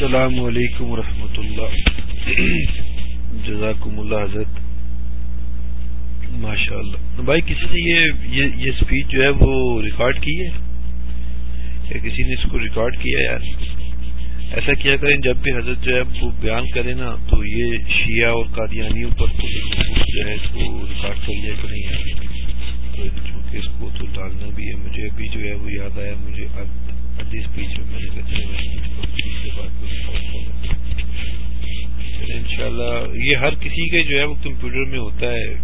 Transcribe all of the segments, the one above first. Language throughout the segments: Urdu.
السلام علیکم ورحمۃ اللہ۔ جزاکم اللہ حضرت۔ ماشاء اللہ بھائی، کسی نے یہ یہ اسپیچ جو ہے وہ ریکارڈ کی ہے؟ یا کسی نے اس کو ریکارڈ کیا یار؟ ایسا کیا کریں، جب بھی حضرت جو ہے وہ بیان کرے نا، تو یہ شیعہ اور قادیانیوں پر جو ہے اس کو ریکارڈ کر لیا کریں یار۔ چونکہ اس کو تو ڈالنا بھی ہے۔ مجھے ابھی جو ہے وہ یاد آیا، مجھے ادھی اسپیچ میں میں نے بات ان شاء اللہ یہ ہر کسی کے جو ہے وہ کمپیوٹر میں ہوتا ہے۔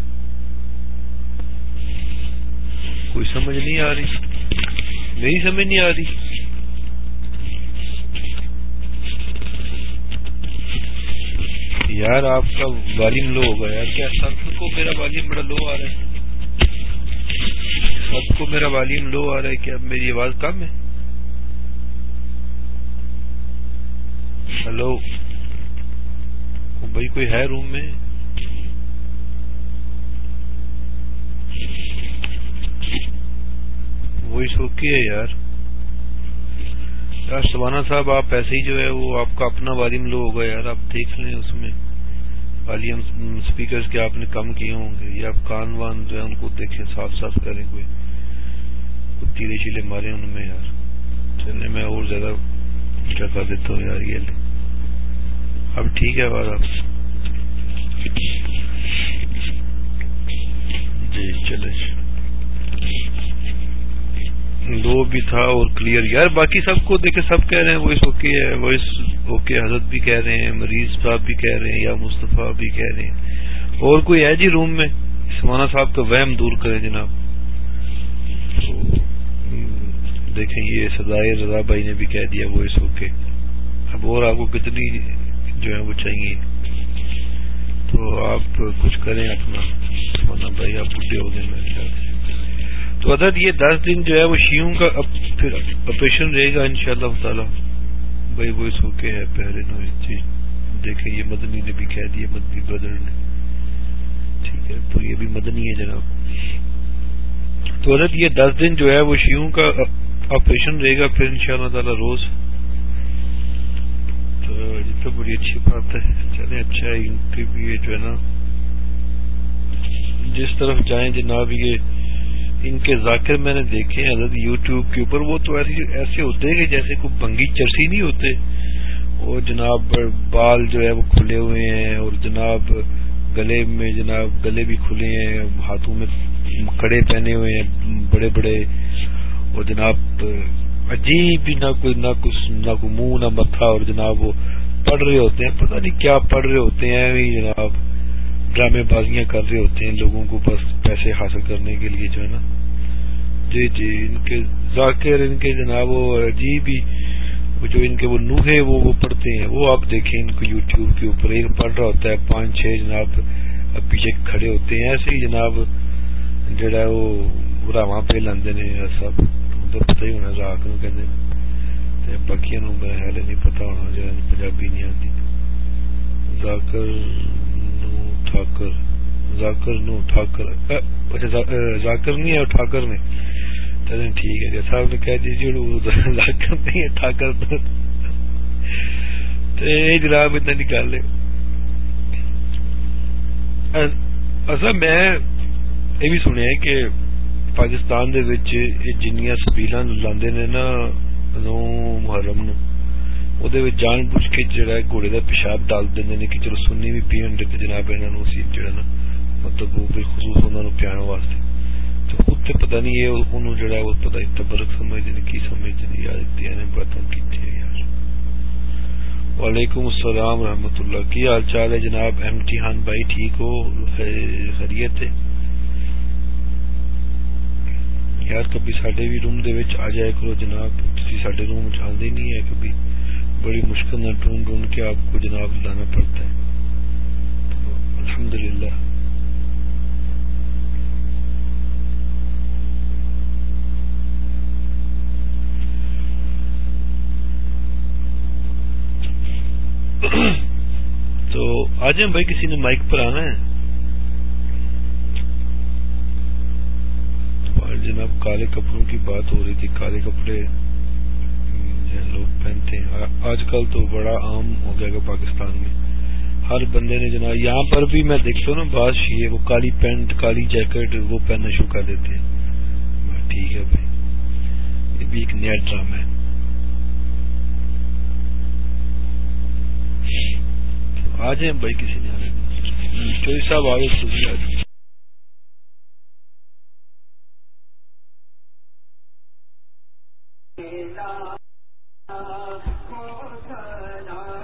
کوئی سمجھ نہیں آ رہی۔ میری سمجھ نہیں آ رہی۔ یار آپ کا والیم لو ہوگا یار۔ کیا سب کو میرا والیم بڑا لو آ رہا ہے؟ سب کو میرا والیم لو آ رہا ہے کیا؟ میری آواز کم ہے؟ ہلو۔ بھائی، کوئی ہے روم میں؟ وہی سوکی ہے یار۔ یار، سبانہ صاحب، آپ ایسے ہی جو ہے، وہ آپ کا اپنا والیم لو ہوگا یار۔ آپ دیکھ لیں اس میں۔ والیم اسپیکرز کے آپ نے کم کیے ہوں گے۔ یا آپ کان وان جو ہے، ان کو دیکھیں، صاف صاف کریں کوئی۔ تیرے چیلے مارے ان میں یار۔ چلنے میں اور زیادہ کر دیتا ہوں یار، یہ لے اب ٹھیک ہے بات آپ جی چلے۔ دو بھی تھا اور کلیئر یار، باقی سب کو دیکھے سب کہہ رہے ہیں وائس اوکے ہے وائس اوکے حضرت بھی کہہ رہے ہیں مریض صاحب بھی کہہ رہے ہیں، یا مصطفیٰ بھی کہہ رہے ہیں۔ اور کوئی ہے جی روم میں؟ سمانا صاحب کا وہم دور کرے جناب۔ دیکھیں، یہ سدائے رضا بھائی نے بھی کہہ دیا وائس اوکے اب اور آپ کو کتنی جو ہے وہ چاہیے تو آپ کچھ کریں اپنا۔ بھائی آپ بڈھے ہو گئے میرے خیال سے تو عدد یہ دس دن جو ہے وہ شیوں کا پھر آپریشن رہے گا ان شاء اللہ تعالی۔ بھائی وہ سو کے ہے پہلے نو چیز۔ دیکھیں، یہ مدنی نے بھی کہہ دیا، مدنی بردر نے۔ ٹھیک ہے، تو یہ بھی مدنی ہے جناب۔ تو عدد یہ دس دن جو ہے وہ شیوں کا آپریشن رہے گا، پھر ان شاء اللہ تعالی روز یہ تو بڑی اچھی بات ہے۔ چلے اچھا ہے، ان کی بھی جو ہے نا، جس طرف جائیں جناب، یہ ان کے ذاکر میں نے دیکھے ہیں، حضرت یوٹیوب کے اوپر، وہ تو ایسے ہوتے ہیں کہ جیسے کوئی بنگی چرسی نہیں ہوتے۔ وہ جناب بال جو ہے وہ کھلے ہوئے ہیں، اور جناب گلے میں جناب گلے بھی کھلے ہیں، ہاتھوں میں کڑے پہنے ہوئے ہیں، بڑے بڑے۔ اور جناب عجیب بھی نہ کوئی نہ کچھ نہ کوئی منہ نہ متھا اور جناب وہ پڑھ رہے ہوتے ہیں۔ پتہ نہیں کیا پڑھ رہے ہوتے ہیں۔ جناب ڈرامے بازیاں کر رہے ہوتے ہیں لوگوں کو بس پیسے حاصل کرنے کے لیے جو ہے نا۔ جی جی ان کے ذاکر، ان کے جناب وہ عجیب ہی جو ان کے وہ نوہے وہ وہ پڑھتے ہیں۔ وہ آپ دیکھیں ان کو یوٹیوب کے اوپر ایک پڑھ رہا ہوتا ہے۔ پانچ چھ جناب پیچھے کھڑے ہوتے ہیں۔ ایسے ہی جناب جڑا وہ راواں پہ لاندے سب مطلب پتہ ہی ہونا راک نو کہ باقی نو میرے نہیں پتا ہونا جا پنجابی نہیں آتی ذاکر نو ٹھاکر ذاکر نو ٹھاکر اچھا ذاکر نہیں ہے ٹھاکر نے چلیں ٹھیک ہے صاحب نے کہہ دیجیے ذاکر نہیں ہے ٹھاکر جناب اتنا نکال لے اصل میں یہ بھی سنیا کہ پاکستان دے جنیاں سبیل لاندے نے نا محرم نو جان بوجھ کے جڑا گھوڑے کا پیشاب ڈال دیں کہ چلو سنی بھی پین ڈے جناب انہوں جڑا نا مطلب بالخصوص انہوں پیا واسطے۔ تو اتنے پتا نہیں یہ جڑا وہ پتا نہیں تبرک سمجھتے کی سمجھتے یار باتیں کی یار۔ وعلیکم السلام رحمۃ اللہ۔ کی حال چال ہے جناب؟ امتحان بھائی ٹھیک ہو؟ خیریت ہے؟ یار کبھی سڈے بھی روم دے آ جائے کرو جناب تھی سڈے روم چاہتے نہیں ہے کبھی بڑی مشکل نہ ڈھونڈ ڈھونڈ کے آپ کو جناب لانا پڑتا ہے الحمد للہ تو آ جائیں بھائی کسی نے مائک پر آنا ہے جناب کالے کپڑوں کی بات ہو رہی تھی، کالے کپڑے لوگ پہنتے ہیں۔ آج کل تو بڑا عام ہو گیا گا پاکستان میں۔ ہر بندے نے جناب، یہاں پر بھی میں دیکھتا ہوں نا بعض وہ کالی پینٹ، کالی جیکٹ وہ پہننا شروع کر دیتے ہیں۔ ٹھیک ہے بھائی۔ یہ بھی ایک نیا ڈرامہ ہے۔ آ جائیں بھائی کسی نے آنے چوری صاحب آگے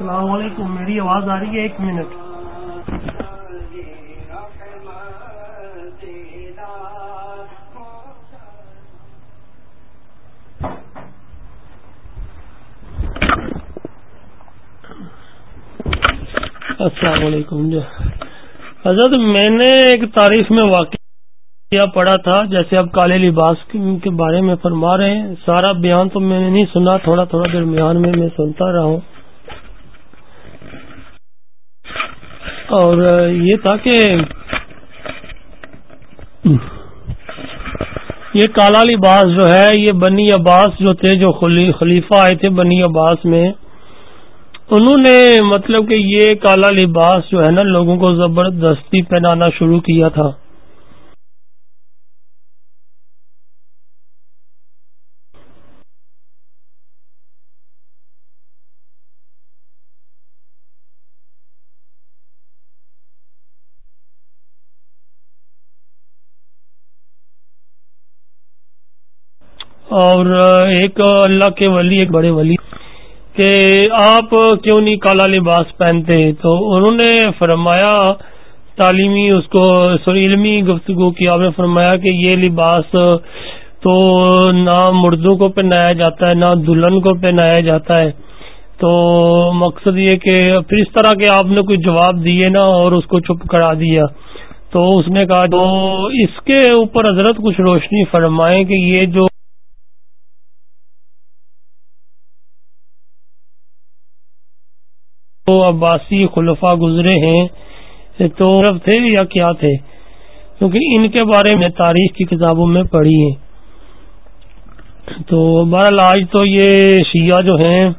السلام علیکم، میری آواز آ رہی ہے ایک منٹ۔ السلام علیکم جی۔ حضرت، میں نے ایک تعریف میں واقع پڑھا تھا، جیسے اب کالے لباس کے بارے میں فرما رہے ہیں۔ سارا بیان تو میں نے نہیں سنا، تھوڑا تھوڑا درمیان میں میں سنتا رہا ہوں۔ اور یہ تھا کہ یہ کالا لباس جو ہے، یہ بنی عباس جو تھے، جو خلیفہ آئے تھے بنی عباس میں، انہوں نے مطلب کہ یہ کالا لباس جو ہے نا، لوگوں کو زبردستی پہنانا شروع کیا تھا۔ اور ایک اللہ کے ولی، ایک بڑے ولی کہ آپ کیوں نہیں کالا لباس پہنتے؟ تو انہوں نے فرمایا، تعلیمی اس کو، سوری، علمی گفتگو کی، آپ نے فرمایا کہ یہ لباس تو نہ مردوں کو پہنایا جاتا ہے، نہ دلہن کو پہنایا جاتا ہے۔ تو مقصد یہ کہ پھر اس طرح کے آپ نے کوئی جواب دیے نا اور اس کو چپ کرا دیا۔ تو اس نے کہا، تو اس کے اوپر حضرت کچھ روشنی فرمائیں کہ یہ جو عباسی خلفا گزرے ہیں، تو تھے یا کیا تھے؟ کیونکہ ان کے بارے میں تاریخ کی کتابوں میں پڑھی ہے تو بہرحال آج تو یہ شیعہ جو ہیں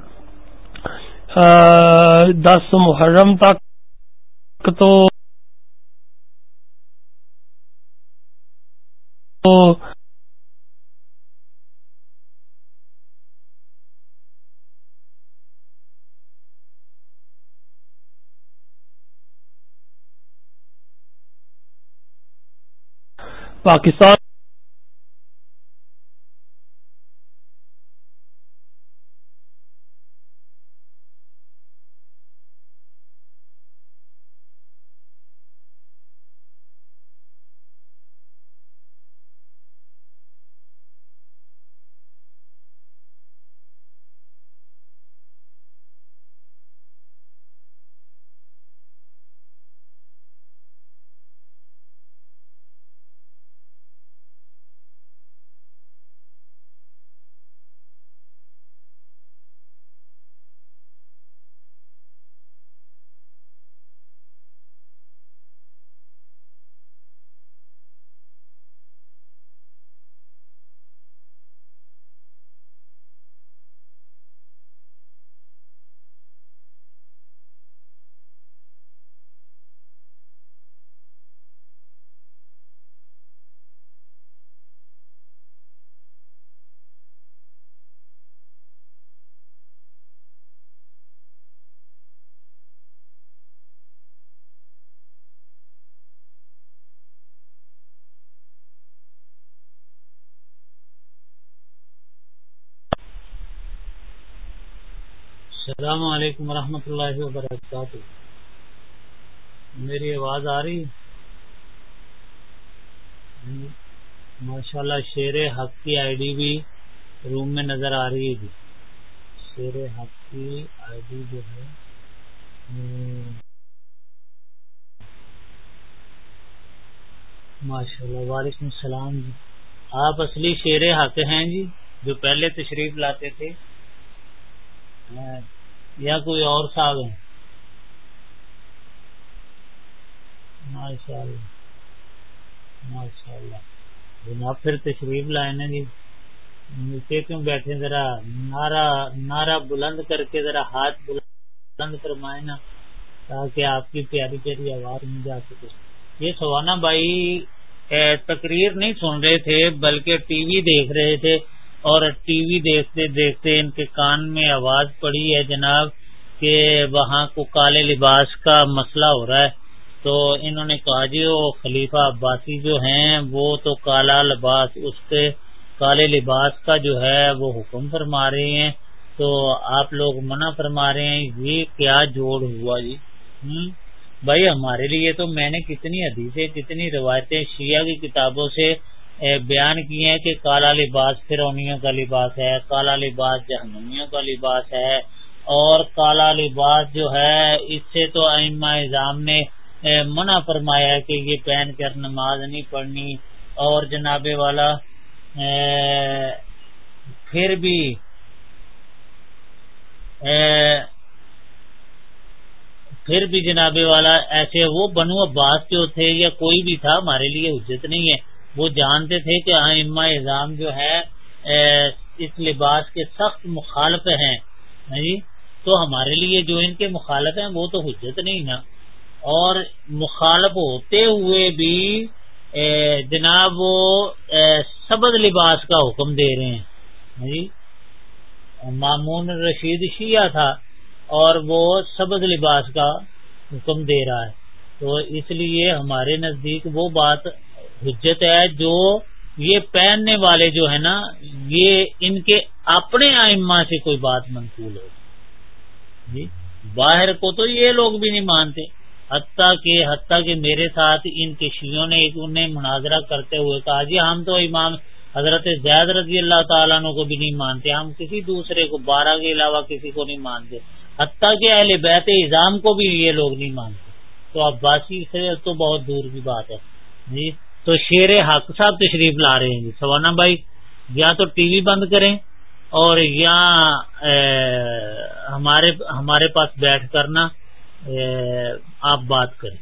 دس محرم تک تو پاکستان السلام علیکم ورحمۃ اللہ وبرکاتہ۔ میری آواز آ رہی؟ یعنی ماشاء اللہ شیر حق کی آئی ڈی بھی روم میں نظر آ رہی ہے جی شیر حق کی آئی ڈی جو ہے ماشاء اللہ وعلیکم السلام جی۔ آپ اصلی شیر حق ہیں جی جو پہلے تشریف لاتے تھے۔ یا کوئی اور صاحب ہے؟ ماشاء اللہ ماشاء اللہ جناب، پھر تشریف لائے نا جی۔ نیچے کیوں بیٹھے؟ ذرا نعرہ نعرہ بلند کر کے، ذرا ہاتھ بلند فرمائے نا، تاکہ آپ کی پیاری پیاری آواز نہیں جا سکے۔ یہ سوانا بھائی تقریر نہیں سن رہے تھے، بلکہ ٹی وی دیکھ رہے تھے۔ اور ٹی وی دیکھتے دیکھتے ان کے کان میں آواز پڑی ہے جناب کہ وہاں کو کالے لباس کا مسئلہ ہو رہا ہے۔ تو انہوں نے کہا جی وہ خلیفہ عباسی جو ہیں وہ تو کالا لباس، اس کے کالے لباس کا جو ہے وہ حکم فرما رہے ہیں۔ تو آپ لوگ منع فرما رہے ہیں، یہ کیا جوڑ ہوا جی؟ بھائی ہمارے لیے تو میں نے کتنی حدیثیں، کتنی روایتیں شیعہ کی کتابوں سے بیان کیے ہیں کہ کالا لباس فرونیوں کا لباس ہے، کالا لباس جہنمیوں کا لباس ہے اور کالا لباس جو ہے، اس سے تو ائمہ اظام نے منع فرمایا کہ یہ پہن کر نماز نہیں پڑھنی اور جناب والا پھر بھی پھر بھی جناب والا، ایسے وہ بنو عباس جو تھے یا کوئی بھی تھا، ہمارے لیے حجت نہیں ہے۔ وہ جانتے تھے کہ اما اظام جو ہے اس لباس کے سخت مخالف ہیں۔ جی؟ تو ہمارے لیے جو ان کے مخالف ہیں، وہ تو حجت نہیں نا۔ اور مخالف ہوتے ہوئے بھی جناب وہ سبز لباس کا حکم دے رہے ہیں۔ جی؟ مامون رشید شیعہ تھا اور وہ سبز لباس کا حکم دے رہا ہے۔ تو اس لیے ہمارے نزدیک وہ بات حجت ہے جو یہ پہننے والے جو ہے نا، یہ ان کے اپنے آئما سے کوئی بات منقول ہو۔ جی؟ باہر کو تو یہ لوگ بھی نہیں مانتے۔ حتیٰ کہ حتیٰ کہ میرے ساتھ ان کے شیوں نے ایک، انہیں مناظرہ کرتے ہوئے کہا جی ہم تو امام حضرت زید رضی اللہ تعالیٰ کو بھی نہیں مانتے، ہم کسی دوسرے کو، بارہ کے علاوہ کسی کو نہیں مانتے۔ حتیٰ کہ اہل بیت اظام کو بھی یہ لوگ نہیں مانتے۔ تو عباسی سے تو بہت دور کی بات ہے۔ جی؟ تو شیر حق صاحب تشریف لا رہے ہیں جی۔ سوانا بھائی، یا تو ٹی وی بند کریں اور یا ہمارے ہمارے پاس بیٹھ کر نا آپ بات کریں۔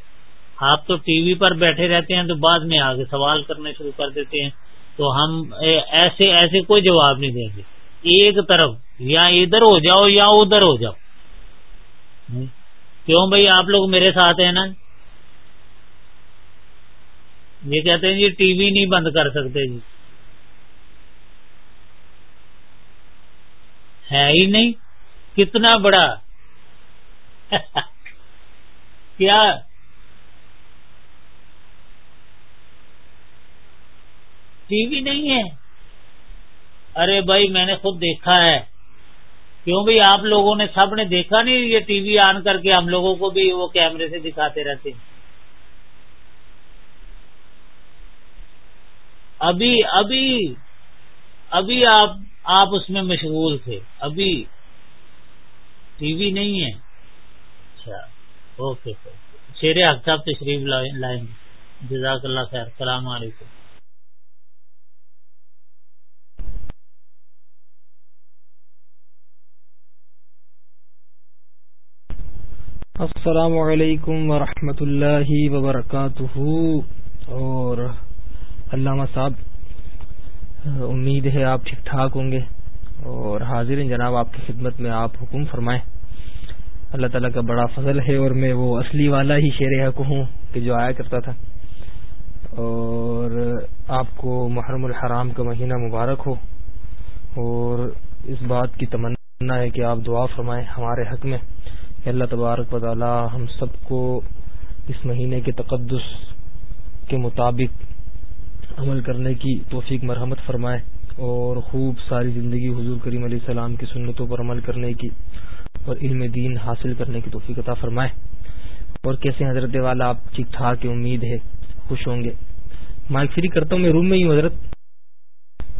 آپ تو ٹی وی پر بیٹھے رہتے ہیں تو بعد میں آگے سوال کرنے شروع کر دیتے ہیں۔ تو ہم ایسے ایسے کوئی جواب نہیں دیں گے۔ ایک طرف یا ادھر ہو جاؤ یا ادھر ہو جاؤ۔ کیوں بھائی؟ آپ لوگ میرے ساتھ ہیں نا۔ یہ کہتے ہیں جی ٹی وی نہیں بند کر سکتے جی۔ ہے ہی نہیں۔ کتنا بڑا۔ کیا؟ ٹی وی نہیں ہے۔ ارے بھائی، میں نے خود دیکھا ہے۔ کیوں بھائی؟ آپ لوگوں نے، سب نے دیکھا نہیں یہ ٹی وی آن کر کے ہم لوگوں کو بھی وہ کیمرے سے دکھاتے رہتے ہیں۔ ابھی ابھی ابھی آپ آپ اس میں مشغول تھے. ابھی ٹی وی نہیں ہے. اچھا. Okay sir. شیر صاحب تشریف لائیں. جزاک اللہ خیر. السلام علیکم. السلام علیکم ورحمۃ اللہ وبرکاتہ. اور علامہ صاحب، امید ہے آپ ٹھیک ٹھاک ہوں گے اور حاضر ہیں جناب، آپ کی خدمت میں آپ حکم فرمائیں۔ اللہ تعالیٰ کا بڑا فضل ہے اور میں وہ اصلی والا ہی شیر حق ہوں کہ جو آیا کرتا تھا۔ اور آپ کو محرم الحرام کا مہینہ مبارک ہو۔ اور اس بات کی تمنا ہے کہ آپ دعا فرمائیں ہمارے حق میں۔ کہ اللہ تبارک و تعالی ہم سب کو اس مہینے کے تقدس کے مطابق عمل کرنے کی توفیق مرحمت فرمائے اور خوب ساری زندگی حضور کریم علیہ السلام کی سنتوں پر عمل کرنے کی اور علم دین حاصل کرنے کی توفیق عطا فرمائے۔ اور کیسے حضرت والا آپ ٹھیک ٹھاک امید ہے، خوش ہوں گے۔ مائک فری کرتا ہوں، میں روم میں ہی حضرت۔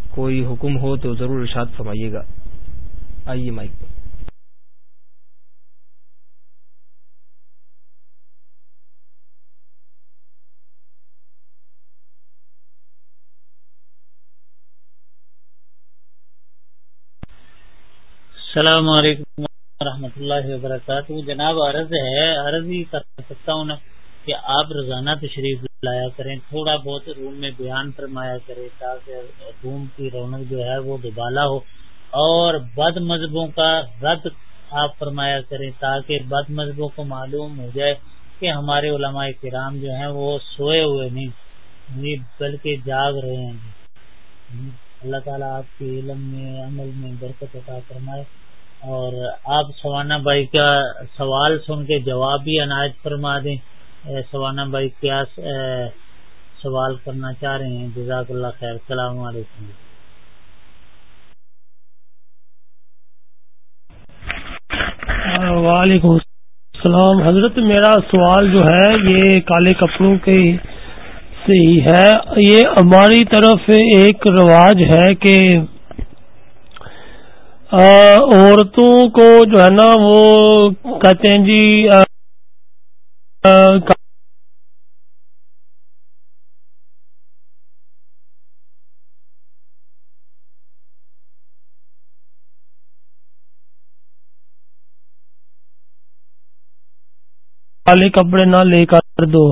کوئی حکم ہو تو ضرور ارشاد فرمائیے گا۔ آئیے مائک السلام علیکم ورحمۃ اللہ وبرکاتہ۔ جناب، عرض ہے، عرض ہی کر سکتا ہوں کہ آپ روزانہ تشریف لایا کریں، تھوڑا بہت روم میں بیان فرمایا کریں تاکہ روم کی رونق جو ہے وہ دوبالا ہو۔ اور بد مذہبوں کا رد آپ فرمایا کریں تاکہ بد مذہبوں کو معلوم ہو جائے کہ ہمارے علماء کرام جو ہیں وہ سوئے ہوئے نہیں بلکہ جاگ رہے ہیں۔ اللہ تعالیٰ آپ کے علم میں، عمل میں برکت عطا فرمائے۔ اور آپ سوانہ بھائی کا سوال سن کے جواب بھی عنایت فرما دیں۔ سوانہ بھائی، کیا سوال کرنا چاہ رہے ہیں؟ جزاک اللہ خیر۔ السلام علیکم۔ وعلیکم السلام۔ حضرت، میرا سوال جو ہے، یہ کالے کپڑوں کے سے ہی ہے۔ یہ ہماری طرف ایک رواج ہے کہ عورتوں کو جو ہے نا وہ کہتے ہیں جی کالے کپڑے نہ لے کر دو۔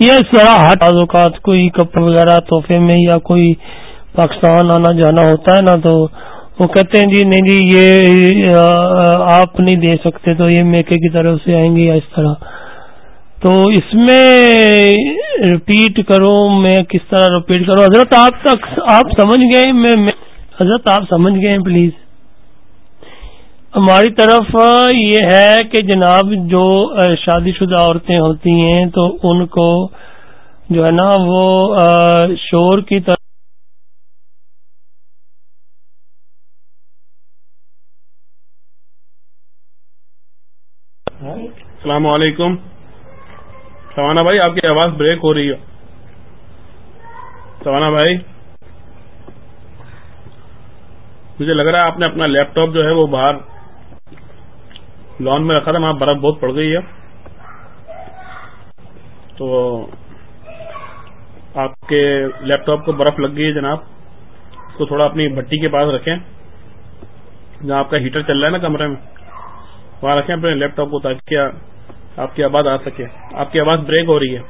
یہ سرا ہٹ اوقات کوئی کپڑے وغیرہ تحفے میں یا کوئی پاکستان آنا جانا ہوتا ہے نا تو وہ کہتے ہیں جی نہیں جی یہ آپ نہیں دے سکتے تو یہ میکے کی طرف سے آئیں گے یا اس طرح۔ تو اس میں رپیٹ کرو، میں کس طرح رپیٹ کروں؟ حضرت آپ تک، آپ سمجھ گئے؟ میں حضرت آپ سمجھ گئے پلیز ہماری طرف یہ ہے کہ جناب جو شادی شدہ عورتیں ہوتی ہیں تو ان کو جو ہے نا وہ شور کی طرف السلام علیکم۔ سوانا بھائی، آپ کی آواز بریک ہو رہی ہے۔ سوانا بھائی، مجھے لگ رہا ہے آپ نے اپنا لیپ ٹاپ جو ہے وہ باہر لان میں رکھا تھا، وہاں برف بہت پڑ گئی ہے۔ تو آپ کے لیپ ٹاپ کو برف لگ گئی ہے جناب۔ اس کو تھوڑا اپنی بٹی کے پاس رکھیں۔ جہاں آپ کا ہیٹر چل رہا ہے نا کمرے میں، وہاں رکھیں اپنے لیپ ٹاپ کو تاکہ آپ کی آواز آ سکے۔ آپ کی آواز بریک ہو رہی ہے۔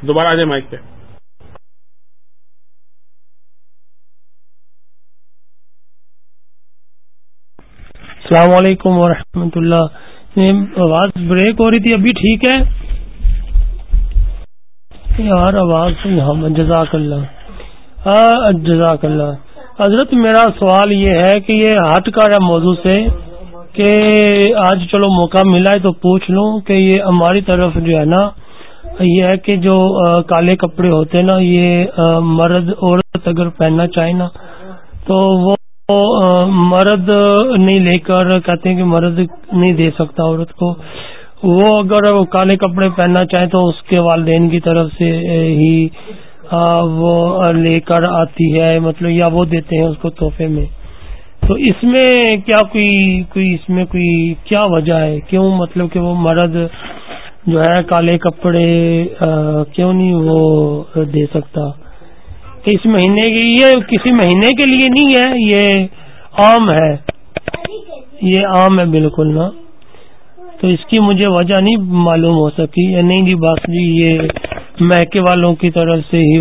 دوبارہ آ جائیں مائک پہ۔ السلام علیکم ورحمۃ اللہ۔ آواز بریک ہو رہی تھی، ابھی ٹھیک ہے؟ یار، آواز جزاک اللہ۔ جزاک اللہ۔ حضرت، میرا سوال یہ ہے کہ یہ ہٹ کا ہے موضوع سے کہ آج چلو موقع ملا ہے تو پوچھ لوں کہ یہ ہماری طرف جو ہے نا، یہ ہے کہ جو کالے کپڑے ہوتے نا، یہ مرد، عورت اگر پہننا چاہے نا، تو وہ مرد نہیں لے کر کہتے ہیں کہ مرد نہیں دے سکتا عورت کو۔ وہ اگر وہ کالے کپڑے پہننا چاہے تو اس کے والدین کی طرف سے ہی وہ لے کر آتی ہے مطلب یا وہ دیتے ہیں اس کو تحفے میں۔ تو اس میں کیا کوئی کوئی اس میں کوئی کیا وجہ ہے؟ کیوں مطلب کہ وہ مرد جو ہے کالے کپڑے کیوں نہیں وہ دے سکتا؟ اس مہینے کی یہ کسی مہینے کے لیے نہیں ہے، یہ عام ہے۔ یہ عام ہے بالکل نا۔ تو اس کی مجھے وجہ نہیں معلوم ہو سکی۔ یا نہیں جی بس جی یہ میکے والوں کی طرف سے ہی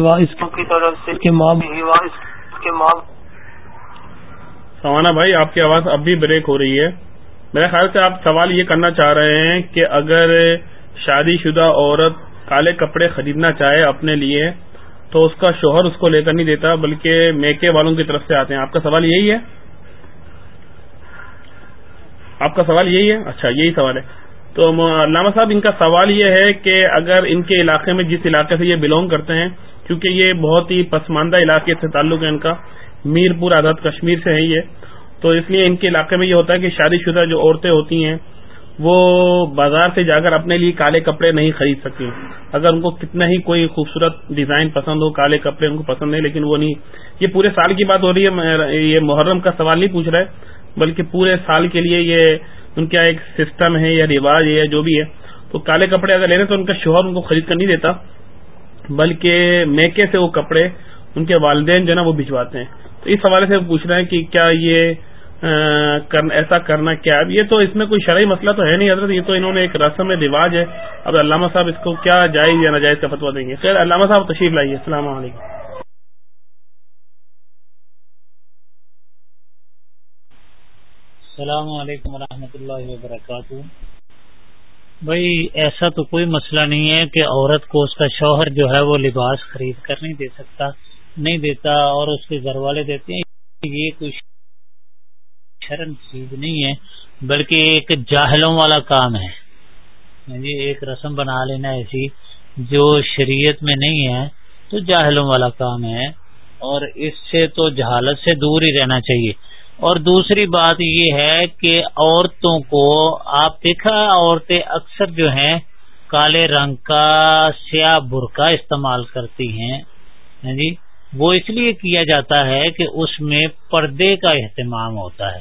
سوانا بھائی، آپ کی آواز اب بھی بریک ہو رہی ہے۔ میرے خیال سے آپ سوال یہ کرنا چاہ رہے ہیں کہ اگر شادی شدہ عورت کالے کپڑے خریدنا چاہے اپنے لیے، تو اس کا شوہر اس کو لے کر نہیں دیتا، بلکہ میکے والوں کی طرف سے آتے ہیں۔ آپ کا سوال یہی ہے؟ آپ کا سوال یہی ہے؟ اچھا یہی سوال ہے۔ تو علامہ صاحب، ان کا سوال یہ ہے کہ اگر ان کے علاقے میں جس علاقے سے یہ بلونگ کرتے ہیں، کیونکہ یہ بہت ہی پسماندہ علاقے سے تعلق ہے ان کا میر پور آزاد کشمیر سے ہے یہ۔ تو اس لیے ان کے علاقے میں یہ ہوتا ہے کہ شادی شدہ جو عورتیں ہوتی ہیں، وہ بازار سے جا کر اپنے لیے کالے کپڑے نہیں خرید سکتی۔ اگر ان کو کتنا ہی کوئی خوبصورت ڈیزائن پسند ہو، کالے کپڑے ان کو پسند ہے لیکن وہ نہیں۔ یہ پورے سال کی بات ہو رہی ہے یہ محرم کا سوال نہیں پوچھ رہا ہے، بلکہ پورے سال کے لیے یہ ان کا ایک سسٹم ہے یا رواج ہے یا جو بھی ہے۔ تو کالے کپڑے اگر لے رہے تو ان کا شوہر ان کو خرید کر نہیں دیتا، بلکہ میکے سے وہ کپڑے ان کے والدین جو ہے نا، وہ بھجواتے ہیں۔ اس حوالے سے پوچھ رہے ہیں کہ کیا یہ ایسا کرنا کیا؟ یہ تو اس میں کوئی شرعی مسئلہ تو ہے نہیں حضرت، یہ تو انہوں نے ایک رسم رواج ہے۔ اب علامہ صاحب اس کو کیا جائز یا ناجائز کا فتوا دیں گے؟ خیر، علامہ صاحب تشریف لائیے۔ السلام علیکم۔ السلام علیکم ورحمۃ اللہ وبرکاتہ۔ بھائی، ایسا تو کوئی مسئلہ نہیں ہے کہ عورت کو اس کا شوہر جو ہے وہ لباس خرید کر نہیں دے سکتا۔ نہیں دیتا اور اس کے گھر والے دیتے ہیں، یہ کوئی شرم چیز نہیں ہے، بلکہ ایک جاہلوں والا کام ہے۔ یعنی جی ایک رسم بنا لینا ایسی جو شریعت میں نہیں ہے، تو جاہلوں والا کام ہے۔ اور اس سے تو جہالت سے دور ہی رہنا چاہیے۔ اور دوسری بات یہ ہے کہ عورتوں کو، آپ دیکھا عورتیں اکثر جو ہیں، کالے رنگ کا سیاہ برقع استعمال کرتی ہیں۔ یعنی جی وہ اس لیے کیا جاتا ہے کہ اس میں پردے کا اہتمام ہوتا ہے۔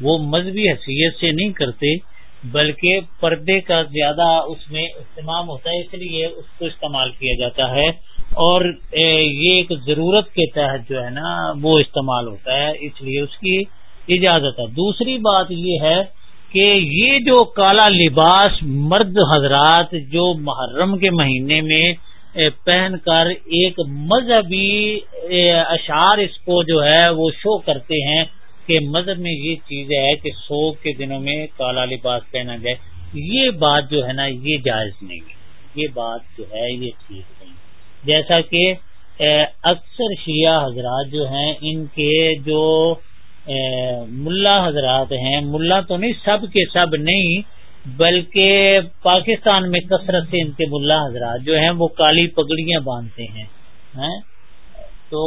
وہ مذہبی حیثیت سے نہیں کرتے، بلکہ پردے کا زیادہ اس میں اہتمام ہوتا ہے، اس لیے اس کو استعمال کیا جاتا ہے۔ اور یہ ایک ضرورت کے تحت جو ہے نا، وہ استعمال ہوتا ہے، اس لیے اس کی اجازت ہے۔ دوسری بات یہ ہے کہ یہ جو کالا لباس مرد حضرات جو محرم کے مہینے میں پہن کر ایک مذہبی اشعار اس کو جو ہے وہ شو کرتے ہیں کہ مذہب میں یہ چیز ہے کہ سوگ کے دنوں میں کالا لباس پہنا جائے۔ یہ بات جو ہے نا یہ جائز نہیں ہے۔ یہ بات جو ہے یہ ٹھیک نہیں جیسا کہ اکثر شیعہ حضرات جو ہیں، ان کے جو ملا حضرات ہیں، ملا تو نہیں، سب کے سب نہیں بلکہ پاکستان میں کثرت سے ان کے ملا حضرات جو ہیں وہ کالی پگڑیاں باندھتے ہیں تو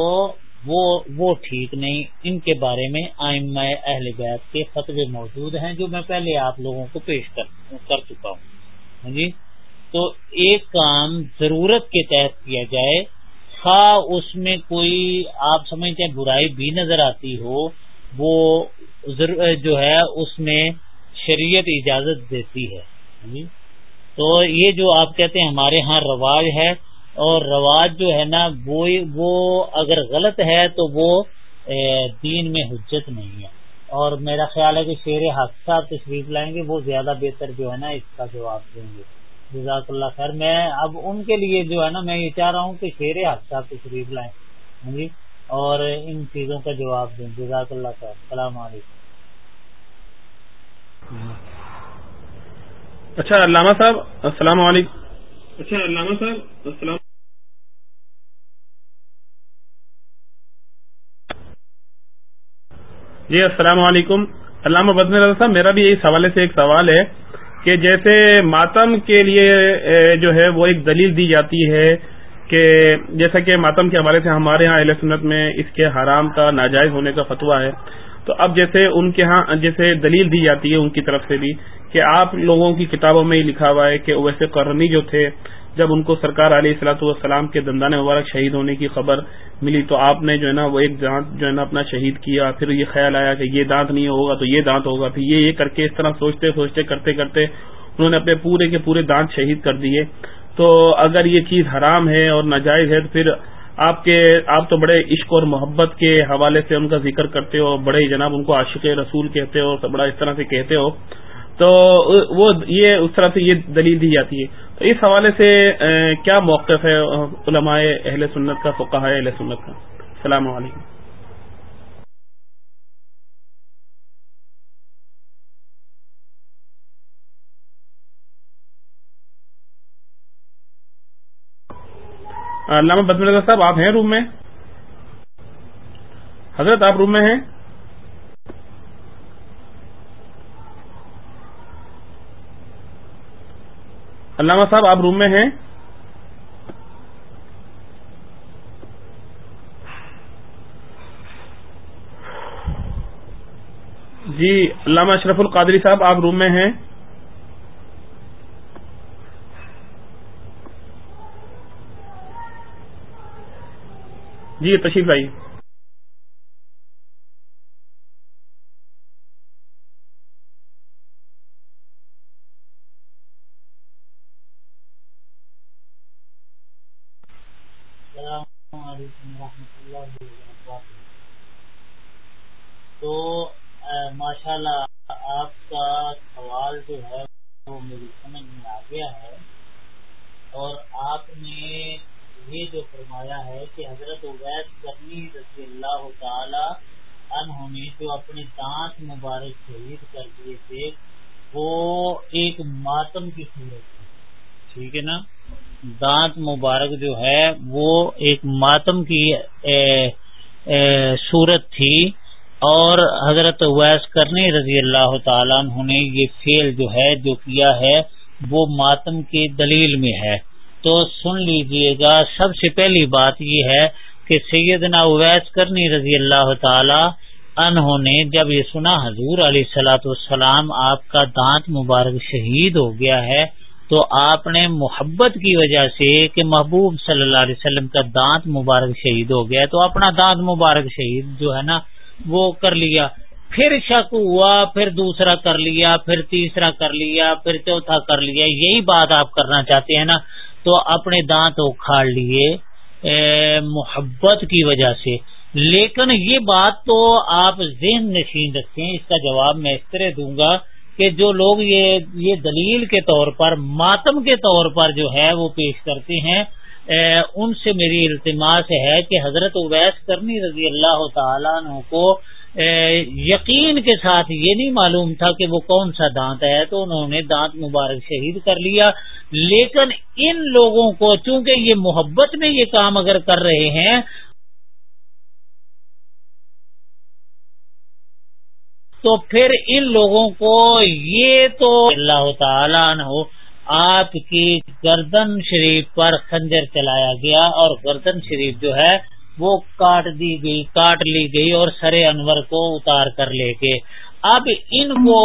وہ وہ ٹھیک نہیں۔ ان کے بارے میں آئمہ اہل بیت کے فتوے موجود ہیں جو میں پہلے آپ لوگوں کو پیش کر چکا ہوں۔ ہاں جی؟ تو ایک کام ضرورت کے تحت کیا جائے، خواہ اس میں کوئی آپ سمجھتے ہیں برائی بھی نظر آتی ہو، وہ جو ہے اس میں شریعت اجازت دیتی ہے۔ تو یہ جو آپ کہتے ہیں ہمارے ہاں رواج ہے، اور رواج جو ہے نا، وہ وہ اگر غلط ہے تو وہ دین میں حجت نہیں ہے۔ اور میرا خیال ہے کہ شیر حق صاحب تشریف لائیں گے، وہ زیادہ بہتر جو ہے نا، اس کا جواب دیں گے۔ جزاک اللہ خیر۔ میں اب ان کے لیے جو ہے نا، میں یہ چاہ رہا ہوں کہ شیر حق صاحب تشریف لائیں۔ جی اور ان چیزوں کا جواب دیں۔ جزاک اللہ خیر۔ السلام علیکم۔ اچھا علامہ صاحب السلام علیکم۔ اچھا علامہ صاحب السلام جی السلام علیکم۔ علامہ بدن رضا صاحب میرا بھی اس حوالے سے ایک سوال ہے کہ جیسے ماتم کے لیے جو ہے وہ ایک دلیل دی جاتی ہے کہ جیسا کہ ماتم کے حوالے سے ہمارے ہاں اہل سنت میں اس کے حرام کا ناجائز ہونے کا فتویٰ ہے۔ تو اب جیسے ان کے ہاں جیسے دلیل دی جاتی ہے ان کی طرف سے بھی کہ آپ لوگوں کی کتابوں میں ہی لکھا ہوا ہے کہ ویسے کرمی جو تھے، جب ان کو سرکار علیہ السلاۃ والسلام کے دندان مبارک شہید ہونے کی خبر ملی تو آپ نے جو ہے نا وہ ایک دانت جو ہے نا اپنا شہید کیا، پھر یہ خیال آیا کہ یہ دانت نہیں ہوگا تو یہ دانت ہوگا، پھر یہ یہ کر کے اس طرح سوچتے سوچتے کرتے کرتے انہوں نے اپنے پورے کے پورے دانت شہید کر دیے۔ تو اگر یہ چیز حرام ہے اور ناجائز ہے تو پھر آپ کے، آپ تو بڑے عشق اور محبت کے حوالے سے ان کا ذکر کرتے ہو، بڑے جناب ان کو عاشق رسول کہتے ہو بڑا اس طرح سے کہتے ہو۔ تو وہ یہ اس طرح سے یہ دلیل دی جاتی ہے۔ تو اس حوالے سے کیا موقف ہے علماء اہل سنت کا فقہ اہل سنت کا؟ السلام علیکم۔ علامہ بدم صاحب، آپ ہیں روم میں؟ حضرت، آپ روم میں ہیں؟ علامہ صاحب، آپ روم میں ہیں؟ جی علامہ اشرف القادری صاحب، آپ روم میں ہیں؟ جی تشریف بھائی السلام علیکم ورحمۃ اللہ وبرکاتہ تو ماشاء اللہ آپ کا سوال جو ہے وہ میری سمجھ میں آ گیا ہے اور آپ نے یہ جو فرمایا ہے کہ حضرت عبید کرنی رضی اللہ تعالی انہوں نے جو اپنے دانت مبارک شہید کر دیے تھے، وہ ایک ماتم کی صورت ٹھیک ہے نا؟ دانت مبارک جو ہے، وہ ایک ماتم کی صورت تھی۔ اور حضرت ویس کرنی رضی اللہ تعالیٰ عنہ نے یہ فیل جو ہے، جو کیا ہے، وہ ماتم کی دلیل میں ہے۔ تو سن لیجیے گا، سب سے پہلی بات یہ ہے کہ سیدنا اویس کرنی رضی اللہ تعالی انہوں نے جب یہ سنا، حضور علیہ سلاۃ والسلام، آپ کا دانت مبارک شہید ہو گیا ہے، تو آپ نے محبت کی وجہ سے کہ محبوب صلی اللہ علیہ وسلم کا دانت مبارک شہید ہو گیا تو اپنا دانت مبارک شہید جو ہے نا، وہ کر لیا۔ پھر شک ہوا، پھر دوسرا کر لیا، پھر تیسرا کر لیا، پھر چوتھا کر لیا۔ یہی بات آپ کرنا چاہتے ہیں نا، تو اپنے دانت اکھاڑ لیے محبت کی وجہ سے۔ لیکن یہ بات تو آپ ذہن نشین رکھیں، اس کا جواب میں اس طرح دوں گا کہ جو لوگ یہ یہ دلیل کے طور پر، ماتم کے طور پر جو ہے وہ پیش کرتے ہیں ان سے میری التماس ہے کہ حضرت اویس کرنی رضی اللہ تعالیٰ عنہ کو یقین کے ساتھ یہ نہیں معلوم تھا کہ وہ کون سا دانت ہے، تو انہوں نے دانت مبارک شہید کر لیا۔ لیکن ان لوگوں کو، چونکہ یہ محبت میں یہ کام اگر کر رہے ہیں تو پھر ان لوگوں کو یہ تو اللہ تعالیٰ عنہ آپ کی گردن شریف پر خنجر چلایا گیا اور گردن شریف جو ہے وہ کاٹ دی گئی، کاٹ لی گئی اور سر انور کو اتار کر لے کے۔ اب ان کو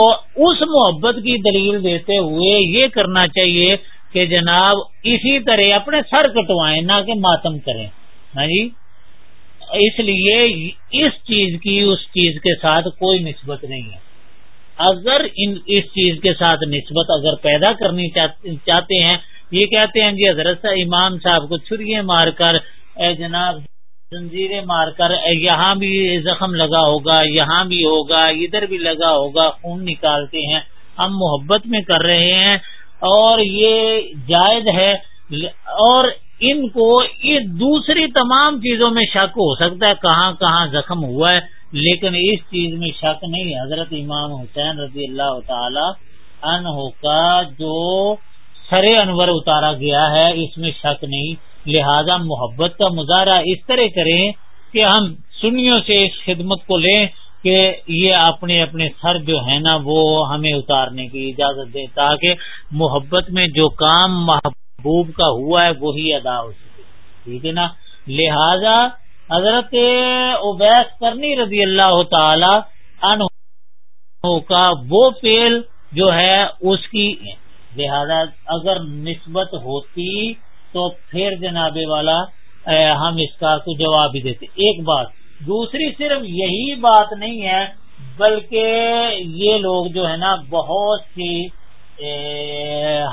اس محبت کی دلیل دیتے ہوئے یہ کرنا چاہیے کہ جناب اسی طرح اپنے سر کٹوائیں، نہ کہ ماتم کریں۔ ہاں جی؟ اس لیے اس چیز کی اس چیز کے ساتھ کوئی نسبت نہیں ہے۔ اگر ان اس چیز کے ساتھ نسبت اگر پیدا کرنی چاہتے ہیں، یہ کہتے ہیں جی حضرت امام صاحب کو چھری مار کر، اے جناب، زنجیریں مار کر یہاں بھی زخم لگا ہوگا، یہاں بھی ہوگا، ادھر بھی لگا ہوگا، خون نکالتے ہیں۔ ہم محبت میں کر رہے ہیں اور یہ جائز ہے۔ اور ان کو یہ دوسری تمام چیزوں میں شک ہو سکتا ہے، کہاں کہاں زخم ہوا ہے، لیکن اس چیز میں شک نہیں حضرت امام حسین رضی اللہ تعالی عنہ کا جو سر انور اتارا گیا ہے، اس میں شک نہیں۔ لہذا محبت کا مظاہرہ اس طرح کریں کہ ہم سنیوں سے اس خدمت کو لیں کہ یہ اپنے اپنے سر جو ہے نا، وہ ہمیں اتارنے کی اجازت دے تاکہ محبت میں جو کام محبت محبوب کا ہوا ہے، وہی ادا ہو سکے ٹھیک ہے نا؟ لہذا حضرت اوبیس کرنی رضی اللہ تعالی عنہ کا وہ پیل جو ہے، اس کی لہذا اگر نسبت ہوتی تو پھر جناب والا ہم اس کا تو جواب ہی دیتے۔ ایک بات، دوسری صرف یہی بات نہیں ہے، بلکہ یہ لوگ جو ہے نا، بہت سی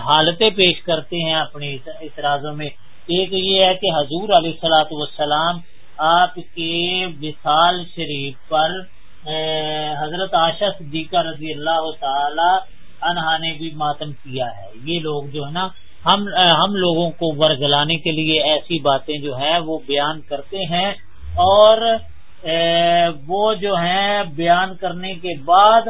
حالتیں پیش کرتے ہیں اپنی اعتراضوں میں۔ ایک یہ ہے کہ حضور علیہ السلاۃ والسلام آپ کے وصال شریف پر حضرت آشا صدیقہ رضی اللہ تعالی عنہا نے بھی ماتم کیا ہے۔ یہ لوگ جو ہے نا، ہم ہم لوگوں کو ورگلانے کے لیے ایسی باتیں جو ہیں وہ بیان کرتے ہیں اور وہ جو ہیں بیان کرنے کے بعد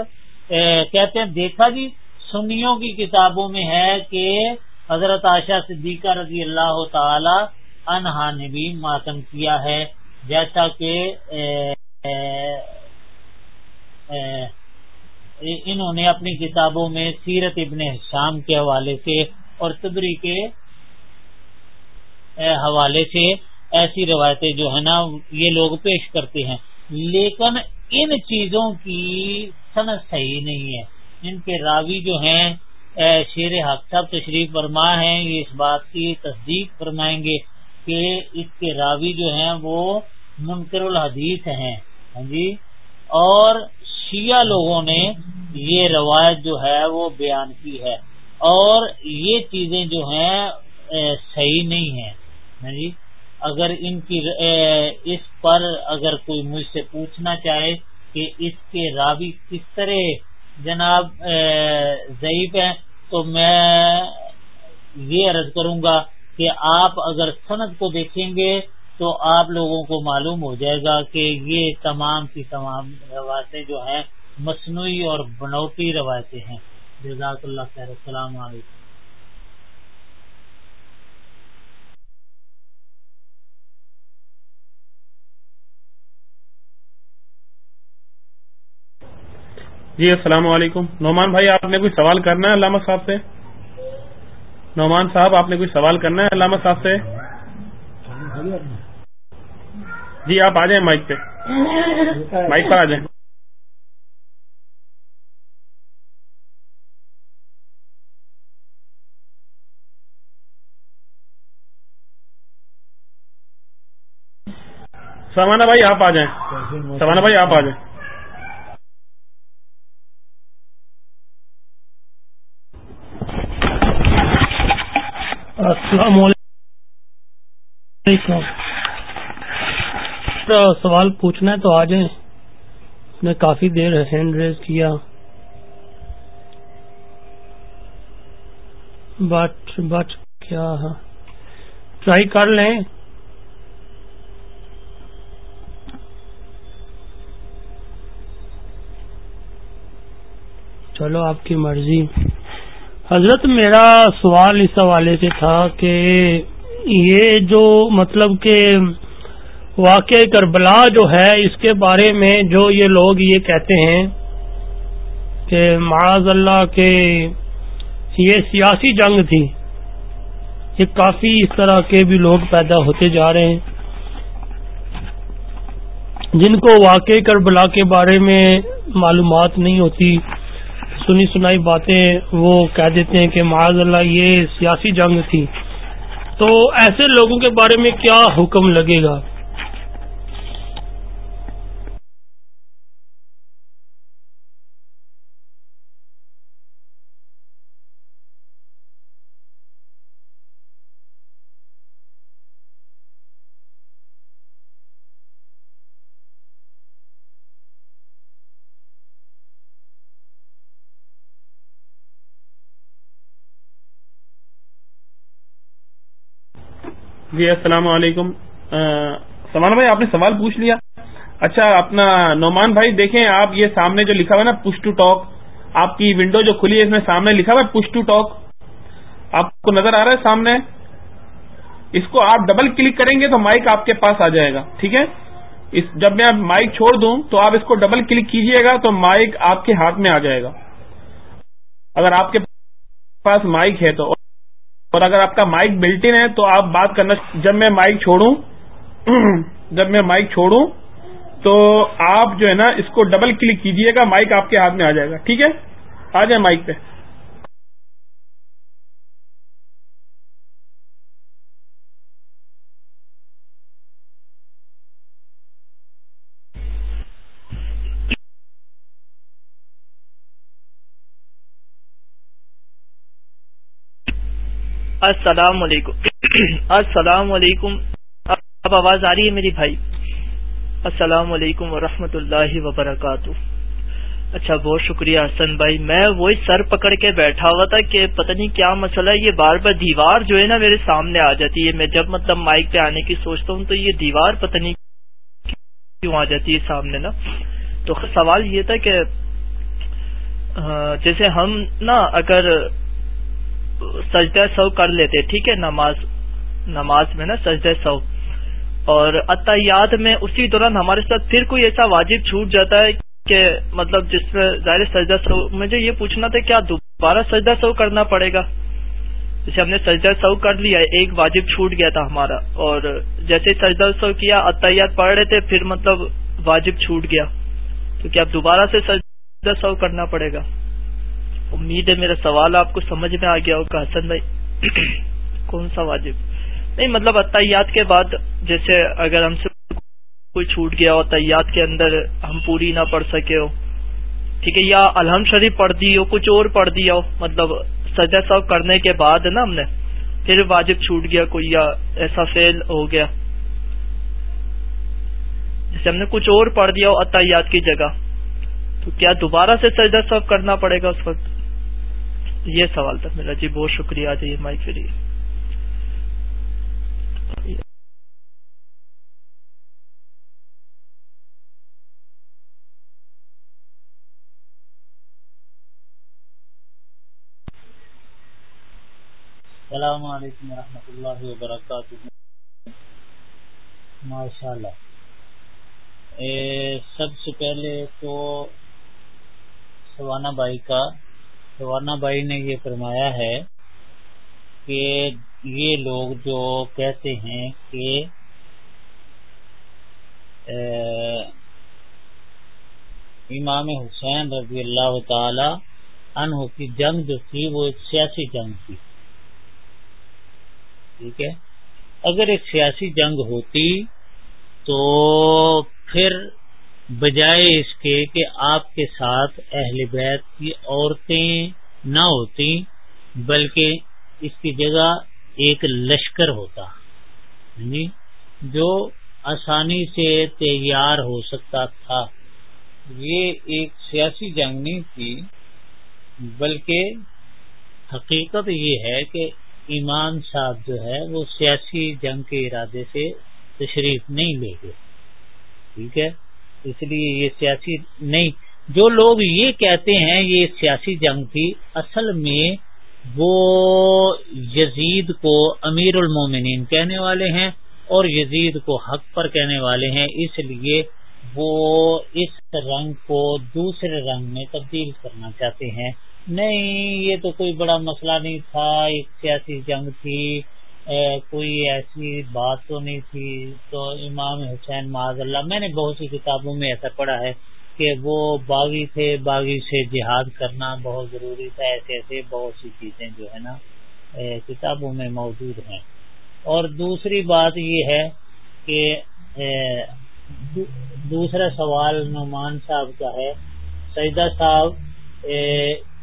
کہتے ہیں، دیکھا جی سنیوں کی کتابوں میں ہے کہ حضرت عائشہ صدیقہ رضی اللہ تعالی انہا نے بھی ماتم کیا ہے۔ جیسا کہ انہوں نے اپنی کتابوں میں سیرت ابن شام کے حوالے سے اور تبری کے حوالے سے ایسی روایتیں جو ہے نا، یہ لوگ پیش کرتے ہیں۔ لیکن ان چیزوں کی صنعت صحیح نہیں ہے۔ ان کے راوی جو ہیں شیر حق صاحب تشریف فرما ہیں، یہ اس بات کی تصدیق فرمائیں گے کہ اس کے راوی جو ہیں وہ منکر الحدیث ہیں۔ ہاں جی؟ اور شیعہ لوگوں نے یہ روایت جو ہے وہ بیان کی ہے۔ اور یہ چیزیں جو ہیں صحیح نہیں ہیں۔ ہاں جی؟ اگر ان کی اس پر اگر کوئی مجھ سے پوچھنا چاہے کہ اس کے راوی کس طرح جناب ضعیف ہیں، تو میں یہ عرض کروں گا کہ آپ اگر صنعت کو دیکھیں گے تو آپ لوگوں کو معلوم ہو جائے گا کہ یہ تمام کی تمام روایتیں جو ہیں، مصنوعی اور بنوٹی روایتیں ہیں۔ جزاک اللہ خیر، السلام علیکم۔ جی السلام علیکم۔ نعمان بھائی، آپ نے کوئی سوال کرنا ہے علامہ صاحب سے؟ نعمان صاحب، آپ نے کوئی سوال کرنا ہے علامہ صاحب سے؟ جی آپ آ جائیں مائک پہ۔ مائک پر آ جائیں۔ سوانا بھائی، آپ آ جائیں۔ سوانا بھائی، آپ آ جائیں۔ السلام علیکم۔ سوال پوچھنا ہے تو آ جائیں نے کافی دیر ہینڈ ریز کیا۔ بٹ بٹ کیا ٹرائی کر لیں۔ چلو آپ کی مرضی۔ حضرت میرا سوال اس حوالے سے تھا کہ یہ جو مطلب کہ واقع کربلا جو ہے، اس کے بارے میں جو یہ لوگ یہ کہتے ہیں کہ معاذ اللہ کے یہ سیاسی جنگ تھی، یہ کافی اس طرح کے بھی لوگ پیدا ہوتے جا رہے ہیں۔ جن کو واقع کربلا کے بارے میں معلومات نہیں ہوتی سنی سنائی باتیں وہ کہہ دیتے ہیں کہ معاذ اللہ، یہ سیاسی جنگ تھی۔ تو ایسے لوگوں کے بارے میں کیا حکم لگے گا؟ جی السلام علیکم۔ سمان بھائی، آپ نے سوال پوچھ لیا۔ اچھا اپنا نعمان بھائی، دیکھیں، آپ یہ سامنے جو لکھا ہوا نا پش ٹو ٹاک آپ کی ونڈو جو کھلی ہے، اس میں سامنے لکھا ہوا پش ٹو ٹاک آپ کو نظر آ رہا ہے سامنے؟ اس کو آپ ڈبل کلک کریں گے تو مائک آپ کے پاس آ جائے گا، ٹھیک ہے؟ جب میں مائک چھوڑ دوں تو آپ اس کو ڈبل کلک کیجیے گا تو مائک آپ کے ہاتھ میں آ جائے گا۔ اگر آپ کے پاس مائک ہے تو اور اگر آپ کا مائک بلٹن ہے تو آپ بات کرنا جب میں مائک چھوڑوں، جب میں مائک چھوڑوں، تو آپ جو ہے نا اس کو ڈبل کلک کیجیے گا مائک آپ کے ہاتھ میں آ جائے گا، ٹھیک ہے؟ آ جائیں مائک پہ۔ السلام علیکم. السلام علیکم. اب آواز آ رہی ہے میری بھائی؟ السلام علیکم ورحمۃ اللہ وبرکاتہ. اچھا بہت شکریہ حسن بھائی. میں وہی سر پکڑ کے بیٹھا ہوا تھا کہ پتہ نہیں کیا مسئلہ ہے. یہ بار بار دیوار جو ہے نا میرے سامنے آ جاتی ہے. میں جب مطلب مائک پہ آنے کی سوچتا ہوں تو یہ دیوار پتہ نہیں کیوں آ جاتی ہے سامنے نا؟ تو سوال یہ تھا کہ جیسے ہم نا اگر سجدہ سو کر لیتے، ٹھیک ہے؟ نماز نماز میں نا سجدہ سو۔ اور اتیات میں اسی دوران ہمارے ساتھ پھر کوئی ایسا واجب چھوٹ جاتا ہے کہ مطلب جس میں ظاہر سجدہ سو، مجھے یہ پوچھنا تھا کیا دوبارہ سجدہ سو کرنا پڑے گا؟ جیسے ہم نے سجدہ سو کر لیا، ایک واجب چھوٹ گیا تھا ہمارا۔ اور جیسے سجدہ سو کیا اتیات پڑھ رہے تھے، پھر مطلب واجب چھوٹ گیا۔ تو کیا دوبارہ سے سجدہ سو کرنا پڑے گا؟ امید ہے میرا سوال آپ کو سمجھ میں آ گیا ہوگا حسن بھائی کون سا واجب؟ نہیں مطلب اتیات کے بعد جیسے اگر ہم سے کوئی چھوٹ گیا ہو تیات کے اندر ہم پوری نہ پڑھ سکے ہو، ٹھیک ہے، یا الحم شریف پڑھ دی ہو، کچھ اور پڑھ دیا ہو مطلب سجا صاحب کرنے کے بعد نا ہم نے، پھر واجب چھوٹ گیا کوئی، یا ایسا فیل ہو گیا۔ جیسے ہم نے کچھ اور پڑھ دیا ہو عطیات کی جگہ، تو کیا دوبارہ سے سجدہ سب کرنا پڑے گا اس وقت؟ یہ سوال تھا میرا جی بہت شکریہ۔ جی مائک فری۔ السلام علیکم ورحمۃ اللہ وبرکاتہ۔ ماشاء اللہ سب سے پہلے تو سوانا بھائی کا سوانا بھائی نے یہ فرمایا ہے کہ یہ لوگ جو کہتے ہیں کہ امام حسین رضی اللہ تعالی عنہ کی جنگ جو تھی وہ ایک سیاسی جنگ تھی۔ ٹھیک ہے؟ اگر ایک سیاسی جنگ ہوتی تو پھر بجائے اس کے کہ آپ کے ساتھ اہل بیت کی عورتیں نہ ہوتی بلکہ اس کی جگہ ایک لشکر ہوتا۔ یعنی جو آسانی سے تیار ہو سکتا تھا۔ یہ ایک سیاسی جنگ نہیں تھی، بلکہ حقیقت یہ ہے کہ ایمان صاحب جو ہے، وہ سیاسی جنگ کے ارادے سے تشریف نہیں لے گئے۔ ٹھیک ہے؟ اس لیے یہ سیاسی نہیں۔ جو لوگ یہ کہتے ہیں یہ سیاسی جنگ تھی، اصل میں وہ یزید کو امیر المومنین کہنے والے ہیں اور یزید کو حق پر کہنے والے ہیں، اس لیے وہ اس رنگ کو دوسرے رنگ میں تبدیل کرنا چاہتے ہیں۔ نہیں، یہ تو کوئی بڑا مسئلہ نہیں تھا، ایک سیاسی جنگ تھی۔ کوئی ایسی بات تو نہیں تھی۔ تو امام حسین معاذ اللہ، میں نے بہت سی کتابوں میں ایسا پڑھا ہے کہ وہ باغی تھے، باغی سے جہاد کرنا بہت ضروری تھا، ایسے ایسے بہت سی چیزیں جو ہے نا کتابوں میں موجود ہیں۔ اور دوسری بات یہ ہے کہ دوسرا سوال نعمان صاحب کا ہے۔ سیدہ صاحب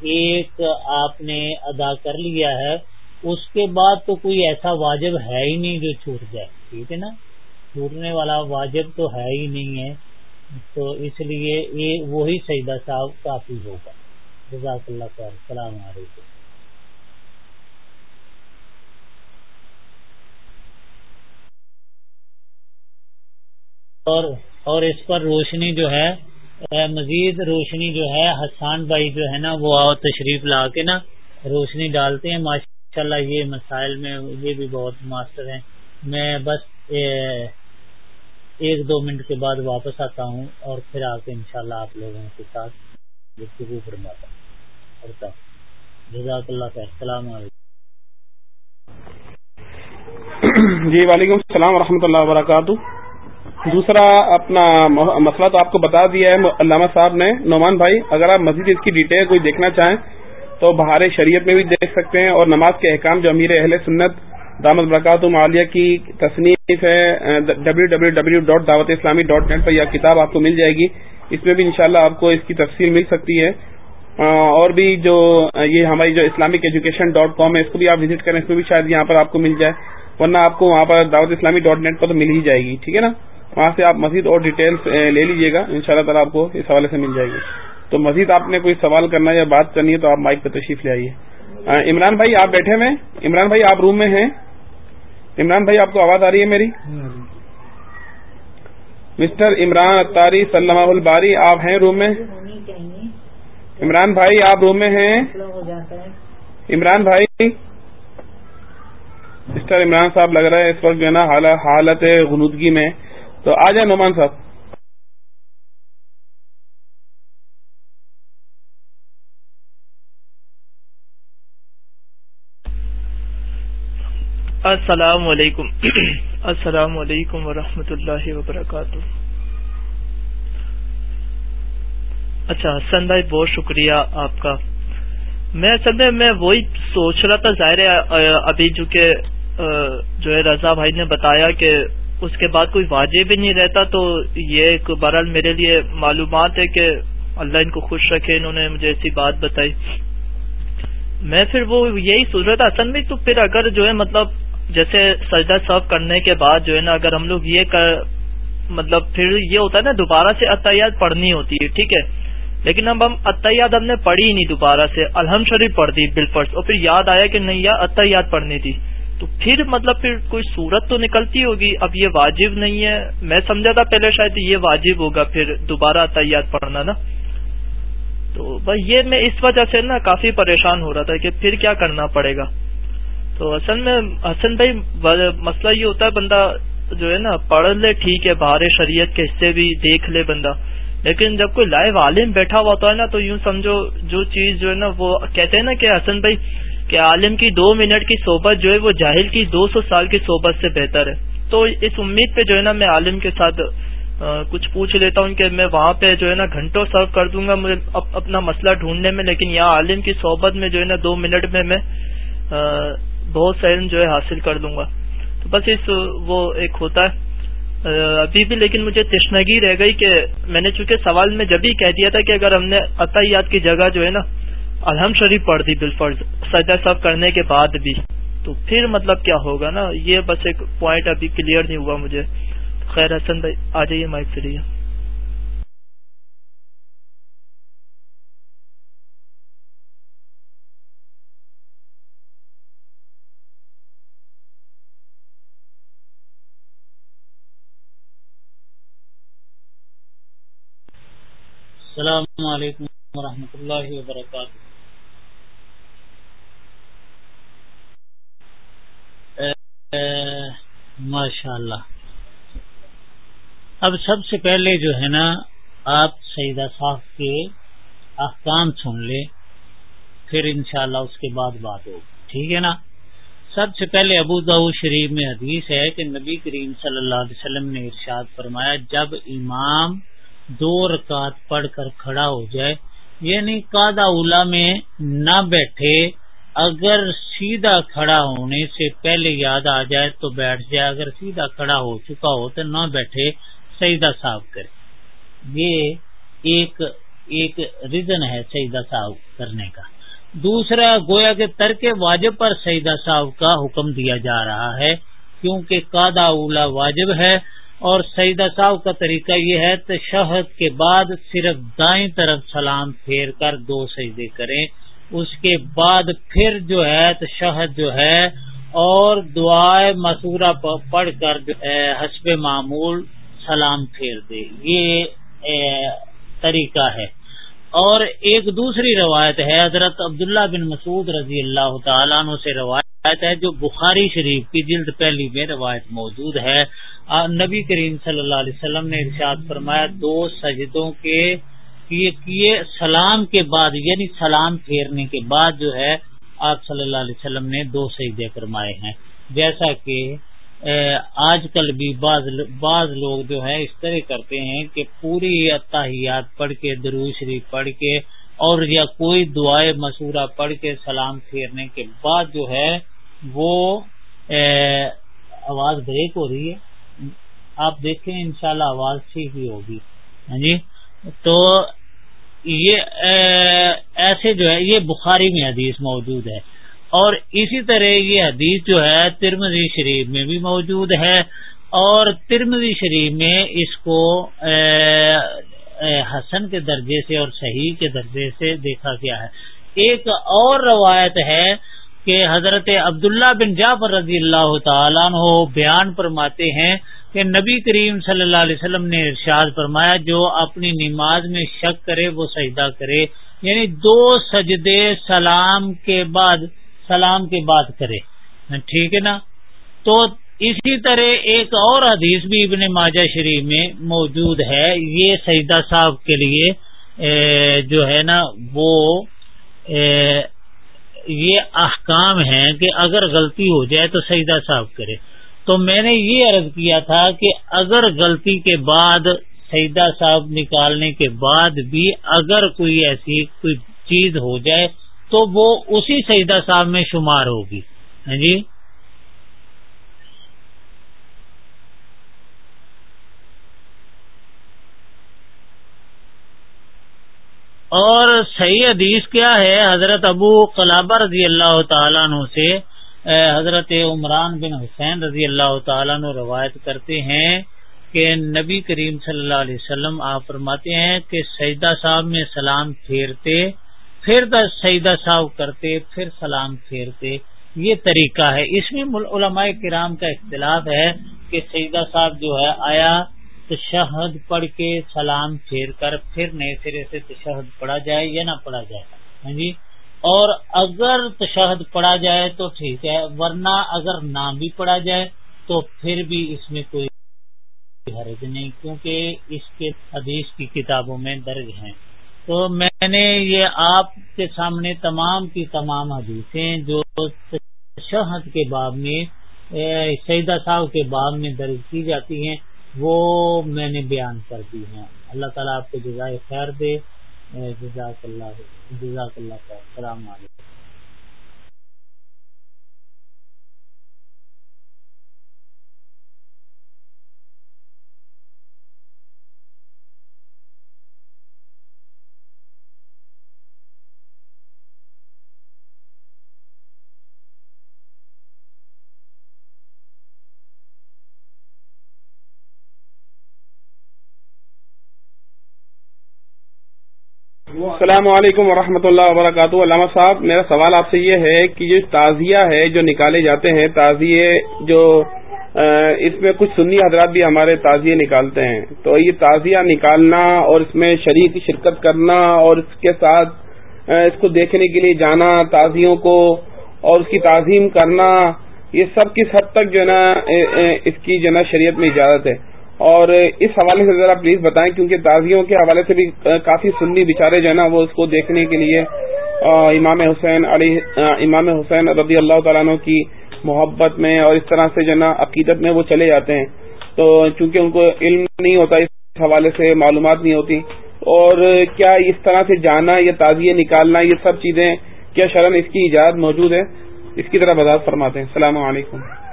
ایک آپ نے ادا کر لیا ہے۔ اس کے بعد تو کوئی ایسا واجب ہے ہی نہیں جو چھوٹ جائے، ٹھیک ہے نا؟ چھوٹنے والا واجب تو ہے ہی نہیں ہے، تو اس لیے یہ وہی سیدہ صاحب کافی ہوگا۔ جزاک اللہ خیر السلام علیکم۔ اور اور اس پر روشنی جو ہے مزید روشنی جو ہے، حسان بھائی جو ہے نا، وہ تشریف لا کے نا، روشنی ڈالتے ہیں۔ ماشاء انشاءاللہ یہ مسائل میں یہ بھی بہت ماسٹر ہیں۔ میں بس ایک دو منٹ کے بعد واپس آتا ہوں اور پھر آ کے انشاءاللہ آپ لوگوں کے ساتھ گفتگو فرماتا جزاک اللہ خیر۔ السلام علیکم۔ جی وعلیکم السلام ورحمۃ اللہ وبرکاتہ۔ دوسرا اپنا مسئلہ تو آپ کو بتا دیا ہے، علامہ صاحب نے۔ نعمان بھائی، اگر آپ مزید اس کی ڈیٹیل کوئی دیکھنا چاہیں تو بہار شریعت میں بھی دیکھ سکتے ہیں اور نماز کے احکام جو امیر اہل سنت دامت برکات معالیہ کی تصنیف ہے ڈبلو ڈبلو ڈبلو ڈاٹ دعوت اسلامی ڈاٹ نیٹ پر یہ کتاب آپ کو مل جائے گی۔ اس میں بھی انشاءاللہ شاء آپ کو اس کی تفصیل مل سکتی ہے۔ اور بھی جو یہ ہماری جو اسلامک ایجوکیشن ڈاٹ کام ہے، اس کو بھی آپ وزٹ کریں، اس میں بھی شاید یہاں پر آپ کو مل جائے۔ ورنہ آپ کو وہاں پر دعوت اسلامی ڈاٹ نیٹ پر تو مل ہی جائے گی، ٹھیک ہے نا؟ وہاں سے آپ مزید اور ڈیٹیلس لے لیجیے گا۔ ان شاء اللہ تعالیٰ آپ کو اس حوالے سے مل جائے گی۔ تو مزید آپ نے کوئی سوال کرنا یا بات کرنی ہے تو آپ مائک پہ تشریف لے آئیے۔ عمران بھائی، آپ بیٹھے ہوئے عمران بھائی، آپ روم میں ہیں؟ عمران بھائی، آپ کو آواز آ رہی ہے میری؟ مسٹر عمران اتاری سلم الباری، آپ ہیں روم میں؟ عمران بھائی، آپ روم میں ہیں؟ عمران بھائی، مسٹر عمران صاحب لگ رہا ہے اس وقت جو ہے نا حالت غنودگی میں۔ تو آ جائیں نعمان صاحب۔ السلام علیکم۔ السلام علیکم ورحمۃ اللہ وبرکاتہ۔ اچھا حسن بھائی، بہت شکریہ آپ کا۔ میں اصل میں میں وہی سوچ رہا تھا، ظاہر ہے ابھی جو کہ جو ہے، رضا بھائی نے بتایا کہ اس کے بعد کوئی واجب بھی نہیں رہتا، تو یہ ایک بہرحال میرے لیے معلومات ہے کہ اللہ ان کو خوش رکھے، انہوں نے مجھے ایسی بات بتائی۔ میں پھر وہ یہی سوچ رہا تھا اصل میں تو پھر اگر جو ہے مطلب جیسے سجدہ صاف کرنے کے بعد جو ہے نا اگر ہم لوگ یہ کر مطلب پھر یہ ہوتا ہے نا دوبارہ سے اتیات پڑھنی ہوتی ہے، ٹھیک ہے؟ لیکن اب ہم اتیات ہم نے پڑھی ہی نہیں دوبارہ سے، الحمد شریف پڑھ دی بالفرض اور پھر یاد آیا کہ نہیں یار اتیات پڑھنی تھی۔ تو پھر مطلب پھر کوئی صورت تو نکلتی ہوگی۔ اب یہ واجب نہیں ہے۔ میں سمجھا تھا پہلے شاید یہ واجب ہوگا پھر دوبارہ اتیات پڑھنا نا۔ تو بھائی یہ میں اس وجہ سے نا کافی پریشان ہو رہا تھا کہ پھر کیا کرنا پڑے گا۔ تو اصل میں حسن بھائی مسئلہ یہ ہوتا ہے، بندہ جو ہے نا، پڑھ لے، ٹھیک ہے، باہر شریعت کے حصے بھی دیکھ لے بندہ۔ لیکن جب کوئی لائیو عالم بیٹھا ہوا ہوتا ہے نا، تو یوں سمجھو، جو چیز جو ہے نا، وہ کہتے ہیں نا کہ حسن بھائی، کہ عالم کی دو منٹ کی صحبت جو ہے، وہ جاہل کی دو سو سال کی صحبت سے بہتر ہے۔ تو اس امید پہ جو ہے نا، میں عالم کے ساتھ کچھ پوچھ لیتا ہوں کہ میں وہاں پہ جو ہے نا، گھنٹوں سرو کر دوں گا، مجھے اپنا مسئلہ ڈھونڈنے میں، لیکن یہاں عالم کی صحبت میں جو ہے نا، دو منٹ میں میں بہت سا علم جو ہے حاصل کر دوں گا۔ تو بس اس وہ ایک ہوتا ہے۔ ابھی بھی لیکن مجھے تشنگی رہ گئی کہ میں نے چونکہ سوال میں جب ہی کہہ دیا تھا کہ اگر ہم نے عطیات کی جگہ جو ہے نا الحم شریف پڑھ دی بالفرض سجدہ سب کرنے کے بعد بھی، تو پھر مطلب کیا ہوگا نا؟ یہ بس ایک پوائنٹ ابھی کلیئر نہیں ہوا مجھے۔ خیر حسن بھائی، آ جائیے مائک فری السلام علیکم ورحمۃ اللہ وبرکاتہ۔ ماشاء اللہ اب سب سے پہلے جو ہے نا، آپ سیدہ صاحب کے احکام سن لے پھر انشاءاللہ اس کے بعد بات ہوگی۔ ٹھیک ہے نا؟ سب سے پہلے ابو داؤ شریف میں حدیث ہے کہ نبی کریم صلی اللہ علیہ وسلم نے ارشاد فرمایا، جب امام دو رکعت پڑھ کر کھڑا ہو جائے۔ یعنی قادہ اولا میں نہ بیٹھے، اگر سیدھا کھڑا ہونے سے پہلے یاد آ جائے تو بیٹھ جائے۔ اگر سیدھا کھڑا ہو چکا ہو تو نہ بیٹھے، سیدہ صاحب کرے۔ یہ ایک ایک ریزن ہے سیدہ صاحب کرنے کا۔ دوسرا، گویا کے ترک واجب پر سیدہ صاحب کا حکم دیا جا رہا ہے، کیونکہ قادہ اولا واجب ہے۔ اور سیدہ صاحب کا طریقہ یہ ہے تو شہد کے بعد صرف دائیں طرف سلام پھیر کر دو سجدے کریں۔ اس کے بعد پھر جو ہے تو شہد جو ہے، اور دعائے مسورہ پڑھ کر جو حسب معمول سلام پھیر دے۔ یہ طریقہ ہے۔ اور ایک دوسری روایت ہے، حضرت عبداللہ بن مسعود رضی اللہ تعالیٰ عنہ سے روایت ہے، جو بخاری شریف کی جلد پہلی میں روایت موجود ہے۔ نبی کریم صلی اللہ علیہ وسلم نے ارشاد فرمایا، دو سجدوں کے کیے سلام کے بعد یعنی سلام پھیرنے کے بعد جو ہے، آپ صلی اللہ علیہ وسلم نے دو سجدے فرمائے ہیں۔ جیسا کہ آج کل بھی بعض بعض لوگ جو ہے اس طرح کرتے ہیں کہ پوری اتحیات پڑھ کے درو شریف پڑھ کے اور یا کوئی دعائیں مسورہ پڑھ کے سلام پھیرنے کے بعد جو ہے وہ آواز بریک ہو رہی ہے۔ آپ دیکھیں انشاءاللہ آواز ٹھیک ہی ہوگی۔ ہاں جی؟ تو یہ ایسے جو ہے، یہ بخاری میں حدیث موجود ہے۔ اور اسی طرح یہ حدیث جو ہے ترمزی شریف میں بھی موجود ہے اور ترمزی شریف میں اس کو حسن کے درجے سے اور صحیح کے درجے سے دیکھا گیا ہے۔ ایک اور روایت ہے کہ حضرت عبداللہ بن جعفر رضی اللہ تعالیٰ عنہ بیان فرماتے ہیں کہ نبی کریم صلی اللہ علیہ وسلم نے ارشاد فرمایا، جو اپنی نماز میں شک کرے وہ سجدہ کرے۔ یعنی دو سجدے سلام کے بعد سلام کے بعد کرے۔ ٹھیک ہے نا؟ تو اسی طرح ایک اور حدیث بھی ابن ماجہ شریف میں موجود ہے۔ یہ سجدہ صاحب کے لیے جو ہے نا، وہ یہ احکام ہے کہ اگر غلطی ہو جائے تو سجدہ صاحب کرے۔ تو میں نے یہ عرض کیا تھا کہ اگر غلطی کے بعد سجدہ صاحب نکالنے کے بعد بھی اگر کوئی ایسی کوئی چیز ہو جائے تو وہ اسی سجدہ صاحب میں شمار ہوگی۔ ہاں جی؟ اور صحیح حدیث کیا ہے؟ حضرت ابو قلابہ رضی اللہ تعالیٰ عنہ سے حضرت عمران بن حسین رضی اللہ تعالیٰ عنہ روایت کرتے ہیں کہ نبی کریم صلی اللہ علیہ وسلم آپ فرماتے ہیں کہ سجدہ صاحب میں سلام پھیرتے پھر سجدہ صاحب کرتے، پھر سلام پھیرتے۔ یہ طریقہ ہے۔ اس میں علماء کرام کا اختلاف ہے کہ سیدہ صاحب جو ہے، آیا تشہد پڑھ کے سلام پھیر کر، پھر نئے سرے سے تشہد پڑھا جائے یا نہ پڑھا جائے۔ ہاں جی؟ اور اگر تشہد پڑھا جائے تو ٹھیک ہے، ورنہ اگر نہ بھی پڑھا جائے تو پھر بھی اس میں کوئی حرج نہیں، کیونکہ اس کے حدیث کی کتابوں میں درج ہیں۔ تو میں نے یہ آپ کے سامنے تمام کی تمام حدیثیں جو شہد کے باب میں سیدہ صاحب کے باب میں درج کی جاتی ہیں، وہ میں نے بیان کر دی ہیں۔ اللہ تعالیٰ آپ کو جزائے خیر دے۔ جزاک اللہ جزاک اللہ السلام علیکم۔ السلام علیکم ورحمۃ اللہ وبرکاتہ۔ علامہ صاحب، میرا سوال آپ سے یہ ہے کہ جو تعزیہ ہے جو نکالے جاتے ہیں تعزیے جو اس میں کچھ سنی حضرات بھی ہمارے تعزیے نکالتے ہیں۔ تو یہ تعزیہ نکالنا اور اس میں شریک شرکت کرنا اور اس کے ساتھ اس کو دیکھنے کے لیے جانا تعزیوں کو اور اس کی تعظیم کرنا، یہ سب کس حد تک جو ہے نا اس کی جو ہے نا شریعت میں اجازت ہے۔ اور اس حوالے سے ذرا پلیز بتائیں، کیونکہ تازیوں کے حوالے سے بھی کافی سنی بچارے جو ہے نا، وہ اس کو دیکھنے کے لیے امام حسین علی امام حسین رضی اللہ تعالیٰ عنہ کی محبت میں اور اس طرح سے جو ہے نا، عقیدت میں وہ چلے جاتے ہیں۔ تو چونکہ ان کو علم نہیں ہوتا، اس حوالے سے معلومات نہیں ہوتی۔ اور کیا اس طرح سے جانا، یا تعزیے نکالنا، یہ سب چیزیں، کیا شرن اس کی ایجاد موجود ہے؟ اس کی طرح وضاحت فرماتے ہیں۔ السلام علیکم۔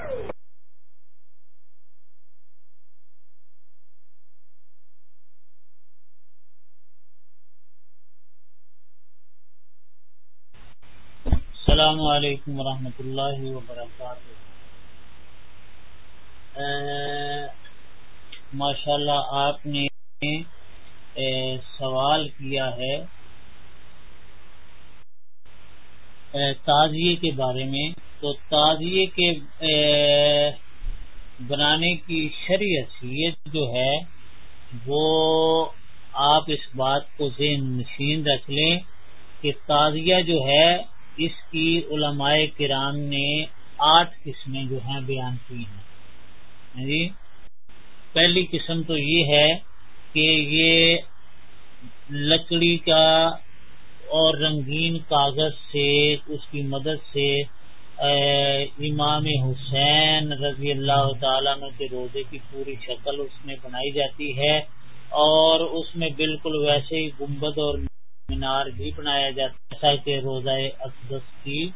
السلام علیکم ورحمۃ اللہ وبرکاتہ۔ ماشاء اللہ آپ نے سوال کیا ہے تازیے کے بارے میں۔ تو تازیے کے بنانے کی شریعت جو ہے، وہ آپ اس بات کو ذہن نشین رکھ لیں کہ تازیہ جو ہے اس کی علماء کرام نے آٹھ قسمیں جو ہیں بیان کی ہیں۔ ہاں جی؟ پہلی قسم تو یہ ہے کہ یہ لکڑی کا اور رنگین کاغذ سے، اس کی مدد سے امام حسین رضی اللہ تعالیٰ کے روزے کی پوری شکل اس میں بنائی جاتی ہے اور اس میں بالکل ویسے ہی گنبد اور مینار بھی بنایا جاتا ہے۔ کہ روزہ اقدس کی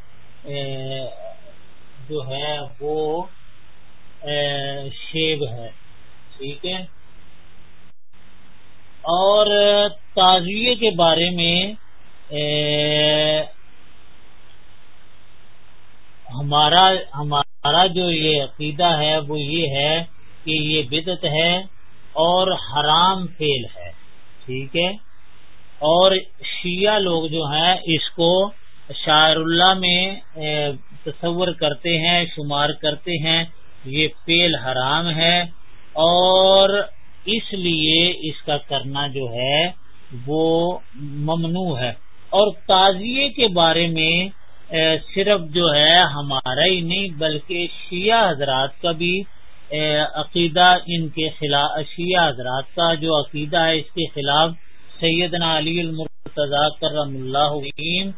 جو ہے وہ شیب ہے۔ ٹھیک ہے۔ اور تعزیے کے بارے میں ہمارا ہمارا جو یہ عقیدہ ہے وہ یہ ہے کہ یہ بدت ہے اور حرام فیل ہے۔ ٹھیک ہے۔ اور شیعہ لوگ جو ہیں، اس کو شاعر اللہ میں تصور کرتے ہیں، شمار کرتے ہیں، یہ پیل حرام ہے اور اس لیے اس کا کرنا جو ہے، وہ ممنوع ہے۔ اور تعزیے کے بارے میں صرف جو ہے، ہمارا ہی نہیں، بلکہ شیعہ حضرات کا بھی عقیدہ ان کے خلاف، شیعہ حضرات کا جو عقیدہ ہے، اس کے خلاف سیدنا علی المرتضی کرم اللہ علیم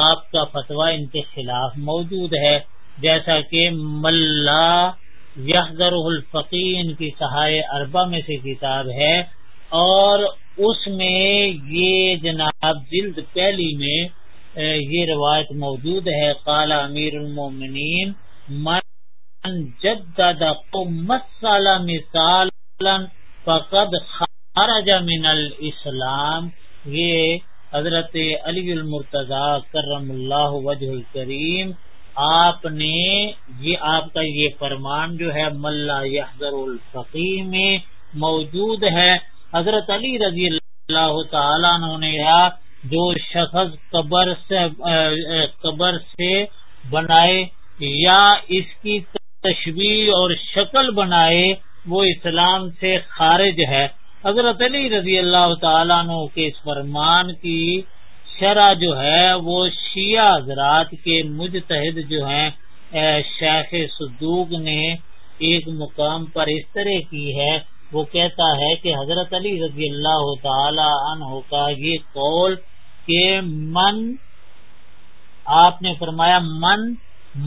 آپ کا فتویٰ ان کے خلاف موجود ہے، جیسا کہ ملا یحضر الفقی ان کی سہائے اربا میں سے کتاب ہے، اور اس میں یہ جناب جلد پہلی میں یہ روایت موجود ہے، قال امیر المومنین، من جدد قمت سالہ مثال فقد خرج من الاسلام، یہ حضرت علی المرتضی کرم اللہ وجہ الکریم، آپ نے یہ آپ کا یہ فرمان جو ہے، ملا یحضر الفقی میں موجود ہے۔ حضرت علی رضی اللہ تعالیٰ نے کہا، جو شخص قبر سے قبر سے بنائے یا اس کی تشبیح اور شکل بنائے، وہ اسلام سے خارج ہے۔ حضرت علی رضی اللہ تعالیٰ عنہ کے اس فرمان کی شرح جو ہے وہ شیعہ حضرات کے مجتہد جو ہیں شیخ صدوق نے ایک مقام پر اس طرح کی ہے۔ وہ کہتا ہے کہ حضرت علی رضی اللہ تعالی عنہ کا یہ قول کہ من، آپ نے فرمایا من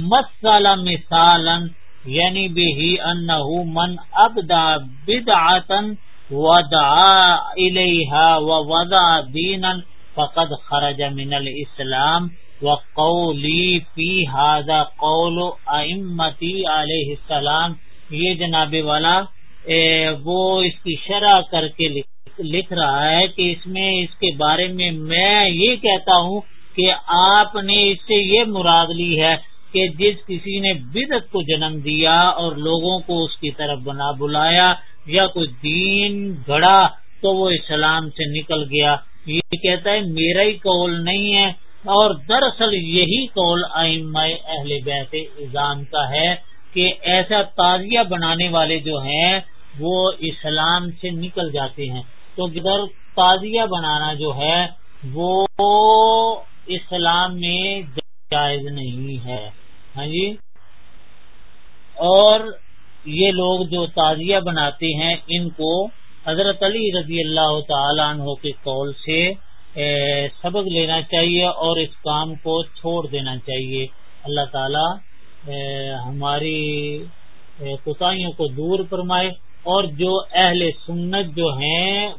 مسال مثالن یعنی بھی انہو من ابدا بدعتن ودعا الیہا ووضع دینا فقد خرج من الاسلام وقولی فی هذا قول ائمتی علیہ السلام یہ جناب والا وہ اس کی شرح کر کے لکھ رہا ہے کہ اس میں، اس کے بارے میں میں یہ کہتا ہوں کہ آپ نے اس سے یہ مراد لی ہے کہ جس کسی نے بدت کو جنم دیا اور لوگوں کو اس کی طرف بنا بلایا یا کوئی دین گھڑا تو وہ اسلام سے نکل گیا۔ یہ کہتا ہے، میرا ہی قول نہیں ہے اور دراصل یہی قول اہل بیت ایزان کا ہے کہ ایسا تازیہ بنانے والے جو ہیں، وہ اسلام سے نکل جاتے ہیں۔ تو ادھر تازیہ بنانا جو ہے، وہ اسلام میں جائز نہیں ہے۔ ہاں جی؟ اور یہ لوگ جو تازیہ بناتے ہیں، ان کو حضرت علی رضی اللہ تعالیٰ عنہ کے قول سے سبق لینا چاہیے اور اس کام کو چھوڑ دینا چاہیے۔ اللہ تعالی ہماری کوتاہیوں کو دور فرمائے اور جو اہل سنت جو ہیں،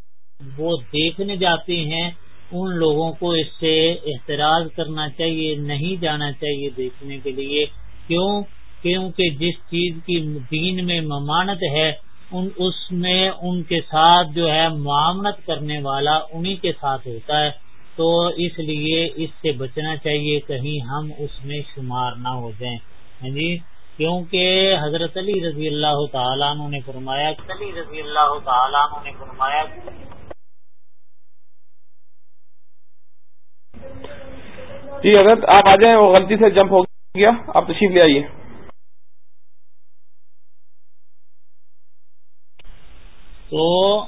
وہ دیکھنے جاتے ہیں ان لوگوں کو اس سے احتراج کرنا چاہیے، نہیں جانا چاہیے دیکھنے کے لیے، کیوں؟ کیونکہ جس چیز کی دین میں ممانت ہے، ان، اس میں ان کے ساتھ جو ہے معاملت کرنے والا انہی کے ساتھ ہوتا ہے۔ تو اس لیے اس سے بچنا چاہیے، کہیں ہم اس میں شمار نہ ہو جائیں۔ ہاں جی؟ کیونکہ حضرت علی رضی اللہ تعالیٰ عنہ نے فرمایا علی رضی اللہ تعالیٰ عنہ نے فرمایا جی حضرت، آپ آ جائیں، وہ غلطی سے جمپ ہو گیا۔ آپ تشریف لے آئیے۔ تو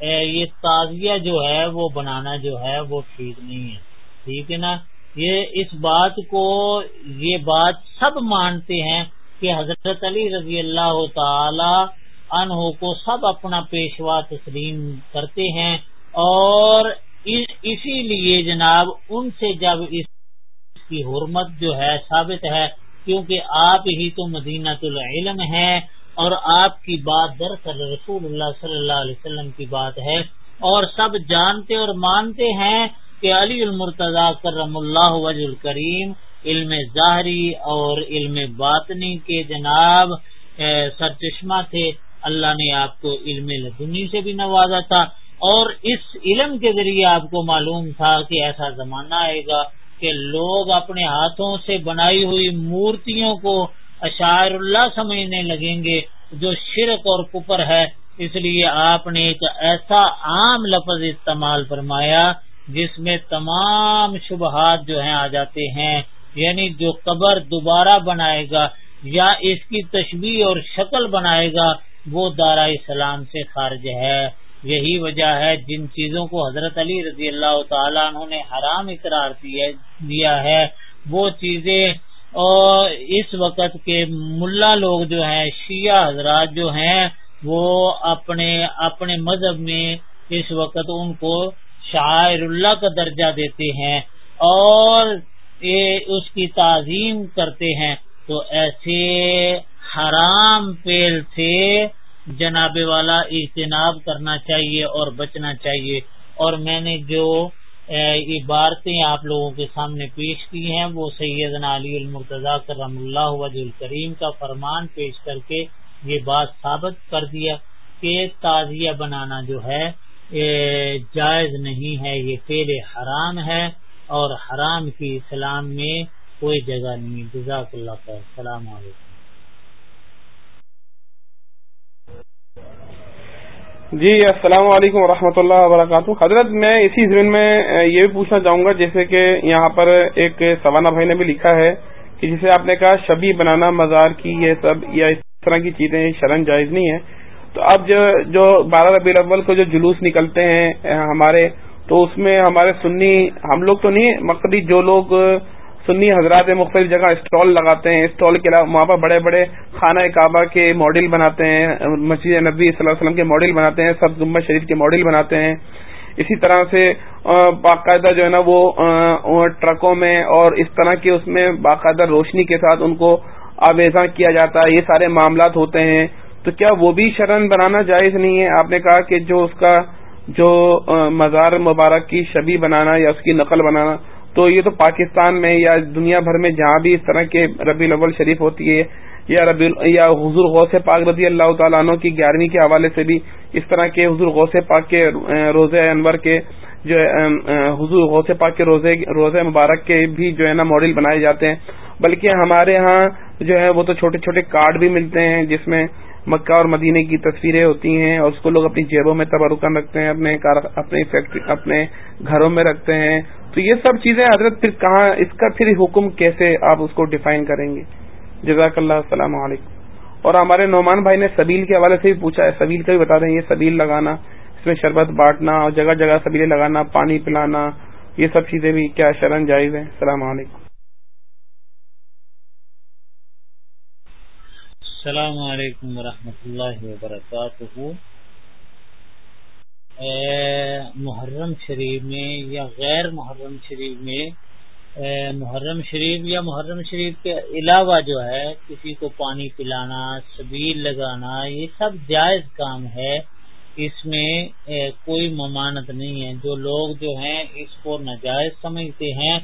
یہ تازیہ جو ہے، وہ بنانا جو ہے، وہ ٹھیک نہیں ہے۔ ٹھیک ہے نا؟ یہ اس بات کو، یہ بات سب مانتے ہیں کہ حضرت علی رضی اللہ تعالی عنہ کو سب اپنا پیشوا تسلیم کرتے ہیں اور اسی لیے جناب، ان سے جب اس کی حرمت جو ہے ثابت ہے، کیونکہ آپ ہی تو مدینہ العلم ہے اور آپ کی بات دراصل رسول اللہ صلی اللہ علیہ وسلم کی بات ہے، اور سب جانتے اور مانتے ہیں کہ علی المرتضی کرم اللہ وج الکریم علم ظاہری اور علم باطنی کے جناب سر چشمہ تھے۔ اللہ نے آپ کو علم لدنی سے بھی نوازا تھا۔ اور اس علم کے ذریعے آپ کو معلوم تھا کہ ایسا زمانہ آئے گا کہ لوگ اپنے ہاتھوں سے بنائی ہوئی مورتیوں کو اشاعر اللہ سمجھنے لگیں گے جو شرک اور کپر ہے۔ اس لیے آپ نے ایک ایسا عام لفظ استعمال فرمایا جس میں تمام شبہات جو ہیں آ جاتے ہیں یعنی جو قبر دوبارہ بنائے گا یا اس کی تشبیح اور شکل بنائے گا، وہ دارا اسلام سے خارج ہے۔ یہی وجہ ہے جن چیزوں کو حضرت علی رضی اللہ تعالیٰ عنہ نے حرام اقرار دیا ہے، وہ چیزیں، اور اس وقت کے ملا لوگ جو ہیں، شیعہ حضرات جو ہیں، وہ اپنے اپنے مذہب میں اس وقت ان کو شاعر اللہ کا درجہ دیتے ہیں، اور اس کی تعظیم کرتے ہیں۔ تو ایسے حرام پیل سے جناب والا اجتناب کرنا چاہیے اور بچنا چاہیے۔ اور میں نے جو عبارتیں آپ لوگوں کے سامنے پیش کی ہیں، وہ سیدنا علی المرتضی کرم اللہ وجہ الکریم کا فرمان پیش کر کے یہ بات ثابت کر دیا کہ تازیہ بنانا جو ہے جائز نہیں ہے، یہ فیل حرام ہے اور حرام کی اسلام میں کوئی جگہ نہیں۔ جزاک اللہ کا السلام علیکم۔ جی السلام علیکم ورحمۃ اللہ وبرکاتہ۔ حضرت، میں اسی زمین میں یہ بھی پوچھنا چاہوں گا، جیسے کہ یہاں پر ایک سوانا بھائی نے بھی لکھا ہے کہ جسے آپ نے کہا شبی بنانا، مزار کی یہ سب، یا اس طرح کی چیزیں، شرن جائز نہیں ہے۔ تو اب جو جو بارہ ربی الاول کو جو جلوس نکلتے ہیں ہمارے، تو اس میں ہمارے سنی، ہم لوگ تو نہیں مقدی جو لوگ سنی حضرات مختلف جگہ اسٹال لگاتے ہیں۔ اسٹال کے علاوہ وہاں پر بڑے بڑے خانہ کعبہ کے ماڈل بناتے ہیں۔ مسجد نبی صلی اللہ علیہ وسلم کے ماڈل بناتے ہیں۔ سب گمبد شریف کے ماڈل بناتے ہیں۔ اسی طرح سے باقاعدہ جو ہے نا وہ ٹرکوں میں اور اس طرح کے اس میں باقاعدہ روشنی کے ساتھ ان کو آویزاں کیا جاتا ہے۔ یہ سارے معاملات ہوتے ہیں۔ تو کیا وہ بھی شرن بنانا جائز نہیں ہے؟ آپ نے کہا کہ جو اس کا، جو مزار مبارک کی شبی بنانا یا اس کی نقل بنانا تو یہ تو پاکستان میں یا دنیا بھر میں جہاں بھی اس طرح کے ربی الاول شریف ہوتی ہے، یا ربی یا حضور غوث پاک رضی اللہ تعالیٰ عنہ کی گیارہویں کے حوالے سے بھی اس طرح کے حضور غوث پاک کے روزہ انور کے جو حضور غوث پاک کے روزے، روزہ مبارک کے بھی جو ہے نا ماڈل بنائے جاتے ہیں۔ بلکہ ہمارے ہاں جو ہے وہ تو چھوٹے چھوٹے کارڈ بھی ملتے ہیں جس میں مکہ اور مدینے کی تصویریں ہوتی ہیں اور اس کو لوگ اپنی جیبوں میں تبرکن رکھتے ہیں، اپنے اپنے فیکٹری، اپنے گھروں میں رکھتے ہیں۔ تو یہ سب چیزیں حضرت پھر کہاں، اس کا پھر حکم کیسے آپ اس کو ڈیفائن کریں گے؟ جزاک اللہ السلام علیکم۔ اور ہمارے نعمان بھائی نے سبیل کے حوالے سے بھی پوچھا ہے، سبیل کا بھی بتا دیں، یہ سبیل لگانا، اس میں شربت بانٹنا اور جگہ جگہ سبیلیں لگانا، پانی پلانا، یہ سب چیزیں بھی کیا شرن جائز ہیں؟ السلام علیکم۔ السلام علیکم ورحمۃ اللہ وبرکاتہ۔ محرم شریف میں یا غیر محرم شریف میں محرم شریف یا محرم شریف کے علاوہ جو ہے، کسی کو پانی پلانا، سبیل لگانا، یہ سب جائز کام ہے۔ اس میں کوئی ممانت نہیں ہے۔ جو لوگ جو ہیں، اس کو ناجائز سمجھتے ہیں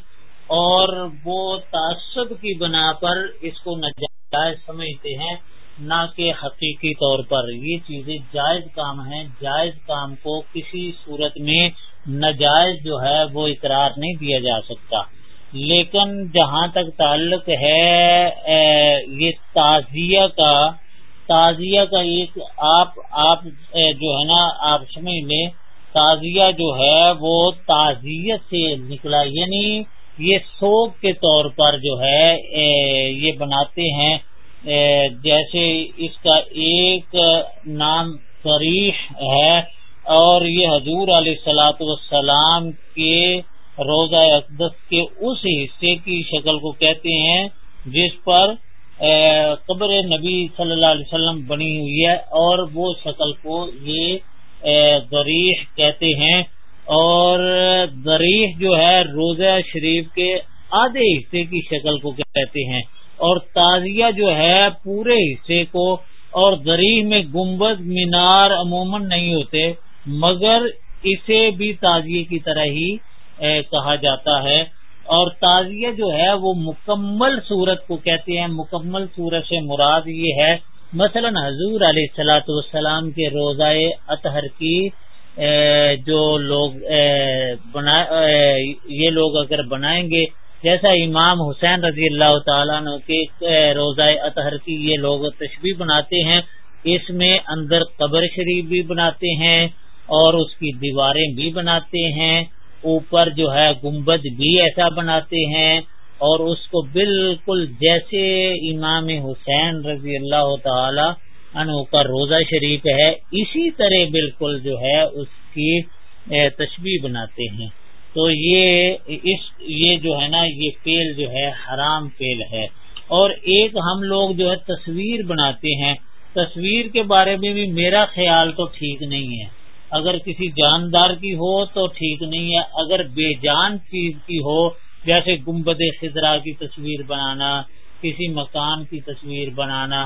اور وہ تعصب کی بنا پر اس کو ناجائز جائز سمجھتے ہیں، نہ کہ حقیقی طور پر۔ یہ چیزیں جائز کام ہیں، جائز کام کو کسی صورت میں ناجائز جو ہے وہ اقرار نہیں دیا جا سکتا۔ لیکن جہاں تک تعلق ہے یہ تعزیہ کا تعزیہ کا ایک آپ آپ جو ہے نا، آپ سمجھ لیں، تعزیہ جو ہے وہ تعزیت سے نکلا یعنی یہ سوگ کے طور پر جو ہے یہ بناتے ہیں جیسے اس کا ایک نام تاریخ ہے اور یہ حضور علیہ السلاۃ والسلام کے روزہ اقدس کے اس حصے کی شکل کو کہتے ہیں، جس پر قبر نبی صلی اللہ علیہ وسلم بنی ہوئی ہے اور وہ شکل کو یہ دریح کہتے ہیں۔ اور دریح جو ہے روزہ شریف کے آدھے حصے کی شکل کو کہتے ہیں اور تازیہ جو ہے پورے حصے کو اور دریح میں گنبد مینار عموماً نہیں ہوتے، مگر اسے بھی تازیے کی طرح ہی کہا جاتا ہے۔ اور تازیہ جو ہے وہ مکمل صورت کو کہتے ہیں۔ مکمل صورت سے مراد یہ ہے، مثلا حضور علیہ السلاۃ والسلام کے روزہ اطہر کی جو لوگ بنا یہ لوگ اگر بنائیں گے، جیسا امام حسین رضی اللہ تعالیٰ کے روزہ اطہر کی یہ لوگ تشبیح بناتے ہیں، اس میں اندر قبر شریف بھی بناتے ہیں اور اس کی دیواریں بھی بناتے ہیں، اوپر جو ہے گنبد بھی ایسا بناتے ہیں اور اس کو بالکل جیسے امام حسین رضی اللہ تعالی عنہ کا روزہ شریف ہے، اسی طرح بالکل جو ہے اس کی تشبیح بناتے ہیں۔ تو یہ، اس، یہ جو ہے نا، یہ فیل جو ہے، حرام فیل ہے۔ اور ایک ہم لوگ جو ہے تصویر بناتے ہیں۔ تصویر کے بارے میں بھی میرا خیال تو ٹھیک نہیں ہے۔ اگر کسی جاندار کی ہو تو ٹھیک نہیں ہے۔ اگر بے جان چیز کی ہو، جیسے گمبد خزرا کی تصویر بنانا، کسی مکان کی تصویر بنانا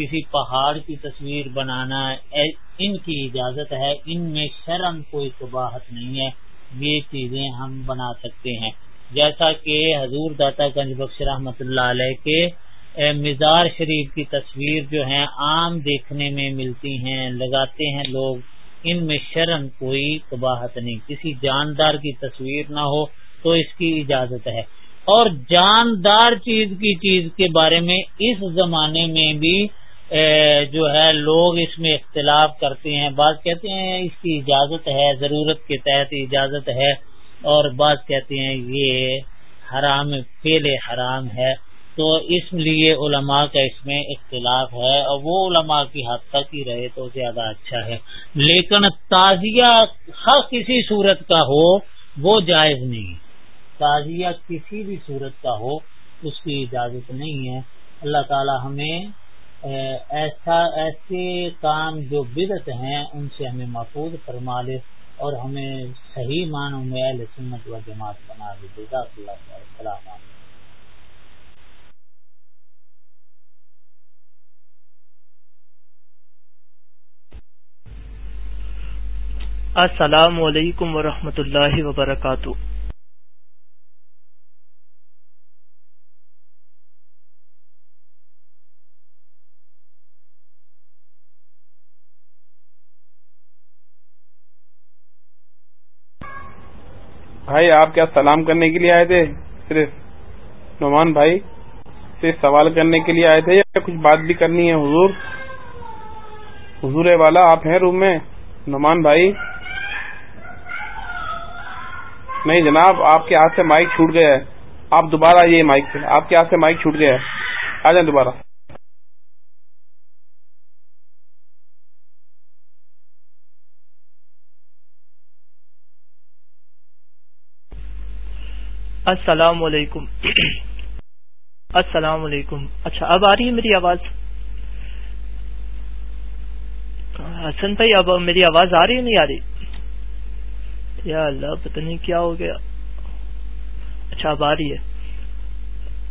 کسی پہاڑ کی تصویر بنانا ان کی اجازت ہے، ان میں شرم کوئی قباحت نہیں ہے۔ یہ چیزیں ہم بنا سکتے ہیں۔ جیسا کہ حضور داتا گنج بخش رحمت اللہ علیہ کے مزار شریف کی تصویر جو ہیں، عام دیکھنے میں ملتی ہیں، لگاتے ہیں لوگ۔ ان میں شرم کوئی قباحت نہیں۔ کسی جاندار کی تصویر نہ ہو تو اس کی اجازت ہے۔ اور جاندار چیز کی چیز کے بارے میں اس زمانے میں بھی جو ہے، لوگ اس میں اختلاف کرتے ہیں۔ بعض کہتے ہیں اس کی اجازت ہے، ضرورت کے تحت اجازت ہے۔ اور بعض کہتے ہیں یہ حرام فیل حرام ہے۔ تو اس لیے علماء کا اس میں اختلاف ہے۔ اور وہ علماء کی حد تک ہی رہے تو زیادہ اچھا ہے۔ لیکن تعزیہ ہر کسی صورت کا ہو، وہ جائز نہیں۔ تعزیہ کسی بھی صورت کا ہو، اس کی اجازت نہیں ہے۔ اللہ تعالی ہمیں ایسا، ایسے کام جو بدت ہیں، ان سے ہمیں محفوظ فرما لے اور ہمیں صحیح معنوں میں اہل سنت و جماعت بنا دے۔ گا اللہ خیر۔ السلام علیکم۔ السلام علیکم ورحمۃ اللہ وبرکاتہ۔ بھائی، آپ کیا سلام کرنے کے لیے آئے تھے؟ صرف نعمان بھائی، صرف سوال کرنے کے لیے آئے تھے یا کچھ بات بھی کرنی ہے؟ حضور حضور والا، آپ ہیں روم میں؟ نعمان بھائی۔ نہیں جناب، آپ کے ہاتھ سے مائک چھوٹ گیا ہے۔ آپ دوبارہ آئیے مائک پہ۔ آپ کے ہاتھ سے مائک چھوٹ گیا ہے۔ آ جائیں دوبارہ۔ السلام علیکم۔ السلام علیکم۔ اچھا اب آ رہی ہے میری آواز؟ حسن بھائی، اب میری آواز آ رہی ہے نہیں آ رہی؟ یا اللہ، پتہ نہیں کیا ہو گیا۔ اچھا اب آ رہی ہے۔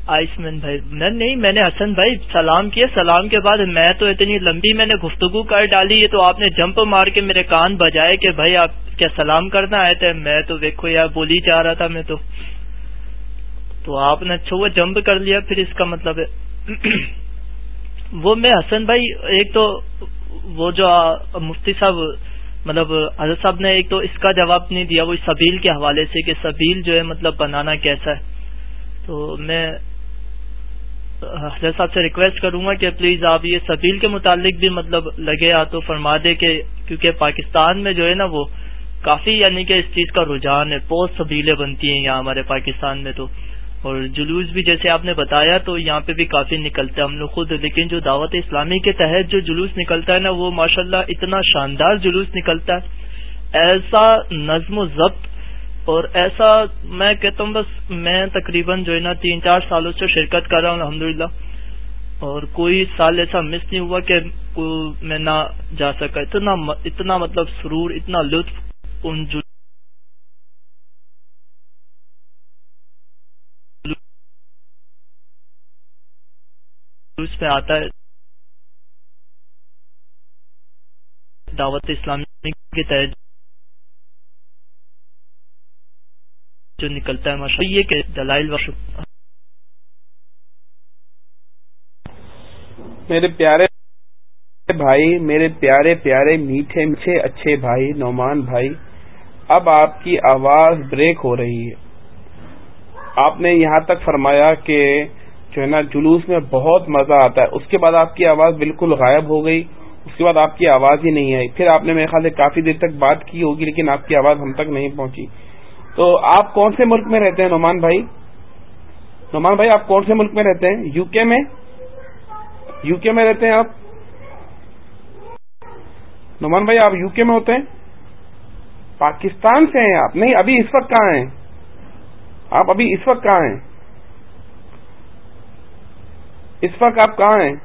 آئسمین بھائی نہیں، میں نے حسن بھائی سلام کیا۔ سلام کے بعد میں تو اتنی لمبی میں نے گفتگو کر ڈالی ہے تو آپ نے جمپ مار کے میرے کان بجائے کہ بھائی آپ کیا سلام کرنا آئے تھے؟ میں تو دیکھو یار، بولی جا رہا تھا میں تو۔ تو آپ نے اچھا وہ جمپ کر لیا، پھر اس کا مطلب ہے۔ وہ میں حسن بھائی، ایک تو وہ جو مفتی صاحب مطلب حضرت صاحب نے ایک تو اس کا جواب نہیں دیا، وہ سبیل کے حوالے سے کہ سبیل جو ہے مطلب بنانا کیسا ہے۔ تو میں حضرت صاحب سے ریکویسٹ کروں گا کہ پلیز آپ یہ سبیل کے متعلق بھی مطلب لگے آ تو فرما دے کہ کیونکہ پاکستان میں جو ہے نا وہ کافی یعنی کہ اس چیز کا رجحان ہے، بہت سبیلیں بنتی ہیں یہاں ہمارے پاکستان میں تو۔ اور جلوس بھی جیسے آپ نے بتایا تو یہاں پہ بھی کافی نکلتا ہے ہم لوگ خود، لیکن جو دعوت اسلامی کے تحت جو جلوس نکلتا ہے نا، وہ ماشاءاللہ اتنا شاندار جلوس نکلتا ہے۔ ایسا نظم و ضبط اور ایسا میں کہتا ہوں بس میں تقریباً جو ہے نا تین چار سالوں سے شرکت کر رہا ہوں الحمد اور کوئی سال ایسا مس نہیں ہوا کہ میں نہ جا سکا۔ اتنا اتنا مطلب سرور، اتنا لطف ان اس آتا ہے۔ دعوت اسلامی کے تحت جو نکلتا ہے ماشاء یہ کہ دلائل میرے پیارے بھائی، میرے پیارے پیارے میٹھے میٹھے اچھے بھائی، نعمان بھائی، اب آپ کی آواز بریک ہو رہی ہے۔ آپ نے یہاں تک فرمایا کہ جو ہے نا، جلوس میں بہت مزہ آتا ہے۔ اس کے بعد آپ کی آواز بالکل غائب ہو گئی۔ اس کے بعد آپ کی آواز ہی نہیں آئی۔ پھر آپ نے میرے خیال سے کافی دیر تک بات کی ہوگی، لیکن آپ کی آواز ہم تک نہیں پہنچی۔ تو آپ کون سے ملک میں رہتے ہیں نعمان بھائی؟ نعمان بھائی، آپ کون سے ملک میں رہتے ہیں؟ یو کے میں؟ یو کے میں رہتے ہیں آپ؟ نعمان بھائی، آپ یو کے میں ہوتے ہیں؟ پاکستان سے ہیں آپ؟ نہیں، ابھی اس وقت کہاں ہیں؟ آپ ابھی اس وقت کہاں ہیں؟ اس وقت آپ کہاں ہیں؟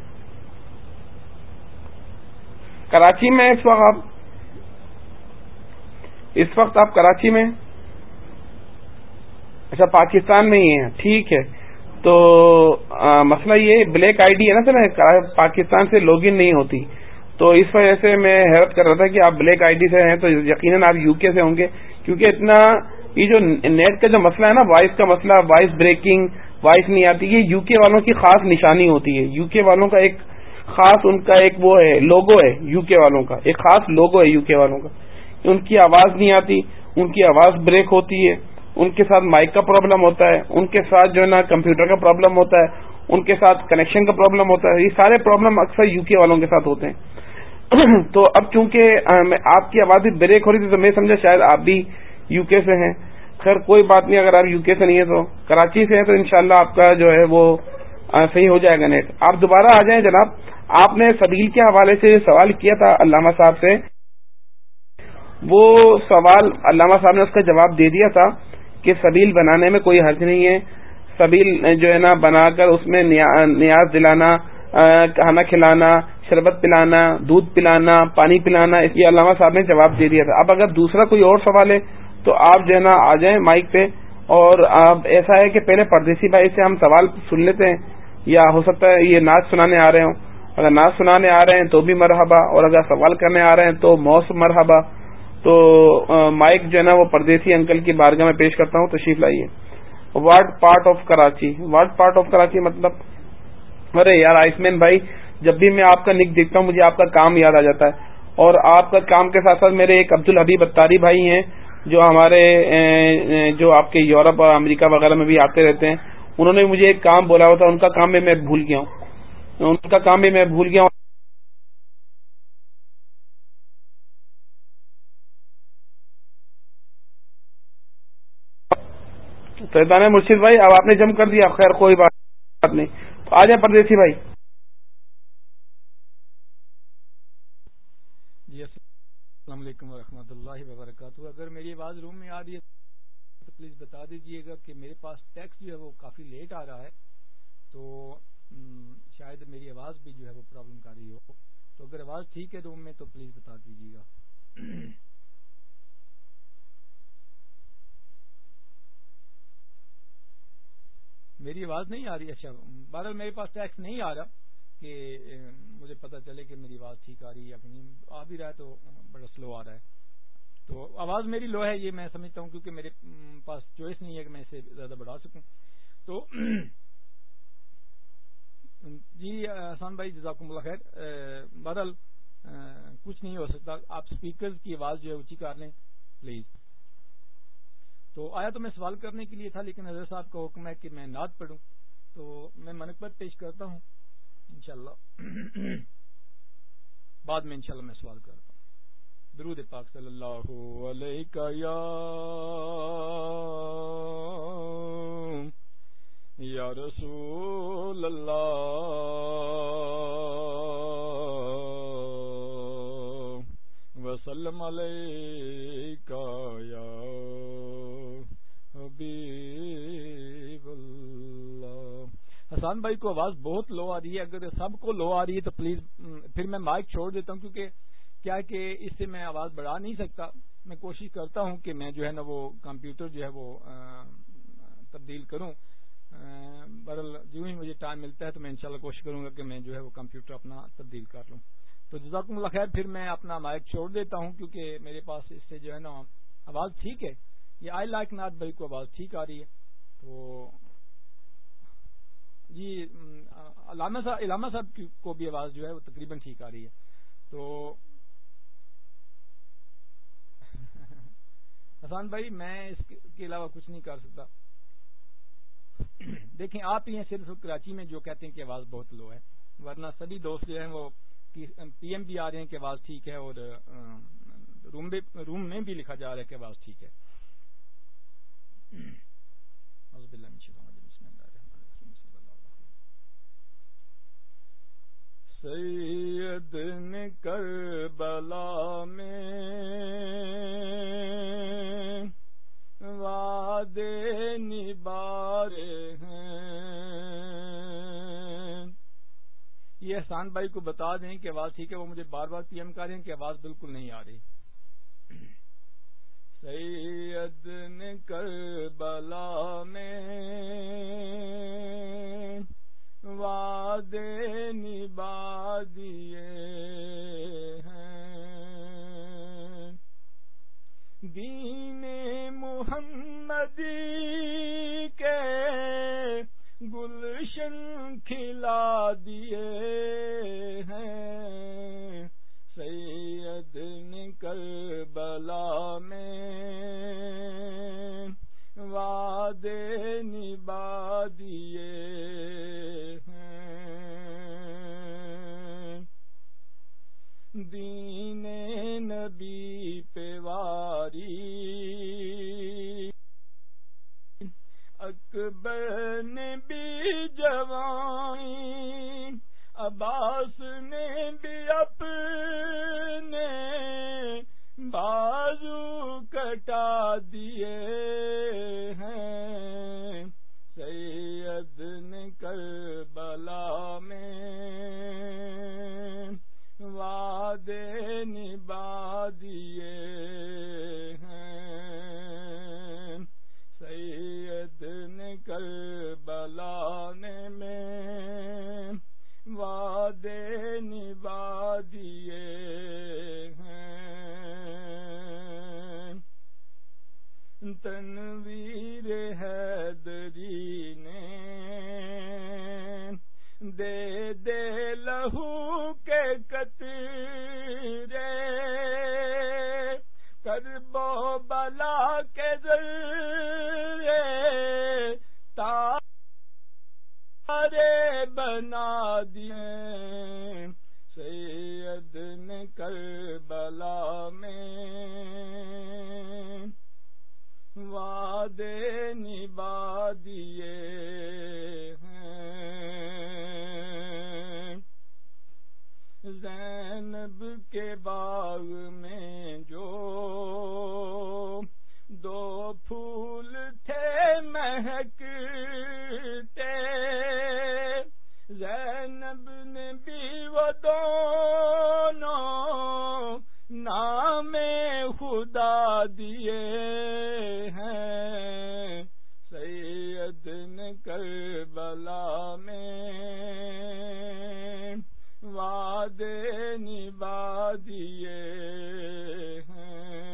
کراچی میں اس وقت آپ اس وقت آپ کراچی میں اچھا پاکستان میں ہی ہیں۔ ٹھیک ہے۔ تو مسئلہ یہ بلیک آئی ڈی ہے نا سر پاکستان سے لاگ ان نہیں ہوتی۔ تو اس وجہ سے میں حیرت کر رہا تھا کہ آپ بلیک آئی ڈی سے ہیں تو یقیناً آپ یو کے سے ہوں گے۔ کیونکہ اتنا، یہ جو نیٹ کا جو مسئلہ ہے نا، وائس کا مسئلہ، وائس بریکنگ وائس نہیں آتی، یہ یو کے والوں کی خاص نشانی ہوتی ہے۔ یو کے والوں کا ایک خاص ان کا ایک وہ ہے لوگو ہے یو کے والوں کا۔ ایک خاص لوگو ہے یو کے والوں کا۔ ان کی آواز نہیں آتی، ان کی آواز بریک ہوتی ہے۔ ان کے ساتھ مائک کا پرابلم ہوتا ہے۔ ان کے ساتھ جو ہے نا کمپیوٹر کا پرابلم ہوتا ہے۔ ان کے ساتھ کنیکشن کا پرابلم ہوتا ہے۔ یہ سارے پرابلم اکثر یو کے والوں کے ساتھ ہوتے ہیں۔ تو اب چونکہ آپ کی آواز بھی بریک ہو رہی تھی تو میں سمجھا شاید آپ بھی یو کے سے ہیں۔ خیر، کوئی بات نہیں، اگر آپ یو کے سے نہیں ہے تو کراچی سے ہیں تو انشاءاللہ آپ کا جو ہے وہ صحیح ہو جائے گا نیٹ۔ آپ دوبارہ آ جائیں جناب۔ آپ نے سبیل کے حوالے سے سوال کیا تھا علامہ صاحب سے۔ وہ سوال علامہ صاحب نے اس کا جواب دے دیا تھا کہ سبیل بنانے میں کوئی حرج نہیں ہے۔ سبیل جو ہے نا، بنا کر اس میں نیاز دلانا کھانا کھلانا، شربت پلانا، دودھ پلانا، پانی پلانا، اس یہ علامہ صاحب نے جواب دے دیا تھا۔ اب اگر دوسرا کوئی اور سوال ہے تو آپ جو ہے نا آ جائیں مائک پہ اور اب ایسا ہے کہ پہلے پردیسی بھائی سے ہم سوال سن لیتے ہیں یا ہو سکتا ہے یہ ناچ سنانے آ رہے ہوں۔ اگر ناچ سنانے آ رہے ہیں تو بھی مرحبا اور اگر سوال کرنے آ رہے ہیں تو موسم مرحبا۔ تو مائک جو ہے نا وہ پردیسی انکل کی بارگاہ میں پیش کرتا ہوں۔ تشریف لائیے۔ Ward part of Karachi? Ward part of Karachi مطلب؟ ارے یار آئسمین بھائی، جب بھی میں آپ کا نک دیکھتا ہوں، مجھے آپ کا کام یاد آ جاتا ہے۔ اور آپ کا کام کے ساتھ ساتھ میرے ایک عبد الحبیب اتاری بھائی ہیں۔ جو ہمارے جو آپ کے یورپ اور امریکہ وغیرہ میں بھی آتے رہتے ہیں، انہوں نے مجھے ایک کام بولا ہوا تھا، ان کا کام بھی میں بھول گیا ہوں۔ ان کا کام بھی میں بھول گیا ہوں۔ سیدان مرشید بھائی، اب آپ نے جم کر دیا، خیر کوئی بات نہیں۔ تو آ جائیں پردیسی بھائی۔ جی السلام علیکم ورحمۃ میری آواز روم میں آ رہی ہے، تو پلیز بتا دیجیے گا کہ میرے پاس ٹیکس جو ہے وہ کافی لیٹ آ رہا ہے، تو شاید میری آواز بھی جو ہے وہ پرابلم کر رہی ہو۔ تو اگر آواز ٹھیک ہے روم میں، تو پلیز بتا دیجیے گا۔ میری آواز نہیں آ رہی اچھا بہرحال میرے پاس ٹیکس نہیں آ رہا کہ مجھے پتا چلے کہ میری آواز ٹھیک آ رہی ہے یا نہیں۔ آ بھی رہا ہے تو بڑا سلو آ رہا ہے۔ تو آواز میری لو ہے، یہ میں سمجھتا ہوں کیونکہ میرے پاس چوائس نہیں ہے کہ میں اسے زیادہ بڑھا سکوں۔ تو جی آسان بھائی، جزاکم اللہ خیر۔ بہرحال کچھ نہیں ہو سکتا۔ آپ اسپیکر کی آواز جو ہے، اونچی کر لیں، پلیز۔ تو آیا تو میں سوال کرنے کے لیے تھا، لیکن حضرت صاحب کا حکم ہے کہ میں نعت پڑھوں۔ تو میں منقبت پیش کرتا ہوں۔ انشاءاللہ۔ بعد میں انشاءاللہ میں سوال کرتا ہوں۔ درود پاک صلی اللہ علیہ یا یا رسول اللہ وسلم علیہ یا حبیب اللہ۔ حسان بھائی کو آواز بہت لو آ رہی ہے، اگر سب کو لو آ رہی ہے تو پلیز پھر میں مائک چھوڑ دیتا ہوں کیونکہ کیا کہ اس سے میں آواز بڑھا نہیں سکتا۔ میں کوشش کرتا ہوں کہ میں جو ہے نا وہ کمپیوٹر جو ہے وہ تبدیل کروں۔ برل جو ہی مجھے ٹائم ملتا ہے تو میں انشاءاللہ کوشش کروں گا کہ میں جو ہے وہ کمپیوٹر اپنا تبدیل کر لوں۔ تو جزاکم اللہ خیر، پھر میں اپنا مائک چھوڑ دیتا ہوں کیونکہ میرے پاس اس سے جو ہے نا آواز ٹھیک ہے۔ یہ آئی لائک نات بھائی کو آواز ٹھیک آ رہی ہے۔ تو جی علامہ صاحب علامہ صاحب کو بھی آواز جو ہے وہ تقریباً ٹھیک آ رہی ہے۔ تو حسان بھائی، میں اس کے علاوہ کچھ نہیں کر سکتا۔ دیکھیں، آپ ہی ہیں صرف کراچی میں جو کہتے ہیں کہ آواز بہت لو ہے۔ ورنہ سبھی دوست جو ہیں وہ پی ایم بھی آ رہے ہیں کہ آواز ٹھیک ہے اور روم میں بھی لکھا جا رہا ہے کہ آواز ٹھیک ہے۔ سید نے کر میں وعدے نبارے ہیں۔ یہ احسان بھائی کو بتا دیں کہ آواز ٹھیک ہے، وہ مجھے بار بار پی ایم کر رہے ہیں کہ آواز بالکل نہیں آ رہی۔ سید نے کر میں وعدے نبا دیے ہیں۔ دین محمدی کے گلشن کھلا دیے ہیں۔ سید نے کربلا میں وعدے نبا دیے دین نبی پیواری۔ اکبر نے بھی جوانی، عباس نے بھی اپنے بازو کٹا دیے ہیں۔ سید نے کربلا میں وعدے نبا دیے ہیں۔ سید نے کربلا نے میں وعدے نبا دیے ہیں۔ تنویر حیدری نے دے لہو کے قطرے کربو بلا کے ذریعے تارے بنا دیے سید نے کربلا میں وعدے نبا دیے زینب کے باغ میں جو دو پھول تھے مہکتے، زینب نے بھی وہ دونوں نام خدا دیے ہیں۔ سید نے کربلا میں وعدے نبا دیے ہیں۔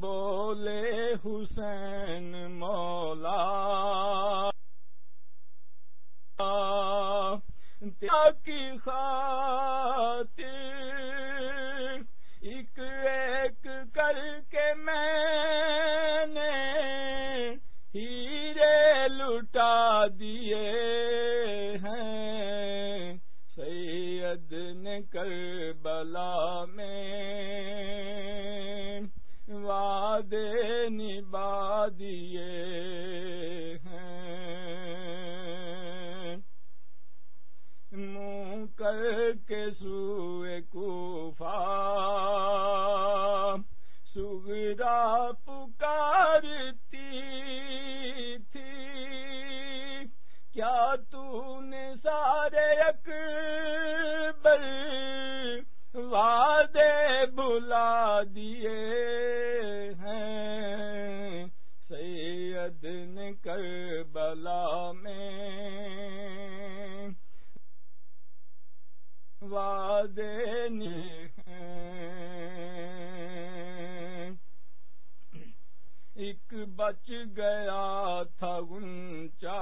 بولے حسین مولا کی خاطر، ایک ایک کر کے میں نے ہیرے لٹا دیے۔ کربلا میں وعدے نبا دیے ہیں۔ منہ کر کے سوئے کوفا سگرا وعدے بلا دیے ہیں۔ سید نے کربلا میں وعدے ایک بچ گیا تھا گنچا۔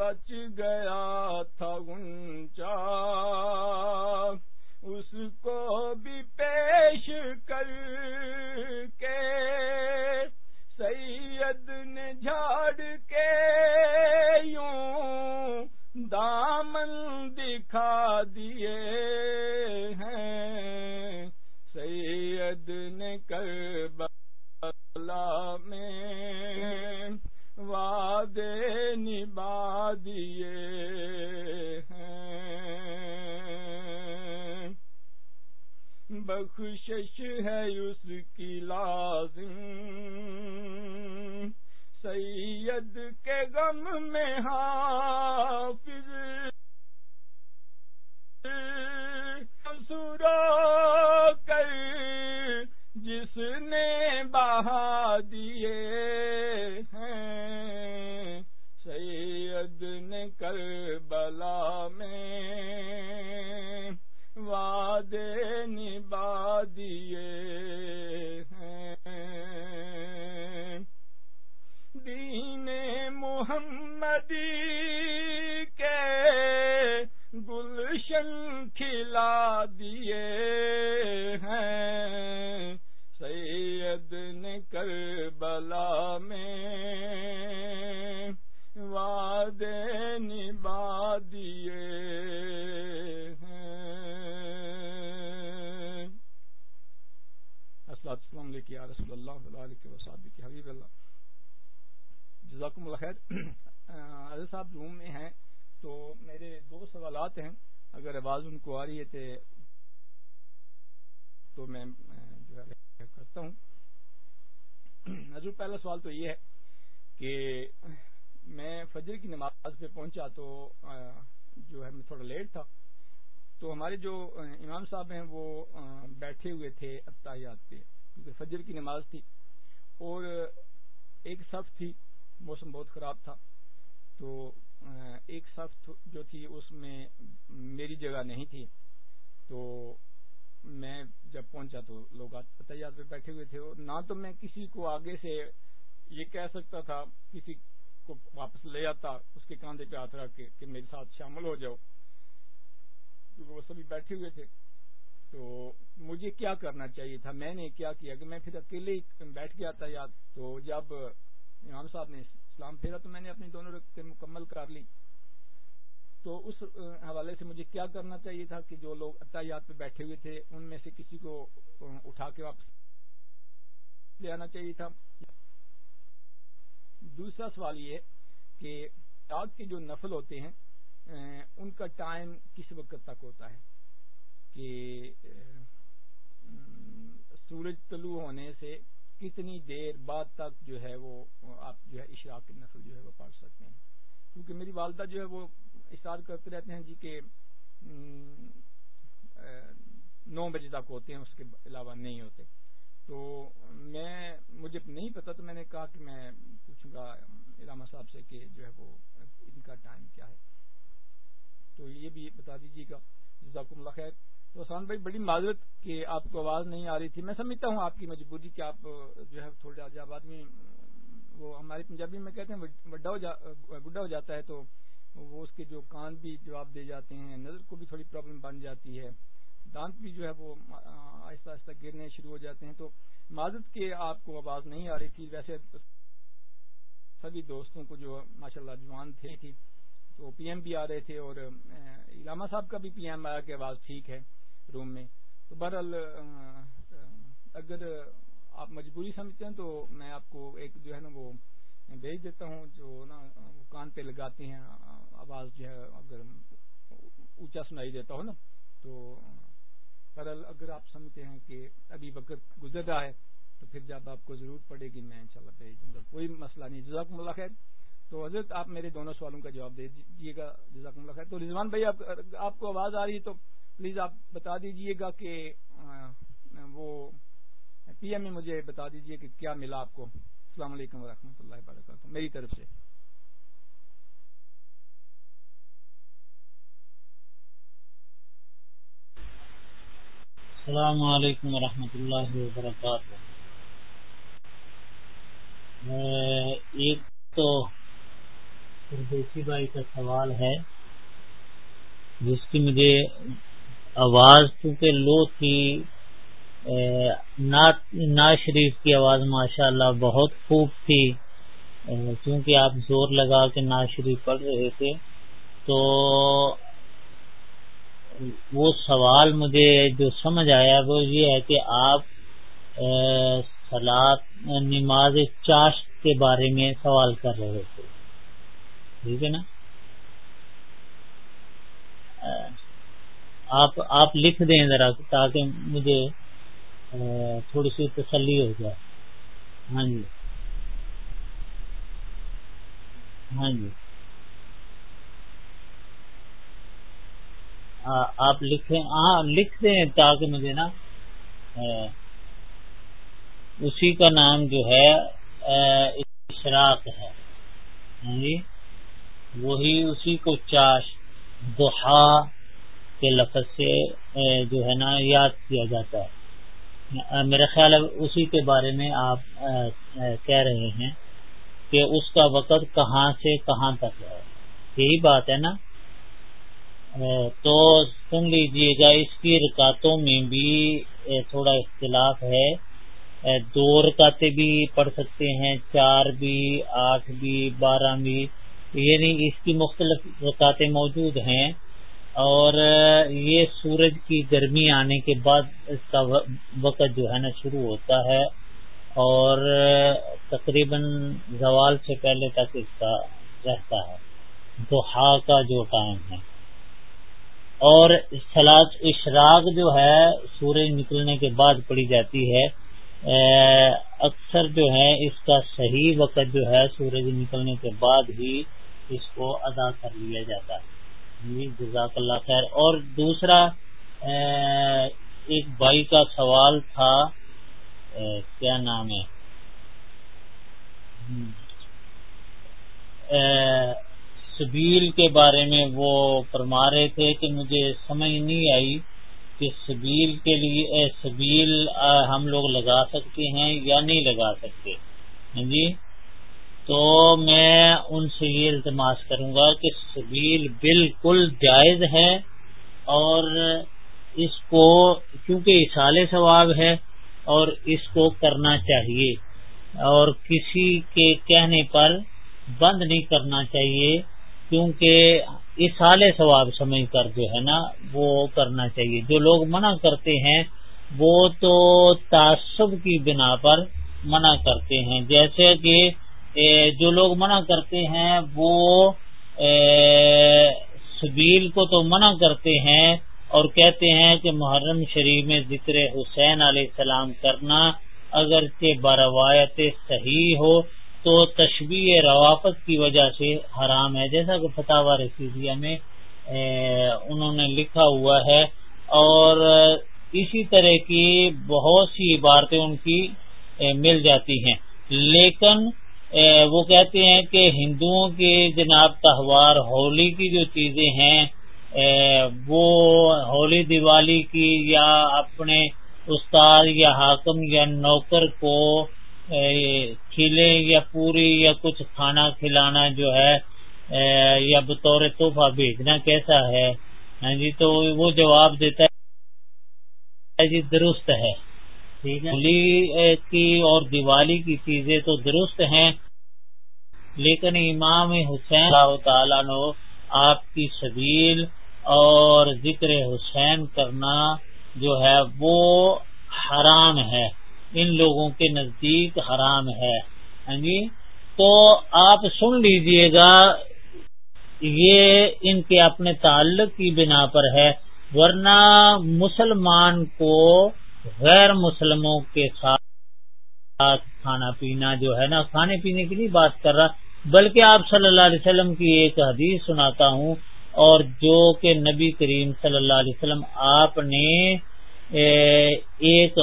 بچ گیا تھا گنچا اس کو بھی پیش کر کے سید نے جھاڑ کے یوں دامن دکھا دیے ہیں۔ سید نے کربلا میں وعدے نبا دیے ہیں۔ بخشش ہے اس کی لازم۔ سید کے غم میں حافظ۔ سورو کر جس نے بہا دیے ہیں سید نے کربلا میں وعدے نبا دیے ہیں۔ دین محمدی کے گلشن کھلا دیے ہیں۔ سید نے کربلا میں دین بادیے ہیں۔ السلام علیکم یا رسول اللہ علیہ وسلم کی حبیب اللہ۔ جزاکم اللہ خیر۔ عزیز صاحب، روم میں ہیں تو میرے دو سوالات ہیں۔ اگر آواز ان کو آ رہی ہے تو میں جو کرتا ہوں۔ حضور، پہلا سوال تو یہ ہے کہ میں فجر کی نماز پہ پہنچا تو جو ہے، میں تھوڑا لیٹ تھا۔ تو ہمارے جو امام صاحب ہیں، وہ بیٹھے ہوئے تھے اتحیات پہ، کیونکہ فجر کی نماز تھی۔ اور ایک صف تھی، موسم بہت خراب تھا۔ تو ایک صف جو تھی، اس میں میری جگہ نہیں تھی۔ تو میں جب پہنچا تو لوگ تیار پہ بیٹھے ہوئے تھے۔ اور نہ تو میں کسی کو آگے سے یہ کہہ سکتا تھا، کسی کو واپس لے آتا اس کے کاندھے پہ ہاتھ رکھ کے کہ میرے ساتھ شامل ہو جاؤ۔ کیونکہ وہ سبھی بیٹھے ہوئے تھے۔ تو مجھے کیا کرنا چاہیے تھا؟ میں نے کیا کیا کہ میں پھر اکیلے بیٹھ گیا تھا یاد۔ تو جب امام صاحب نے اسلام پھیرا تو میں نے اپنی دونوں رقطیں مکمل کر لی۔ تو اس حوالے سے مجھے کیا کرنا چاہیے تھا کہ جو لوگ اتیات پہ بیٹھے ہوئے تھے، ان میں سے کسی کو اٹھا کے واپس لے آنا چاہیے تھا۔ دوسرا سوال یہ کہ آگ کے جو نفل ہوتے ہیں ان کا ٹائم کس وقت تک ہوتا ہے؟ کہ سورج طلوع ہونے سے کتنی دیر بعد تک جو ہے وہ آپ جو ہے اشراق کی نسل جو ہے وہ پڑھ سکتے ہیں؟ کیونکہ میری والدہ جو ہے وہ اشار کرتے رہتے ہیں جی کہ نو بجے تک ہوتے ہیں، اس کے علاوہ نہیں ہوتے۔ تو میں مجھے نہیں پتا، تو میں نے کہا کہ میں پوچھوں گا علامہ صاحب سے کہ جو ہے وہ ان کا ٹائم کیا ہے۔ تو یہ بھی بتا دیجیے گا۔ جزاکم اللہ خیر۔ تو آسان بھائی، بڑی معذرت کہ آپ کو آواز نہیں آ رہی تھی۔ میں سمجھتا ہوں آپ کی مجبوری کہ آپ جو ہے تھوڑا جب آدمی وہ ہماری پنجابی میں کہتے ہیں بڈھا ہو جاتا ہے تو وہ اس کے جو کان بھی جواب دے جاتے ہیں، نظر کو بھی تھوڑی پرابلم بن جاتی ہے۔ دانت بھی جو ہے وہ آہستہ آہستہ گرنے شروع ہو جاتے ہیں تو معذرت کے آپ کو آواز نہیں آ رہی تھی۔ ویسے سبھی دوستوں کو جو ماشاء اللہ جوان تھے تھی، تو پی ایم بھی آ رہے تھے اور علامہ صاحب کا بھی پی ایم آیا کہ آواز ٹھیک ہے روم میں۔ تو بہرحال اگر آپ مجبوری سمجھتے ہیں تو میں آپ کو ایک جو ہے نا وہ بھیج دیتا ہوں، جو نا کان پہ لگاتے ہیں آواز جو ہے اگر اونچا سنائی دیتا ہو نا، تو بہرحال اگر آپ سمجھتے ہیں کہ ابھی وقت گزر رہا ہے، تو پھر جب آپ کو ضرورت پڑے گی، میں انشاءاللہ بھیج دوں گا۔ کوئی مسئلہ نہیں۔ جزاک اللہ خیر۔ تو حضرت، آپ میرے دونوں سوالوں کا جواب دے دیجیے گا۔ جزاک اللہ خیر۔ تو رضوان بھائی، آپ کو آواز آ رہی ہے تو پلیز آپ بتا دیجیے گا کہ وہ پی ایم میں مجھے بتا دیجیے کہ کیا ملا آپ کو۔ السلام علیکم ورحمۃ اللہ وبرکاتہ۔ میری طرف سے۔ السلام علیکم ورحمۃ اللہ وبرکاتہ۔ ایک تو پردیسی بھائی کا سوال ہے، جس کی مجھے آواز چونکہ لو تھی ناز شریف کی آواز ماشاء اللہ بہت خوب تھی۔ کیونکہ آپ زور لگا کے ناز شریف پڑھ رہے تھے، تو وہ سوال مجھے جو سمجھ آیا وہ یہ ہے کہ آپ سلاد نماز چاشت کے بارے میں سوال کر رہے تھے۔ ٹھیک ہے نا؟ آپ آپ لکھ دیں ذرا تاکہ مجھے تھوڑی سی تسلی ہو جائے۔ ہاں جی۔ ہاں جی۔ آپ لکھیں ہاں لکھ دیں تاکہ مجھے نا اسی کا نام جو ہے اشراق ہے۔ ہاں جی وہی اسی کو چاش دہا کے لفظ سے جو ہے نا، یاد کیا جاتا ہے۔ میرا خیال ہے اسی کے بارے میں آپ کہہ رہے ہیں کہ اس کا وقت کہاں سے کہاں تک ہے۔ یہی بات ہے نا۔ تو سن لیجیے گا، اس کی رکاتوں میں بھی تھوڑا اختلاف ہے۔ دو رکاتے بھی پڑھ سکتے ہیں، چار بھی، آٹھ بھی، بارہ بھی۔ یعنی اس کی مختلف رکاتیں موجود ہیں۔ اور یہ سورج کی گرمی آنے کے بعد اس کا وقت جو ہے نا، شروع ہوتا ہے۔ اور تقریباً زوال سے پہلے تک اس کا رہتا ہے۔ دوحا کا جو ٹائم ہے۔ اور سلاد اشراق جو ہے، سورج نکلنے کے بعد پڑی جاتی ہے اکثر جو ہے، اس کا صحیح وقت جو ہے، سورج نکلنے کے بعد ہی اس کو ادا کر لیا جاتا ہے۔ جی جزاک اللہ خیر۔ اور دوسرا ایک بھائی کا سوال تھا کیا نام ہے؟ سبیل کے بارے میں وہ فرما رہے تھے کہ مجھے سمجھ نہیں آئی کہ سبیل کے لیے سبیل ہم لوگ لگا سکتے ہیں یا نہیں لگا سکتے۔ ہاں جی؟ تو میں ان سے یہ التماس کروں گا کہ سبیل بالکل جائز ہے اور اس کو کیونکہ اشال ثواب ہے، اور اس کو کرنا چاہیے۔ اور کسی کے کہنے پر بند نہیں کرنا چاہیے۔ کیونکہ اسال ثواب سمجھ کر جو ہے نا وہ کرنا چاہیے۔ جو لوگ منع کرتے ہیں، وہ تو تعصب کی بنا پر منع کرتے ہیں۔ جیسے کہ جو لوگ منع کرتے ہیں، وہ سبیل کو تو منع کرتے ہیں اور کہتے ہیں کہ محرم شریف میں ذکر حسین علیہ السلام کرنا اگرچہ بروایت صحیح ہو تو تشبیہ روافت کی وجہ سے حرام ہے۔ جیسا کہ فتح رسیدیہ میں انہوں نے لکھا ہوا ہے۔ اور اسی طرح کی بہت سی عبارتیں ان کی مل جاتی ہیں۔ لیکن وہ کہتے ہیں کہ ہندوؤں کے جناب تہوار ہولی کی جو چیزیں ہیں وہ ہولی دیوالی کی یا اپنے استاد یا حاکم یا نوکر کو کھلے یا پوری یا کچھ کھانا کھلانا جو ہے یا بطور تحفہ بھیجنا کیسا ہے؟ ہاں جی تو وہ جواب دیتا ہے جی درست ہے۔ ٹھیک ہے۔ ہولی کی اور دیوالی کی چیزیں تو درست ہیں، لیکن امام حسین اللہ تعالیٰ نے آپ کی سبیل اور ذکر حسین کرنا جو ہے، وہ حرام ہے۔ ان لوگوں کے نزدیک حرام ہے۔ ہاں جی؟ تو آپ سن لیجیے گا، یہ ان کے اپنے تعلق کی بنا پر ہے۔ ورنہ مسلمان کو غیر مسلموں کے ساتھ کھانا پینا جو ہے نا، کھانے پینے کی نہیں بات کر رہا، بلکہ آپ صلی اللہ علیہ وسلم کی ایک حدیث سناتا ہوں۔ اور جو کہ نبی کریم صلی اللہ علیہ وسلم آپ نے ایک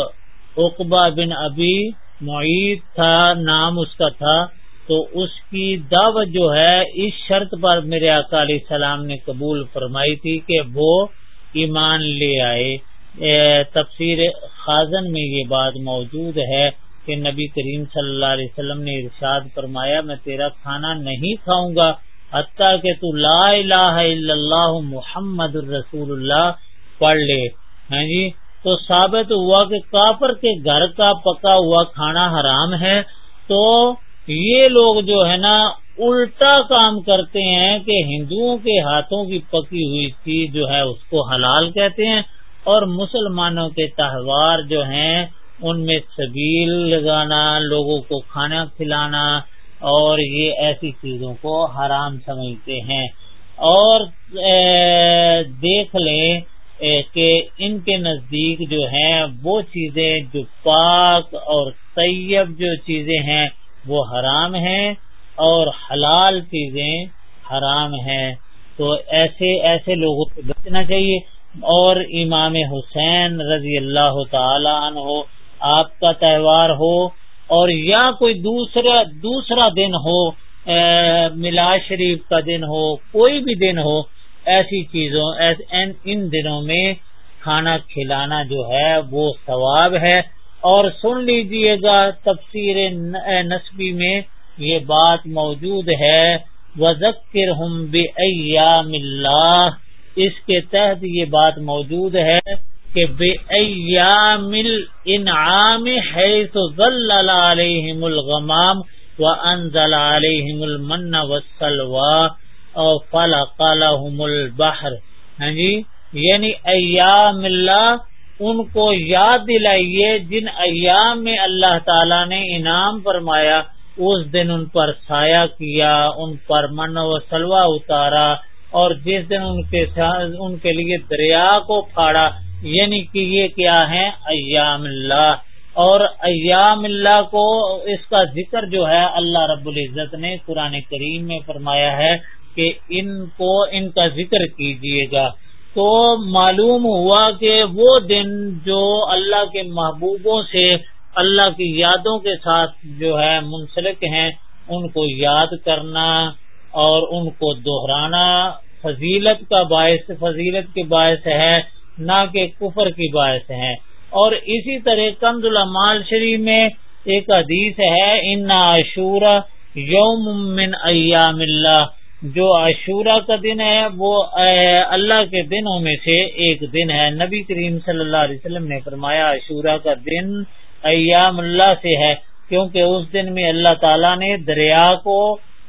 اقبا بن ابی معید تھا، نام اس کا تھا، تو اس کی دعوت جو ہے، اس شرط پر میرے اکالی السلام نے قبول فرمائی تھی کہ وہ ایمان لے آئے۔ تفسیر خازن میں یہ بات موجود ہے کہ نبی کریم صلی اللہ علیہ وسلم نے ارشاد فرمایا، میں تیرا کھانا نہیں کھاؤں گا، حتیٰ کہ تو لا الہ الا اللہ محمد الرسول اللہ، پڑھ لے۔ ہاں جی؟ تو ثابت ہوا کہ کافر کے گھر کا پکا ہوا کھانا حرام ہے، تو یہ لوگ جو ہے نا الٹا کام کرتے ہیں کہ ہندوؤں کے ہاتھوں کی پکی ہوئی چیز جو ہے اس کو حلال کہتے ہیں اور مسلمانوں کے تہوار جو ہیں ان میں سبیل لگانا، لوگوں کو کھانا کھلانا اور یہ ایسی چیزوں کو حرام سمجھتے ہیں۔ اور دیکھ لیں کہ ان کے نزدیک جو ہیں وہ چیزیں جو پاک اور طیب جو چیزیں ہیں وہ حرام ہیں اور حلال چیزیں حرام ہیں۔ تو ایسے ایسے لوگوں کو بچنا چاہیے۔ اور امام حسین رضی اللہ تعالی عنہ ہو آپ کا تہوار ہو اور یا کوئی دوسرا دوسرا دن ہو ملا شریف کا دن ہو، کوئی بھی دن ہو ایسی چیزوں ان دنوں میں کھانا کھلانا جو ہے وہ ثواب ہے۔ اور سن لیجیے گا تفسیر نسبی میں یہ بات موجود ہے۔ وزکر ہم ایام اللہ اس کے تحت یہ بات موجود ہے کہ بے ایام انعام ہے تو ضلع علیہم الغمام و انزل علیہم المن وسلوا اور فلا کالا البحر. ہاں جی یعنی ایام اللہ ان کو یاد دلائیے جن ایام میں اللہ تعالی نے انعام فرمایا، اس دن ان پر سایہ کیا، ان پر من و سلوا اتارا اور جس دن ان کے ان کے لیے دریا کو پھاڑا۔ یعنی کہ یہ کیا ہے ایام اللہ۔ اور ایام اللہ کو اس کا ذکر جو ہے، اللہ رب العزت نے قرآن کریم میں فرمایا ہے کہ ان کو ان کا ذکر کیجیے گا۔ تو معلوم ہوا کہ وہ دن جو اللہ کے محبوبوں سے اللہ کی یادوں کے ساتھ جو ہے منسلک ہیں، ان کو یاد کرنا اور ان کو دہرانا فضیلت کا باعث، فضیلت کے باعث ہے، نہ کہ کفر کی باعث ہے۔ اور اسی طرح کمز المال شریف میں ایک حدیث ہے، ان عشورہ یوم من ایام اللہ جو عشورہ کا دن ہے، وہ اللہ کے دنوں میں سے ایک دن ہے۔ نبی کریم صلی اللہ علیہ وسلم نے فرمایا عشورہ کا دن ایام اللہ سے ہے، کیونکہ اس دن میں اللہ تعالیٰ نے دریا کو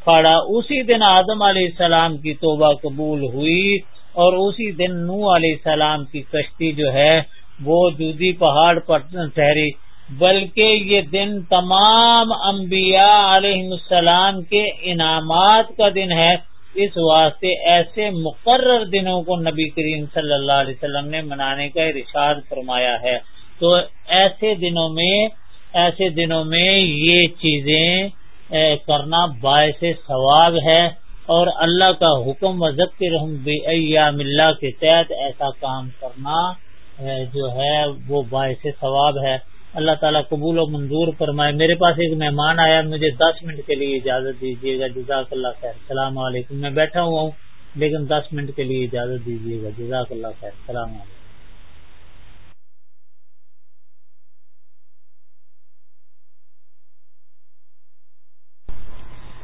پھاڑا۔ اسی دن آدم علیہ السلام کی توبہ قبول ہوئی اور اسی دن نو علیہ السلام کی کشتی جو ہے، وہ جودی پہاڑ پر ٹھہری بلکہ یہ دن تمام انبیاء علیہ السلام کے انعامات کا دن ہے۔ اس واسطے ایسے مقرر دنوں کو نبی کریم صلی اللہ علیہ وسلم نے منانے کا ارشاد فرمایا ہے۔ تو ایسے دنوں میں، ایسے دنوں میں یہ چیزیں کرنا باعث ثواب ہے۔ اور اللہ کا حکم و ذکر ایام اللہ کے تحت ایسا کام کرنا جو ہے، وہ باعث ثواب ہے۔ اللہ تعالیٰ قبول و منظور فرمائے، میرے پاس ایک مہمان آیا، مجھے دس منٹ کے لیے اجازت دیجیے گا، جزاک اللہ خیر۔ السلام علیکم، میں بیٹھا ہوا ہوں، لیکن دس منٹ کے لیے اجازت دیجیے گا، جزاک اللہ خیر۔ السلام علیکم۔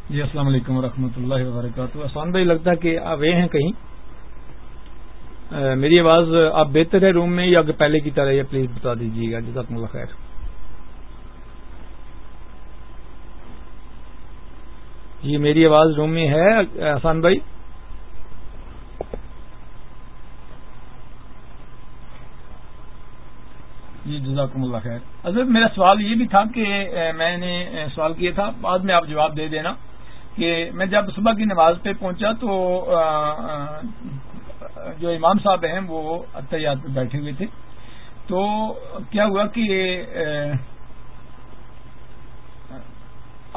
جی السلام علیکم ورحمۃ اللہ وبرکاتہ۔ آسان بھائی، لگتا ہے کہ آپ ہیں کہیں؟ میری آواز آپ بہتر ہے روم میں یا پہلے کی طرح ہے، پلیز بتا دیجیے گا جزاک اللہ خیر۔ جی میری آواز روم میں ہے، احسان بھائی؟ جی جزاکم اللہ خیر۔ اصل میرا سوال یہ بھی تھا کہ میں نے سوال کیا تھا، بعد میں آپ جواب دے دینا کہ میں جب صبح کی نماز پہ پہنچا تو جو امام صاحب ہیں، وہ اطیات پہ بیٹھے ہوئے تھے۔ تو کیا ہوا کہ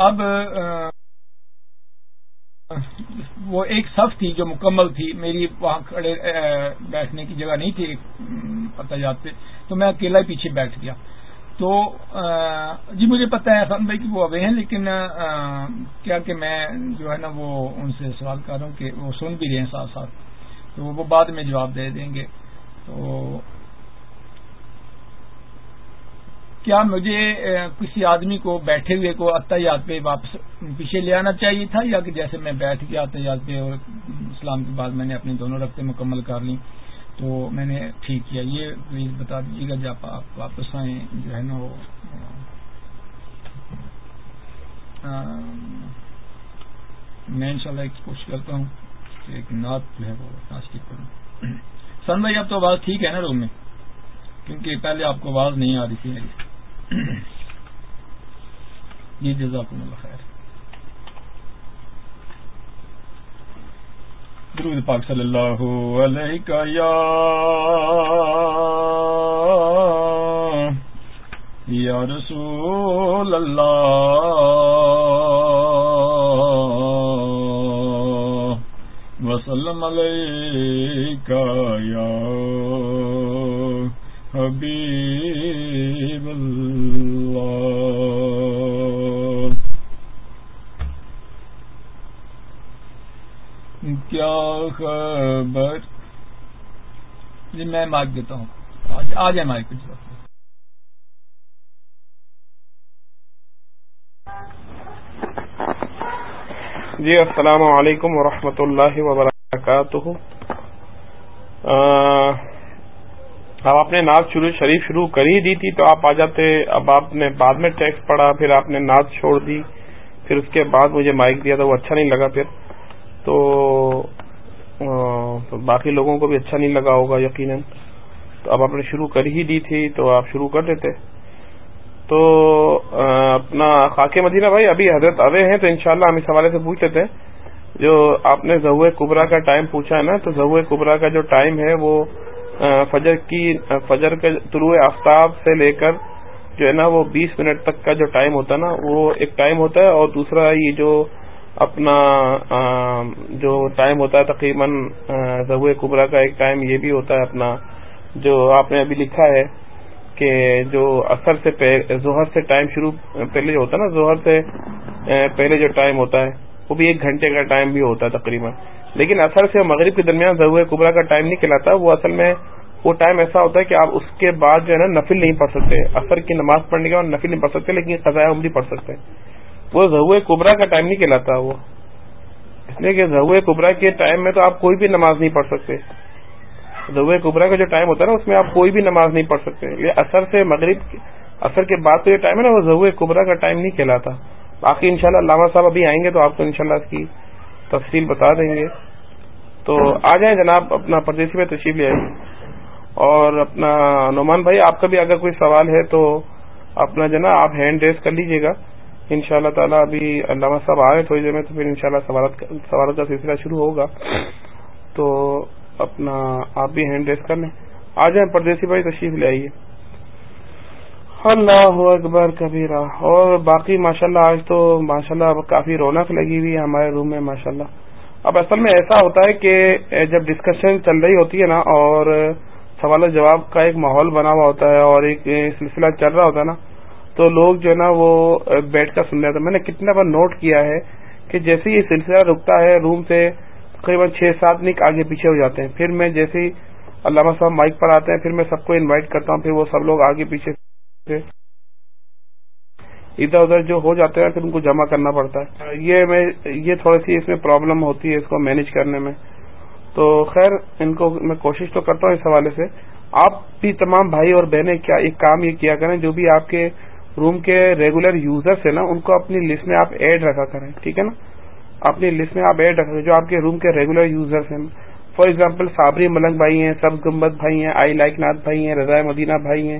اب وہ ایک صف تھی جو مکمل تھی، میری وہاں کھڑے بیٹھنے کی جگہ نہیں تھی اتیات پہ۔ تو میں اکیلا ہی پیچھے بیٹھ گیا۔ تو جی مجھے پتا ہے احسان بھائی کہ وہ اوے ہیں، لیکن کیا کہ میں جو ہے نا وہ ان سے سوال کر رہا ہوں کہ وہ سن بھی رہے ہیں ساتھ ساتھ۔ تو وہ بعد میں جواب دے دیں گے۔ تو کیا مجھے کسی آدمی کو بیٹھے ہوئے کو یاد پہ واپس پیچھے لے آنا چاہیے تھا یا کہ جیسے میں بیٹھ گیا یاد پہ اور اسلام کے بعد میں نے اپنی دونوں رقطیں مکمل کر لی تو میں نے ٹھیک کیا۔ یہ پلیز بتا دیجیے گا جب آپ واپس آئیں جو ہے نا وہ۔ میں انشاءاللہ ایک کوشش کرتا ہوں۔ ایک نعت جو ہے وہ تاثیر کروں سن بھائی، اب تو آواز ٹھیک ہے نا روم میں؟ کیونکہ پہلے آپ کو آواز نہیں آ رہی تھی۔ میری جی جزاکم اللہ خیر۔ درود پاک صلی اللہ علیہ یا یا رسول اللہ۔ وسلم علیکہ یا حبیب اللہ کیا خبر؟ جی میں مائک دیتا ہوں۔ آ جائے مائک کچھ جی السلام علیکم ورحمۃ اللہ وبرکاتہ۔ اب آپ نے نعت شروع شریف شروع کر ہی دی تھی تو آپ آ جاتے، اب آپ نے بعد میں ٹیکس پڑھا، پھر آپ نے نعت چھوڑ دی، پھر اس کے بعد مجھے مائک دیا تو وہ اچھا نہیں لگا پھر۔ تو باقی لوگوں کو بھی اچھا نہیں لگا ہوگا یقیناً۔ تو اب آپ نے شروع کر ہی دی تھی تو آپ شروع کر دیتے۔ تو اپنا خاک مدینہ بھائی، ابھی حضرت اوے ہیں تو انشاءاللہ ہم اس حوالے سے پوچھ لیتے ہیں۔ جو آپ نے ضو کبرا کا ٹائم پوچھا ہے نا، تو ضو کبرا کا جو ٹائم ہے وہ فجر کی فجر کے طلوع آفتاب سے لے کر جو ہے نا وہ بیس منٹ تک کا جو ٹائم ہوتا ہے نا، وہ ایک ٹائم ہوتا ہے اور دوسرا یہ جو اپنا جو ٹائم ہوتا ہے تقریباً ضو کبرا کا ایک ٹائم یہ بھی ہوتا ہے اپنا، جو آپ نے ابھی لکھا ہے کہ جو اثر سے ظہر سے ٹائم شروع پہلے جو ہوتا ہے نا، ظہر سے پہلے جو ٹائم ہوتا ہے۔ وہ بھی ایک گھنٹے کا ٹائم بھی ہوتا ہے تقریباً۔ لیکن اثر سے مغرب کے درمیان ضرور کبرا کا ٹائم نہیں کہلاتا، وہ اصل میں وہ ٹائم ایسا ہوتا ہے کہ آپ اس کے بعد جو ہے نا نفل نہیں پڑھ سکتے۔ اثر کی نماز پڑھنے کے بعد نفل نہیں پڑھ سکتے، لیکن قضاء عمری پڑھ سکتے وہ ضرور کبرا کا ٹائم نہیں کہلاتا وہ۔ اس لیے کہ ضرور کبرا کے ٹائم میں تو آپ کوئی بھی نماز نہیں پڑھ سکتے۔ ضرور کبرا کا جو ٹائم ہوتا ہے نا، اس میں آپ کوئی بھی نماز نہیں پڑھ سکتے۔ یہ اثر سے مغرب اثر کے بعد تو یہ ٹائم ہے نا، وہ ضرور کبرا کا ٹائم نہیں کہلاتا۔ باقی انشاءاللہ علامہ صاحب ابھی آئیں گے تو آپ کو انشاءاللہ اس کی تفصیل بتا دیں گے۔ تو آ جائیں جناب، اپنا پردیسی میں تشریف لے آئیے۔ اور اپنا نعمان بھائی، آپ کا بھی اگر کوئی سوال ہے تو اپنا جو نا آپ ہینڈ ریس کر لیجیے گا۔ ان شاء اللہ تعالیٰ ابھی علامہ صاحب آئے تھوڑی دیر میں تو پھر ان شاء اللہ سوالات کا سلسلہ شروع ہوگا۔ تو اپنا آپ بھی ہینڈ ریس کر لیں۔ آ جائیں، پردیسی بھائی تشریف لے آئیے۔ اللہ اکبر کبیرہ۔ اور باقی ماشاءاللہ آج تو ماشاءاللہ اب کافی رونق لگی ہوئی ہے ہمارے روم میں، ماشاءاللہ۔ اب اصل میں ایسا ہوتا ہے کہ جب ڈسکشن چل رہی ہوتی ہے نا، اور سوال و جواب کا ایک ماحول بنا ہوا ہوتا ہے، اور ایک سلسلہ چل رہا ہوتا ہے نا، تو لوگ جو ہے نا، وہ بیٹھ کر سن رہے تھے میں نے کتنا بار نوٹ کیا ہے کہ جیسے یہ سلسلہ رکتا ہے روم سے، تقریباً چھ سات نک آگے پیچھے ہو جاتے ہیں۔ پھر میں جیسے علامہ صاحب مائک پر آتے ہیں، پھر میں سب کو انوائٹ کرتا ہوں، پھر وہ سب لوگ آگے پیچھے ادھر ادھر جو ہو جاتے ہیں پھر ان کو جمع کرنا پڑتا ہے۔ یہ میں، یہ تھوڑی سی اس میں پرابلم ہوتی ہے اس کو مینج کرنے میں۔ تو خیر، ان کو میں کوشش تو کرتا ہوں اس حوالے سے۔ آپ بھی تمام بھائی اور بہنیں، کیا ایک کام یہ کیا کریں، جو بھی آپ کے روم کے ریگولر یوزرس ہیں نا، ان کو اپنی لسٹ میں آپ ایڈ رکھا کریں، ٹھیک ہے نا؟ اپنی لسٹ میں آپ ایڈ رکھا جو آپ کے روم کے ریگولر یوزرس ہیں۔ فار ایگزامپل صابری ملنگ بھائی ہیں سب گمبد بھائی ہیں آئی لائک ناتھ بھائی ہیں، رضا مدینہ بھائی ہیں۔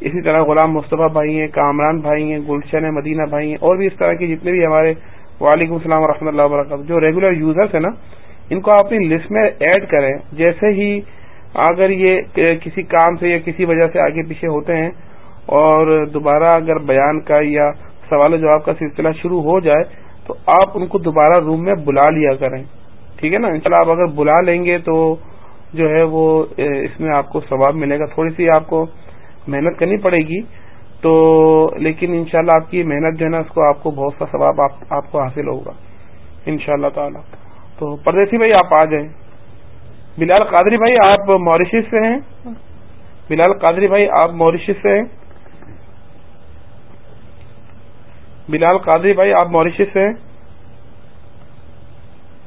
اسی طرح غلام مصطفیٰ بھائی ہیں، کامران بھائی ہیں، گلشن مدینہ بھائی ہیں، اور بھی اس طرح کے جتنے بھی ہمارے وعلیکم السلام ورحمۃ اللہ وبرکاتہ، جو ریگولر یوزرس ہیں نا، ان کو اپنی لسٹ میں ایڈ کریں۔ جیسے ہی اگر یہ کسی کام سے یا کسی وجہ سے آگے پیچھے ہوتے ہیں، اور دوبارہ اگر بیان کا یا سوال و جواب کا سلسلہ شروع ہو جائے، تو آپ ان کو دوبارہ روم میں بلا لیا کریں۔ ٹھیک ہے نا؟ ان آپ اگر بلا لیں گے تو جو ہے وہ، اس میں آپ کو ثواب ملے گا۔ تھوڑی سی آپ کو محنت کرنی پڑے گی تو لیکن انشاءاللہ اللہ آپ کی محنت جو ہے نا، اس کو آپ کو بہت سا ثواب آپ کو حاصل ہوگا ان شاء اللہ تعالی۔ تو پردیسی بھائی، آپ آ جائیں۔ بلال قادری بھائی، آپ موریشس سے ہیں۔ بلال قادری بھائی، آپ موریشس سے ہیں۔ بلال قادری بھائی، آپ موریشس سے ہیں۔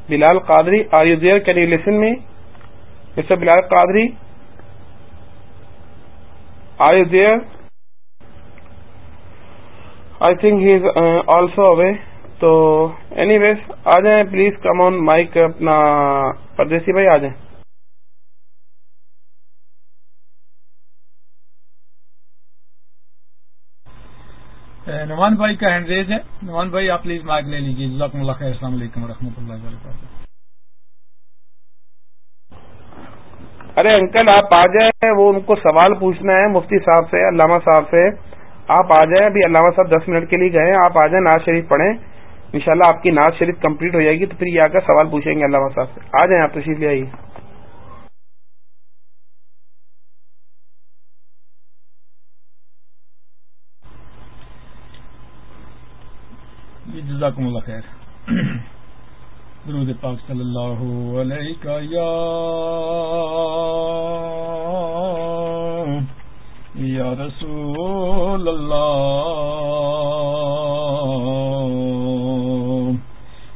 Bilal Qadri are you there can you listen me mister Bilal Qadri I there I think he is also away تو اینی ویز آ جائیں پلیز کم آن مائک اپنا پردیسی بھائی آ جائیں نمان بھائی کا ہینڈ ریز ہے نمان بھائی آپ پلیز مائک لے لیجیے جزاکم اللہ خیر السلام علیکم و رحمۃ اللہ وبرکاتہ ارے انکل، آپ آ جائیں، وہ ان کو سوال پوچھنا ہے، مفتی صاحب سے، علامہ صاحب سے۔ آپ آ جائیں، ابھی علامہ صاحب دس منٹ کے لیے گئے آپ آ جائیں، ناز شریف پڑھیں۔ انشاءاللہ آپ کی ناز شریف کمپلیٹ ہو جائے گی، تو پھر یہ آ کر سوال پوچھیں گے علامہ صاحب سے۔ آ جائیں، آپ تشریف لے آئیے۔ جزاکم اللہ خیر۔ درود پاک صلی اللہ علیہ یا یا رسول اللہ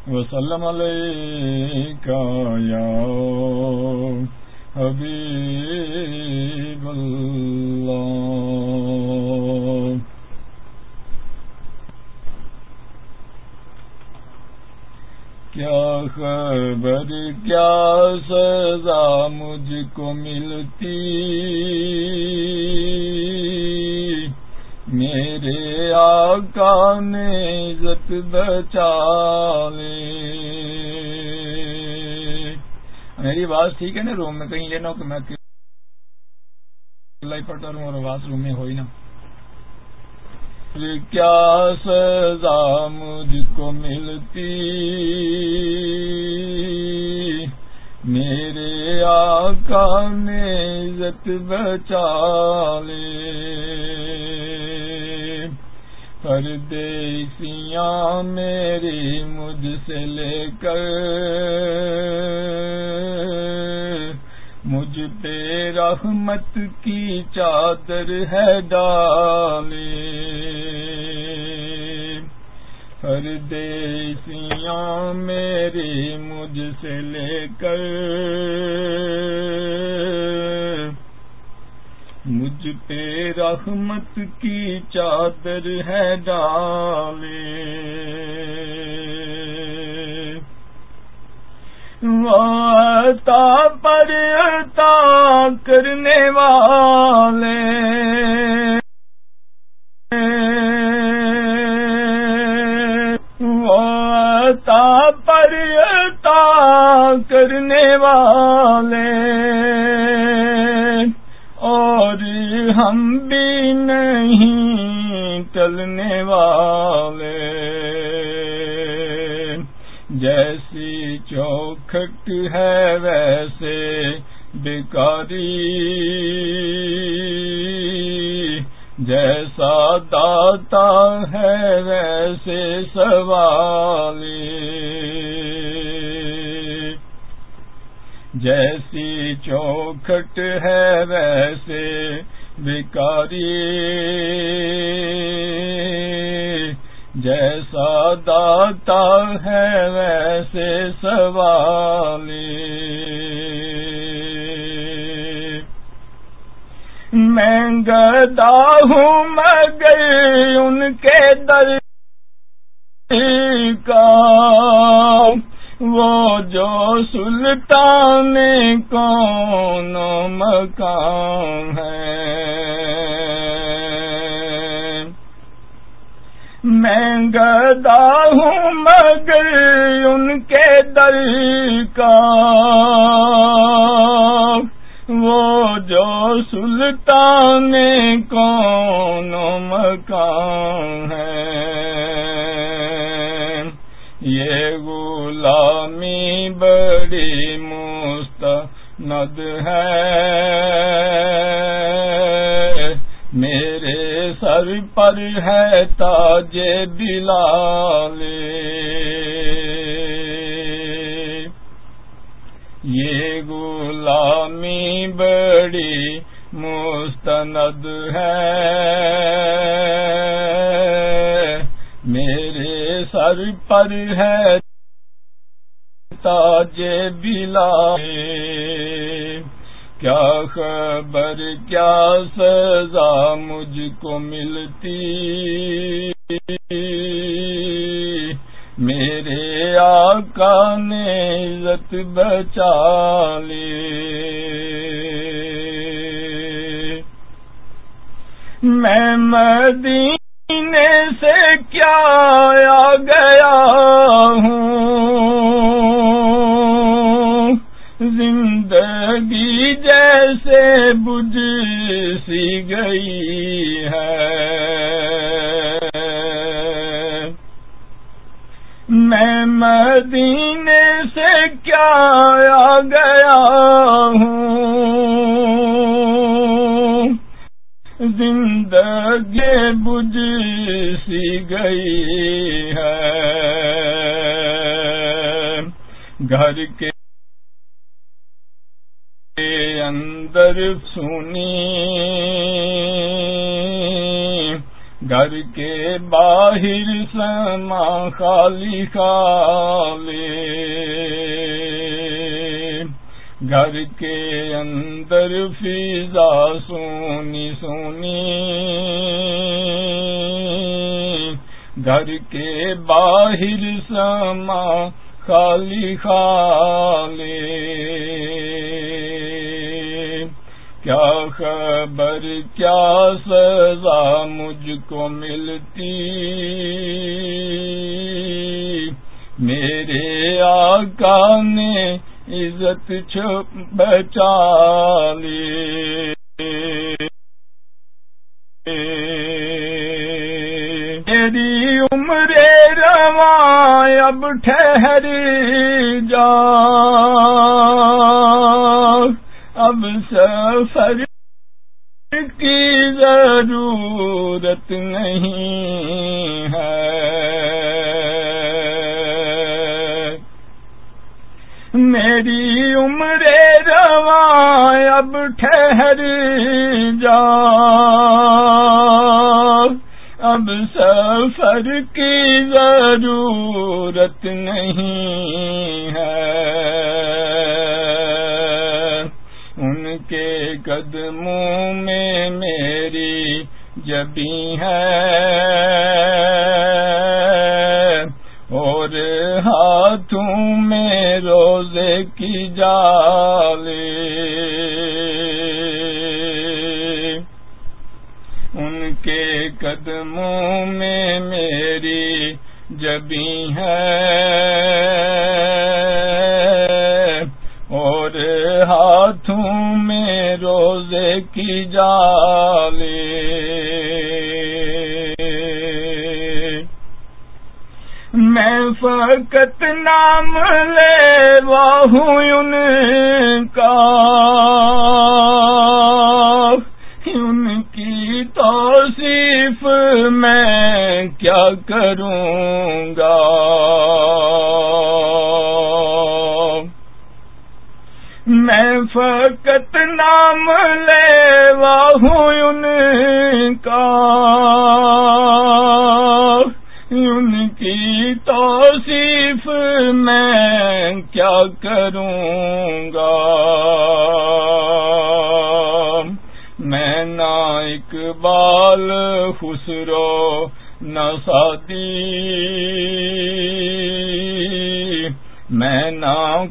وسلم علیہ یا حبیب اللہ کیا خبر، کیا سزا مجھ کو ملتی؟ میرے آقا نے عزت بچا لے۔ میری آواز ٹھیک ہے نا؟ روم میں کہیں یہ نہ ہو کہ میں پڑھتا رہوں اور آواز روم میں ہوئی نا کیا سزا مجھ کو ملتی؟ میرے آقا نے عزت بچا لے۔ پردیسیاں میری مجھ سے لے کر مجھ پہ رحمت کی چادر ہے ڈالی پردیسیاں میری مجھ سے لے کر۔ مجھ پہ رحمت کی چادر ہے ڈالے۔ پر عطا کرنے والے۔ پر عطا کرنے والے۔ اور ہم بھی نہیں ٹلنے والے۔ چوکھٹ ہے ویسے بیکاری جیسا داتا ہے ویسے سوالی۔ جیسی چوکھٹ ہے ویسے بیکاری جیسا داتا ہے ویسے سوالی۔ میں گدا ہوں مگر ان کے در کا۔ وہ جو سلطان کون مکان ہے۔ میں گدا ہوں مگر ان کے در کا۔ وہ جو سلطان کون مکان ہے یہ غلامی بڑی مستند ہے۔ سر پر ہے تاج بلال۔ یہ غلامی بڑی مستند ہے۔ میرے سر پر ہے تاج بلال۔ کیا خبر، کیا سزا مجھ کو ملتی؟ میرے آقا نے عزت بچا لی۔ میں مدینے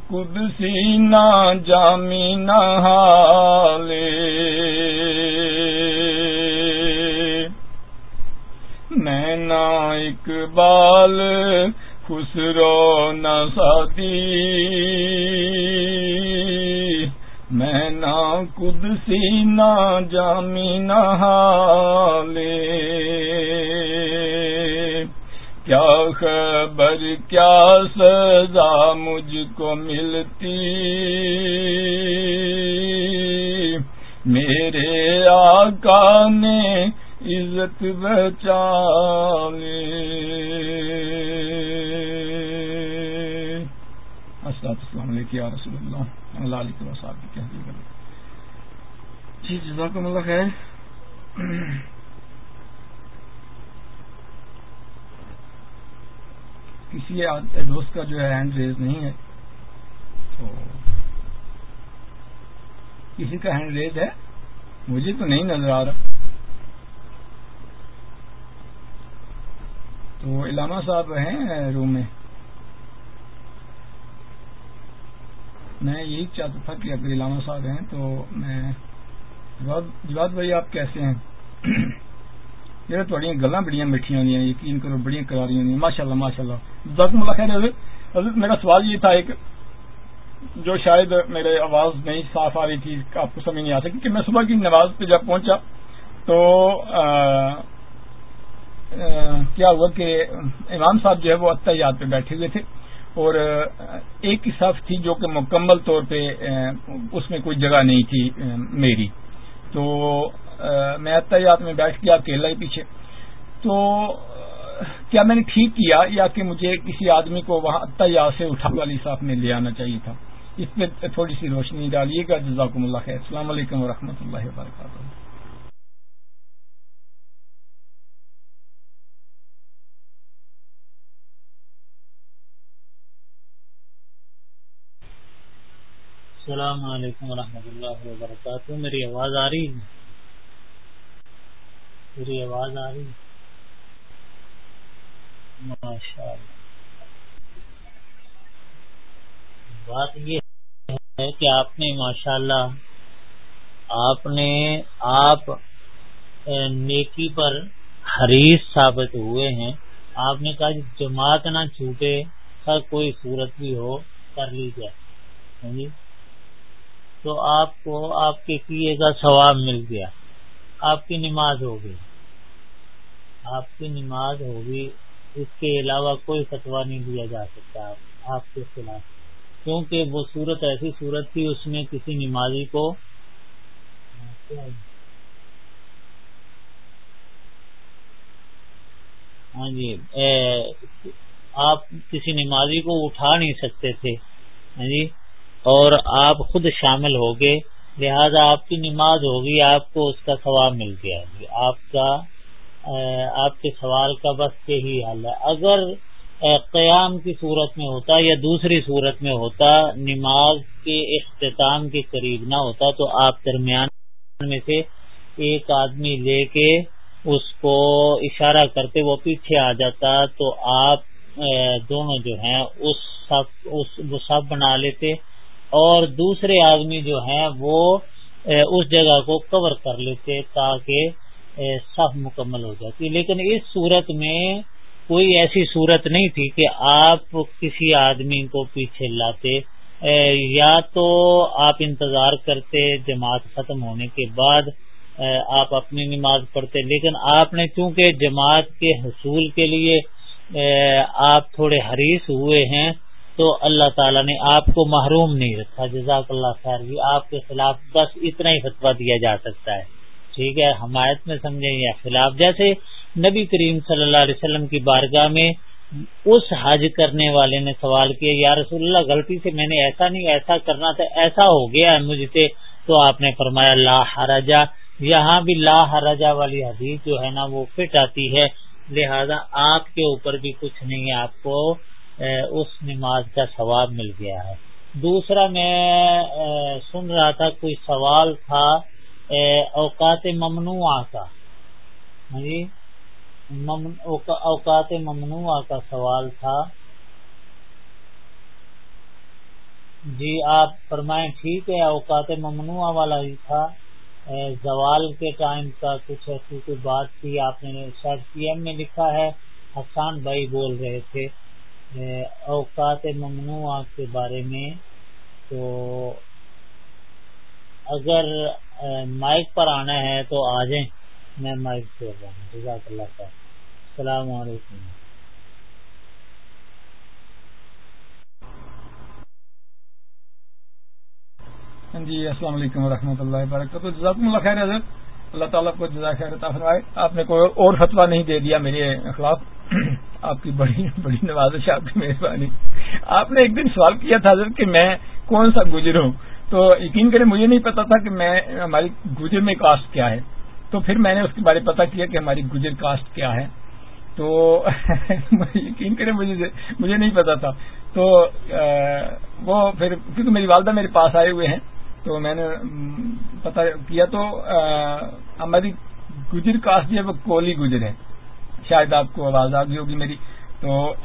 قدسی نہ جامی نہ حالے۔ میں اقبال خسرو نہ سادی۔ میں نہ قدسی نہ جامی نہ حالے۔ کیا خبر، کیا سزا مجھ کو ملتی؟ میرے آقا نے عزت بچا لے السلام علیکم یا رسول اللہ۔ اللہ علیہ صاحب کہہ جی جزاکم اللہ خیر۔ کسی دوست کا جو ہے ہینڈ ریز نہیں ہے، تو کسی کا ہینڈ ریز ہے، مجھے تو نہیں نظر آ رہا۔ تو علامہ صاحب ہیں روم میں۔ میں یہی چاہتا تھا کہ اگر علامہ صاحب ہیں تو میں جواد بھائی آپ کیسے ہیں؟ یہ تھوڑی گلا بڑی میٹھی ہونی یقین کرو بڑی کراری ہونی ماشاء اللہ ماشاء اللہ اللہ خیر حضرت میرا سوال یہ تھا ایک جو شاید میرے آواز نہیں صاف آ رہی تھی آپ کو سمجھ نہیں آ سکی کہ میں صبح کی نماز پہ جب پہنچا تو کیا ہوا کہ امام صاحب جو ہے وہ اتحاد پہ بیٹھے ہوئے تھے اور ایک ہی صف تھی جو کہ مکمل طور پہ اس میں کوئی جگہ نہیں تھی میری تو میں اتحاد میں بیٹھ گیا اکیلا ہی پیچھے۔ تو، کیا میں نے ٹھیک کیا یا کہ مجھے کسی آدمی کو وہاں اتحاد سے اٹھا والی صاحب میں لے آنا چاہیے تھا؟ اس پہ تھوڑی سی روشنی ڈالیے گا۔ جزاکم اللہ خیر۔ السلام علیکم ورحمۃ اللہ وبرکاتہ۔ السلام علیکم ورحمۃ اللہ وبرکاتہ۔ میری آواز آ رہی ہے؟ میری آواز آ رہی ماشاء اللہ بات یہ ہے کہ آپ نے ماشاءاللہ آپ نے آپ نیکی پر حریص ثابت ہوئے ہیں۔ آپ نے کہا جماعت نہ چھوٹے، ہر کوئی صورت بھی ہو، کر لی جائے۔ ہاں جی؟ تو آپ کو، آپ کے کیے کا ثواب مل گیا۔ آپ کی نماز ہوگی آپ کی نماز ہوگی، اس کے علاوہ کوئی فتوا نہیں دیا جا سکتا آپ کے خلاف۔ کیونکہ وہ صورت ایسی صورت تھی، اس میں کسی نمازی کو ہاں جی آپ کسی نمازی کو اٹھا نہیں سکتے تھے ہاں جی اور آپ خود شامل ہو گئے لہذا آپ کی نماز ہوگی، آپ کو اس کا ثواب مل گیا۔ آپ کا آپ کے سوال کا بس یہی حال ہے۔ اگر قیام کی صورت میں ہوتا یا دوسری صورت میں ہوتا، نماز کے اختتام کے قریب نہ ہوتا، تو آپ درمیان میں سے ایک آدمی لے کے اس کو اشارہ کرتے وہ پیچھے آ جاتا، تو آپ دونوں جو ہیں، اس سب، اس، وہ سب بنا لیتے اور دوسرے آدمی جو ہیں، وہ اس جگہ کو کور کر لیتے تاکہ سب مکمل ہو جاتی لیکن اس صورت میں کوئی ایسی صورت نہیں تھی کہ آپ کسی آدمی کو پیچھے لاتے۔ یا تو آپ انتظار کرتے جماعت ختم ہونے کے بعد آپ اپنی نماز پڑھتے۔ لیکن آپ نے چونکہ جماعت کے حصول کے لیے آپ تھوڑے حریص ہوئے ہیں، تو اللہ تعالیٰ نے آپ کو محروم نہیں رکھا۔ جزاک اللہ خیر جی آپ کے خلاف بس اتنا ہی فتوا دیا جا سکتا ہے۔ ٹھیک ہے حمایت میں سمجھیں یا خلاف، جیسے نبی کریم صلی اللہ علیہ وسلم کی بارگاہ میں اس حج کرنے والے نے سوال کیا، یا رسول اللہ، غلطی سے میں نے ایسا نہیں، ایسا کرنا تھا، ایسا ہو گیا ہے مجھ سے۔ تو آپ نے فرمایا، لا حرجا یہاں بھی لا حرجا والی حدیث جو ہے نا، وہ فٹ آتی ہے۔ لہذا آپ کے اوپر بھی کچھ نہیں ہے، آپ کو اس نماز کا ثواب مل گیا ہے۔ دوسرا، میں سن رہا تھا، کوئی سوال تھا۔ اوقات ممنوع کا۔ ہاں جی؟ اوقات ممنوع کا سوال تھا۔ جی آپ فرمائیں، ٹھیک ہے، اوقات ممنوع والا ہی تھا۔ زوال کے ٹائم کا کچھ ایسی کوئی بات تھی، آپ نے شاید پی ایم میں لکھا ہے، حسان بھائی بول رہے تھے۔ اوقات ممنوع کے بارے میں تو اگر مائک پر آنا ہے تو آ جائیں میں مائک چھوڑ رہا ہوں۔ جزاک اللہ خیر۔ السلام علیکم۔ ہاں جی السلام علیکم و اللہ وبرکاتہ۔ جزاک اللہ خیر، حضرت۔ اللہ تعالیٰ کو جزاک خیر فرمائے۔ آپ نے کوئی اور فتوا نہیں دے دیا میرے خلاف۔ آپ کی بڑی بڑی نوازش، آپ کی مہربانی۔ آپ نے ایک دن سوال کیا تھا، حضرت، کہ میں کون سا گجر ہوں؟ تو یقین کریں، مجھے نہیں پتا تھا کہ میں، ہماری گجر میں کاسٹ کیا ہے۔ تو پھر میں نے اس کے بارے پتا کیا کہ ہماری گجر کاسٹ کیا ہے۔ تو یقین کریں، مجھے مجھے نہیں پتا تھا۔ تو وہ پھر، کیونکہ میری والدہ میرے پاس آئے ہوئے ہیں، تو میں نے پتا کیا تو ہماری گجر کاسٹ جو ہے وہ کولی گجر ہے۔ شاید آپ کو آواز آ گئی ہوگی میری۔ تو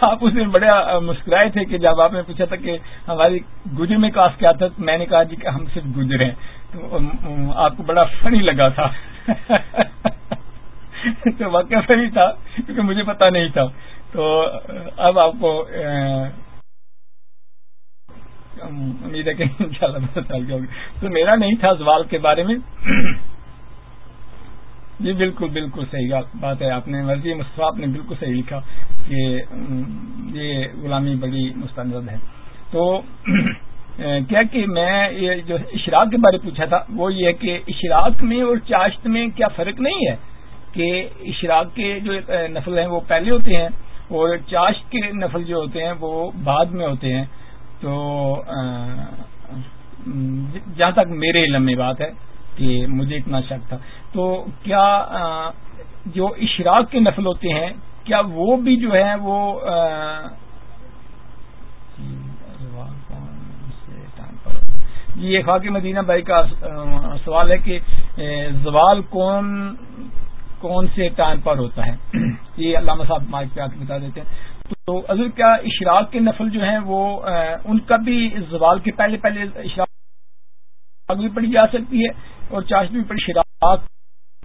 آپ اس دن بڑے مسکرائے تھے کہ جب آپ نے پوچھا تھا کہ ہماری گجر میں کاسٹ کیا تھا، میں نے کہا جی کہ ہم صرف گجر ہیں۔ تو آپ کو بڑا فنی لگا تھا۔ تو واقعہ صحیح تھا، کیونکہ مجھے پتا نہیں تھا۔ تو اب آپ کو امید ہے کہ ان شاء اللہ پتا چل گیا تو میرا نہیں تھا زوال کے بارے میں۔ جی بالکل بالکل صحیح بات ہے، آپ نے مرضی مصطفیٰ نے بالکل صحیح لکھا کہ یہ غلامی بڑی مستند ہے۔ تو، کیا کہ میں یہ جو اشراق کے بارے پوچھا تھا، وہ یہ ہے کہ اشراق میں اور چاشت میں کیا فرق نہیں ہے کہ اشراق کے جو نفل ہیں وہ پہلے ہوتے ہیں اور چاشت کے نفل جو ہوتے ہیں وہ بعد میں ہوتے ہیں؟ تو جہاں تک میرے علم میں بات ہے کہ مجھے اتنا شک تھا۔ تو کیا جو اشراق کے نفل ہوتے ہیں، کیا وہ بھی جو ہے وہ یہ خاک مدینہ بھائی کا سوال ہے کہ زوال کون کون سے ٹائم پر ہوتا ہے؟ یہ علامہ صاحب مائک پہ آ کے بتا دیتے ہیں۔ تو اگر کیا اشراق کے نفل جو ہیں، وہ ان کا بھی زوال کے پہلے پہلے اشراق بھی پڑھی جا سکتی ہے اور چاش بھی پڑھی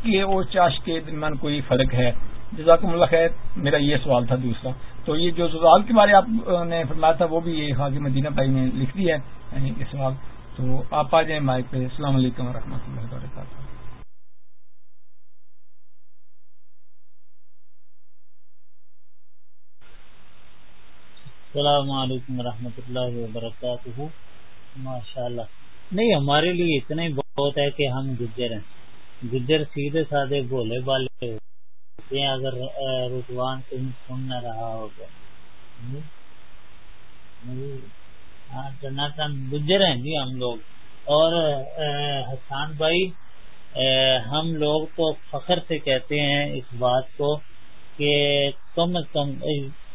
کے اور چاش کے درمیان کوئی فرق ہے؟ جزاکم اللہ خیر، میرا یہ سوال تھا دوسرا۔ تو یہ جو زوال کے بارے آپ نے فرمایا تھا، وہ بھی یہ خاص مدینہ بھائی نے لکھ دیا ہے یعنی یہ سوال۔ تو آپ آ جائیں مائک پہ۔ السلام علیکم و رحمۃ اللہ وبرکاتہ۔ السلام علیکم ورحمۃ اللہ وبرکاتہ۔ ماشاء اللہ نہیں، ہمارے لیے اتنا ہی بہت ہے کہ ہم گجر ہیں۔ گجر سیدھے سادے بولے والے ہوتے ہیں اگر رکوان کہیں سن نہ رہا ہوگا۔ ہاں، گجر ہیں جی ہم لوگ۔ اور حسان بھائی ہم لوگ تو فخر سے کہتے ہیں اس بات کو کہ کم از کم،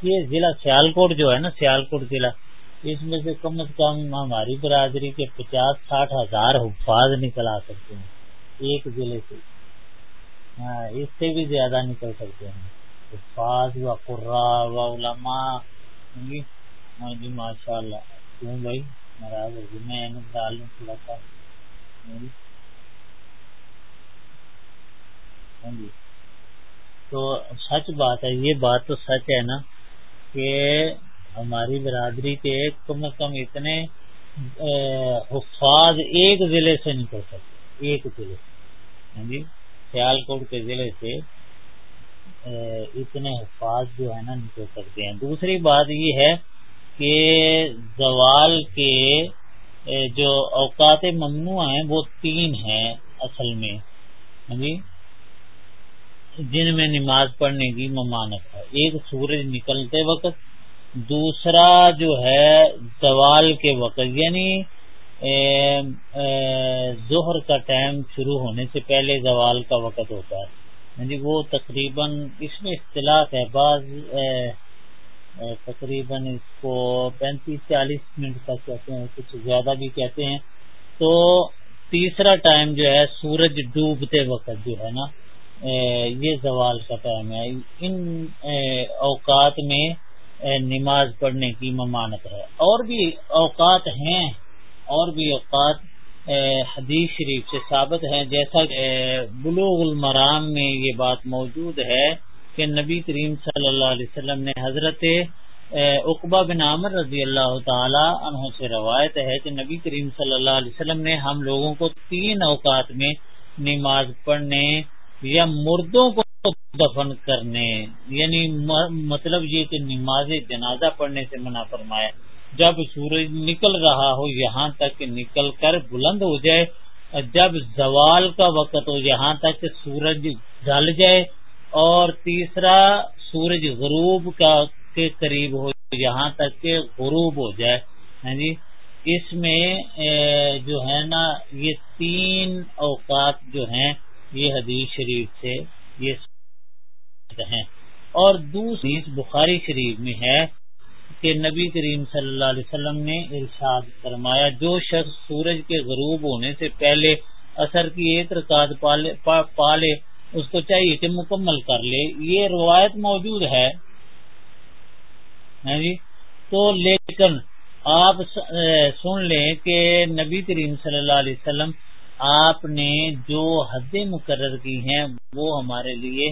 یہ ضلع سیال کوٹ جو ہے نا سیال کوٹ ضلع اس میں سے کم از کم ہماری برادری کے پچاس ساٹھ ہزار حفاظ نکل آ سکتے ہیں، ایک ضلع سے۔ ہاں اس سے بھی زیادہ نکل سکتے ہیں۔ حفاظ و قرا و علماء۔ جی، ہاں جی ماشاء اللہ۔ کیوں بھائی؟ ناراض ہوگی میں ڈالوں تھوڑا سا۔ ہاں جی۔, ہاں جی۔ تو سچ بات ہے، یہ بات تو سچ ہے نا کہ ہماری برادری کے کم از کم اتنے حفاظ ایک ضلع سے نکل سکتے، ایک ضلع ہاں جی؟ سیال کوٹ کے ضلع سے اتنے حفاظ جو ہے نا نکل سکتے ہیں۔ دوسری بات یہ ہے کہ زوال کے جو اوقات ممنوع ہیں، وہ تین ہیں اصل میں۔ ہاں جی؟ جن میں نماز پڑھنے کی ممانت ہے۔ ایک سورج نکلتے وقت دوسرا جو ہے زوال کے وقت یعنی ظہر کا ٹائم شروع ہونے سے پہلے زوال کا وقت ہوتا ہے۔ یعنی وہ تقریباً اس میں اختلاف ہے۔ بعض تقریباً اس کو پینتیس چالیس منٹ تک کہتے ہیں، کچھ زیادہ بھی کہتے ہیں۔ تو تیسرا ٹائم جو ہے سورج ڈوبتے وقت جو ہے نا یہ زوال کا ٹائم ہے۔ ان اوقات میں نماز پڑھنے کی ممانت ہے۔ اور بھی اوقات ہیں، اور بھی اوقات حدیث شریف سے ثابت ہیں۔ جیسا بلوغ المرام میں یہ بات موجود ہے کہ نبی کریم صلی اللہ علیہ وسلم نے حضرت اقبا بن عامر رضی اللہ تعالی عنہ سے روایت ہے کہ نبی کریم صلی اللہ علیہ وسلم نے ہم لوگوں کو تین اوقات میں نماز پڑھنے یا مردوں کو دفن کرنے یعنی مطلب یہ کہ نماز جنازہ پڑھنے سے منع فرمایا۔ جب سورج نکل رہا ہو یہاں تک نکل کر بلند ہو جائے، جب زوال کا وقت ہو یہاں تک سورج ڈل جائے اور تیسرا سورج غروب کا کے قریب ہو یہاں تک کہ غروب ہو جائے ہاں جی؟ اس میں جو ہے نا، یہ تین اوقات جو ہیں یہ حدیث شریف سے یہ ہیں۔ اور دوسری بخاری شریف میں ہے کہ نبی کریم صلی اللہ علیہ وسلم نے ارشاد فرمایا، جو شخص سورج کے غروب ہونے سے پہلے اثر کی ایک رکعت پالے اس کو چاہیے کہ مکمل کر لے۔ یہ روایت موجود ہے۔ ہاں جی؟ تو لیکن آپ سن لیں کہ نبی کریم صلی اللہ علیہ وسلم آپ نے جو حدیں مقرر کی ہیں وہ ہمارے لیے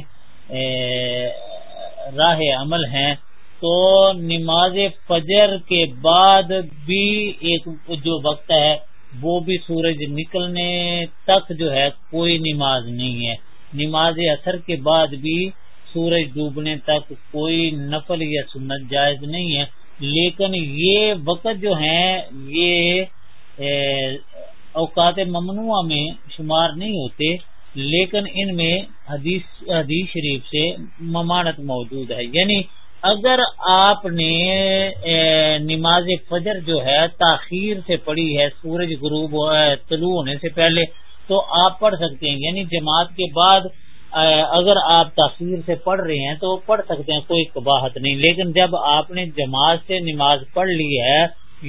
راہ عمل ہیں۔ تو نماز فجر کے بعد بھی ایک جو وقت ہے، وہ بھی سورج نکلنے تک جو ہے کوئی نماز نہیں ہے۔ نماز اثر کے بعد بھی سورج ڈوبنے تک کوئی نفل یا سنت جائز نہیں ہے۔ لیکن یہ وقت جو ہیں، یہ اوقات ممنوع میں شمار نہیں ہوتے، لیکن ان میں حدیث حدیث شریف سے ممانت موجود ہے۔ یعنی اگر آپ نے نماز فجر جو ہے، تاخیر سے پڑھی ہے، سورج غروب طلوع ہونے سے پہلے تو آپ پڑھ سکتے ہیں۔ یعنی جماعت کے بعد اگر آپ تاخیر سے پڑھ رہے ہیں تو پڑھ سکتے ہیں، کوئی قباحت نہیں۔ لیکن جب آپ نے جماعت سے نماز پڑھ لی ہے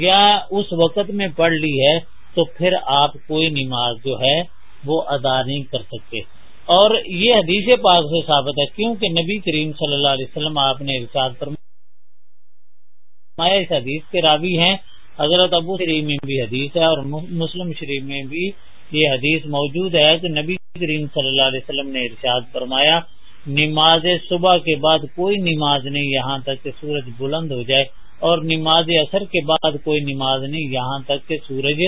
یا اس وقت میں پڑھ لی ہے تو پھر آپ کوئی نماز جو ہے وہ ادا نہیں کر سکتے۔ اور یہ حدیث پاک سے ثابت ہے، کیونکہ نبی کریم صلی اللہ علیہ وسلم آپ نے ارشاد فرمایا، اس حدیث کے راوی ہیں۔ حضرت ابو شریف میں بھی حدیث ہے اور مسلم شریف میں بھی یہ حدیث موجود ہے کہ نبی کریم صلی اللہ علیہ وسلم نے ارشاد فرمایا، نماز صبح کے بعد کوئی نماز نہیں یہاں تک کہ سورج بلند ہو جائے، اور نماز اثر کے بعد کوئی نماز نہیں یہاں تک کہ سورج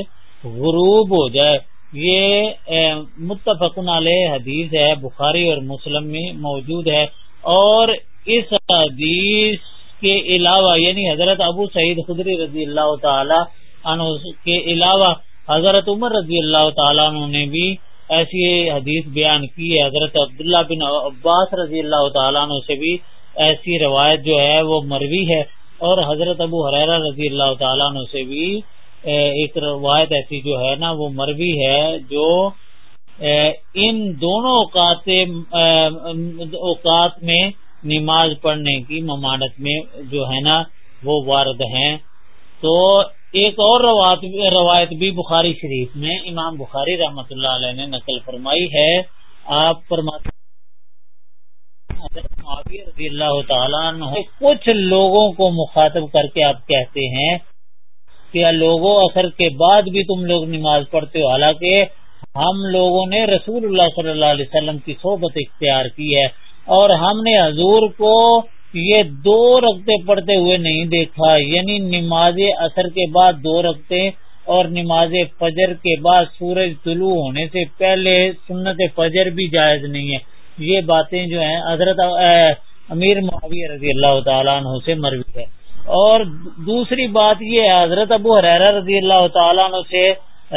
غروب ہو جائے۔ یہ متفقن علیہ حدیث ہے، بخاری اور مسلم میں موجود ہے۔ اور اس حدیث کے علاوہ یعنی حضرت ابو سعید خدری رضی اللہ تعالی عنہ کے علاوہ، حضرت عمر رضی اللہ تعالیٰ عنہ نے بھی ایسی حدیث بیان کی ہے۔ حضرت عبداللہ بن عباس رضی اللہ تعالیٰ عنہ سے بھی ایسی روایت جو ہے، وہ مروی ہے۔ اور حضرت ابو حریرہ رضی اللہ تعالیٰ عنہ سے بھی ایک روایت ایسی جو ہے نا، وہ مروی ہے جو ان دونوں اوقات اوقات میں نماز پڑھنے کی ممانت میں جو ہے نا، وہ وارد ہیں۔ تو ایک اور روایت بھی بخاری شریف میں، امام بخاری رحمت اللہ علیہ نے نقل فرمائی ہے۔ آپ فرماتے رضی اللہ تعالیٰ کچھ لوگوں کو مخاطب کر کے آپ کہتے ہیں کہ لوگوں اثر کے بعد بھی تم لوگ نماز پڑھتے ہو۔ حالانکہ ہم لوگوں نے رسول اللہ صلی اللہ علیہ وسلم کی صحبت اختیار کی ہے اور ہم نے حضور کو یہ دو رقطے پڑھتے ہوئے نہیں دیکھا یعنی نماز اثر کے بعد دو رقطے اور نماز فجر کے بعد سورج طلوع ہونے سے پہلے سنت فجر بھی جائز نہیں ہے۔ یہ باتیں جو ہیں حضرت امیر معاویہ رضی اللہ تعالیٰ عنہ سے مروی ہے۔ اور دوسری بات یہ ہے، حضرت ابو حرا رضی اللہ تعالیٰ عنہ سے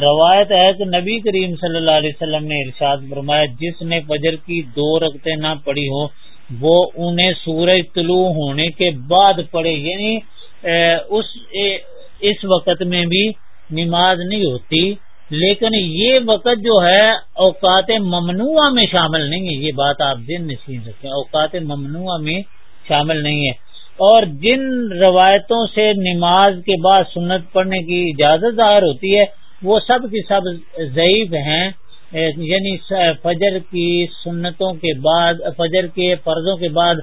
روایت ہے کہ نبی کریم صلی اللہ علیہ وسلم نے ارشاد فرمایا، جس نے فجر کی دو رقطیں نہ پڑی ہوں، وہ انہیں سورج طلوع ہونے کے بعد پڑے یعنی اس اس وقت میں بھی نماز نہیں ہوتی۔ لیکن یہ وقت جو ہے، اوقات ممنوع میں شامل نہیں ہے۔ یہ بات آپ دن نشین رکھیں، اوقات ممنوع میں شامل نہیں ہے۔ اور جن روایتوں سے نماز کے بعد سنت پڑھنے کی اجازت ظاہر ہوتی ہے، وہ سب کی سب ضعیف ہیں۔ یعنی فجر کی سنتوں کے بعد، فجر کے فرضوں کے بعد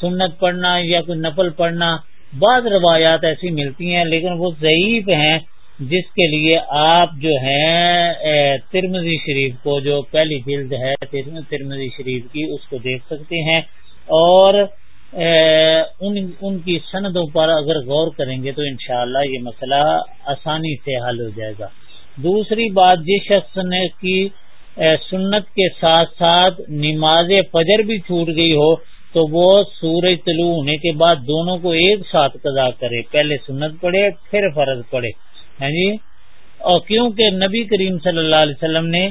سنت پڑھنا یا کوئی نفل پڑھنا، بعض روایات ایسی ملتی ہیں، لیکن وہ ضعیف ہیں، جس کے لیے آپ جو ہیں ترمزی شریف کو جو پہلی جلد ہے ترمزی شریف کی، اس کو دیکھ سکتے ہیں۔ اور ان ان کی سندوں پر اگر غور کریں گے تو انشاءاللہ یہ مسئلہ آسانی سے حل ہو جائے گا۔ دوسری بات، جس شخص نے کی سنت کے ساتھ ساتھ نماز فجر بھی چھوٹ گئی ہو، تو وہ سورج طلوع ہونے کے بعد دونوں کو ایک ساتھ قضا کرے۔ پہلے سنت پڑے پھر فرض پڑے ہاں جی؟ اور کیونکہ نبی کریم صلی اللہ علیہ وسلم نے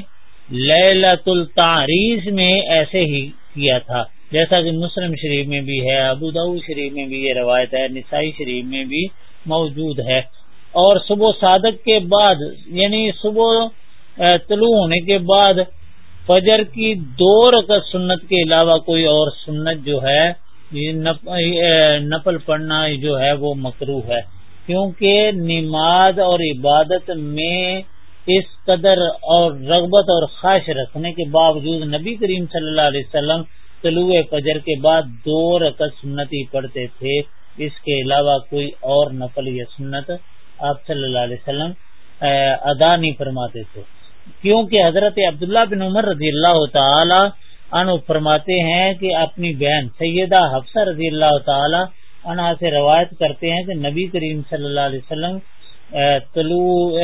للت التعریس میں ایسے ہی کیا تھا جیسا کہ مسلم شریف میں بھی ہے، ابو شریف میں بھی یہ روایت ہے، نسائی شریف میں بھی موجود ہے۔ اور صبح صادق کے بعد یعنی صبح طلوع ہونے کے بعد فجر کی دو رقط سنت کے علاوہ کوئی اور سنت جو ہے نفل پڑھنا جو ہے وہ مکرو ہے۔ کیونکہ نماز اور عبادت میں اس قدر اور رغبت اور خواہش رکھنے کے باوجود نبی کریم صلی اللہ علیہ وسلم طلوع فجر کے بعد دو رقط سنت ہی پڑھتے تھے۔ اس کے علاوہ کوئی اور نفل یا سنت آپ صلی اللہ علیہ وسلم ادا نہیں فرماتے تھے۔ کیونکہ حضرت عبداللہ بن عمر رضی اللہ تعالی عنہ فرماتے ہیں کہ اپنی بہن سیدہ حفصہ رضی اللہ تعالی عنہ سے روایت کرتے ہیں کہ نبی کریم صلی اللہ علیہ وسلم طلوع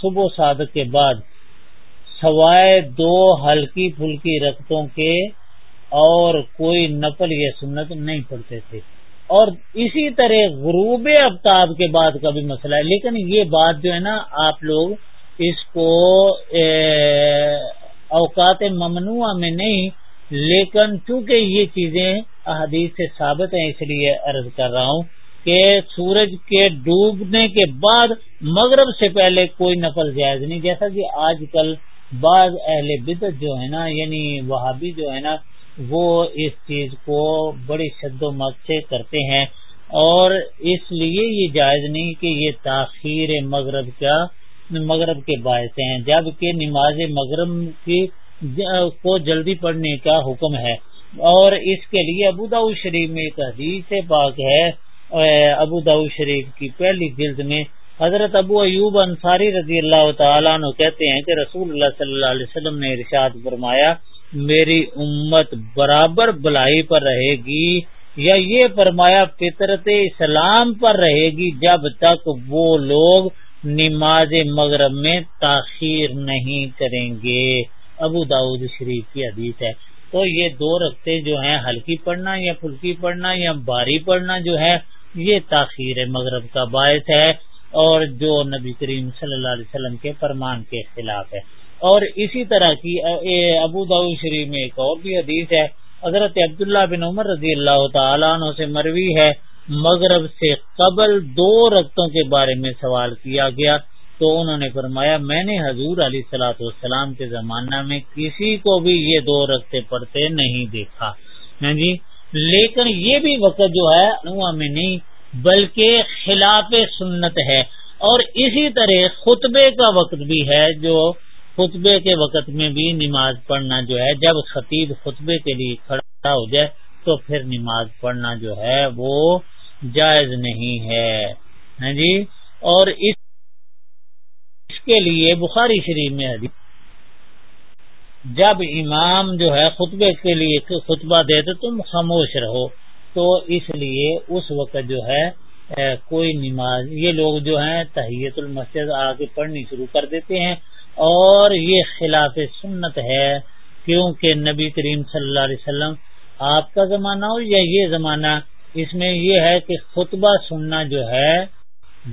صبح صادق کے بعد سوائے دو ہلکی پھلکی رقطوں کے اور کوئی نقل یا سنت نہیں پڑھتے تھے۔ اور اسی طرح غروب افطاب کے بعد کا بھی مسئلہ ہے۔ لیکن یہ بات جو ہے نا، آپ لوگ اس کو اوقات ممنوع میں نہیں، لیکن چونکہ یہ چیزیں احادیث سے ثابت ہیں، اس لیے عرض کر رہا ہوں کہ سورج کے ڈوبنے کے بعد مغرب سے پہلے کوئی نفل جائز نہیں۔ جیسا کہ آج کل بعض اہل بدت جو ہے نا یعنی وہابی جو ہے نا وہ اس چیز کو بڑی شد و مت سے کرتے ہیں اور اس لیے یہ جائز نہیں کہ یہ تاخیر مغرب کا مغرب کے باعث ہیں، جبکہ نماز مغرب کی کو جلدی پڑھنے کا حکم ہے۔ اور اس کے لیے ابودا شریف میں ایک حدیث پاک ہے ابو داؤ شریف کی پہلی جلد میں حضرت ابو ایوب انصاری رضی اللہ تعالیٰ عنہ کہتے ہیں کہ رسول اللہ صلی اللہ علیہ وسلم نے ارشاد فرمایا میری امت برابر بلائی پر رہے گی یا یہ فرمایا فطرت اسلام پر رہے گی جب تک وہ لوگ نماز مغرب میں تاخیر نہیں کریں گے۔ ابو داود شریف کی حدیث ہے۔ تو یہ دو رقطے جو ہیں، ہلکی پڑھنا یا پھلکی پڑھنا یا باری پڑھنا جو ہے، یہ تاخیر مغرب کا باعث ہے اور جو نبی کریم صلی اللہ علیہ وسلم کے فرمان کے خلاف ہے۔ اور اسی طرح کی ابو داود شریف میں ایک اور بھی حدیث ہے، حضرت عبداللہ بن عمر رضی اللہ تعالیٰ عنہ سے مروی ہے، مغرب سے قبل دو رقطوں کے بارے میں سوال کیا گیا، تو انہوں نے فرمایا، میں نے حضور علی سلاۃ والسلام کے زمانہ میں کسی کو بھی یہ دو رقطے پڑھتے نہیں دیکھا۔ ہاں جی لیکن یہ بھی وقت جو ہے میں نہیں، بلکہ خلاف سنت ہے۔ اور اسی طرح خطبے کا وقت بھی ہے، جو خطبے کے وقت میں بھی نماز پڑھنا جو ہے، جب خطیب خطبے کے لیے کھڑا ہو جائے تو پھر نماز پڑھنا جو ہے وہ جائز نہیں ہے۔ ہاں جی؟ اور اس کے لیے بخاری شریف میں حدیث جب امام جو ہے خطبے کے لیے خطبہ دے تو تم خاموش رہو۔ تو اس لیے اس وقت جو ہے کوئی نماز یہ لوگ جو ہیں تحیت المسد آ کے پڑھنی شروع کر دیتے ہیں۔ اور یہ خلاف سنت ہے کیونکہ نبی کریم صلی اللہ علیہ وسلم آپ کا زمانہ ہو یا یہ زمانہ اس میں یہ ہے کہ خطبہ سننا جو ہے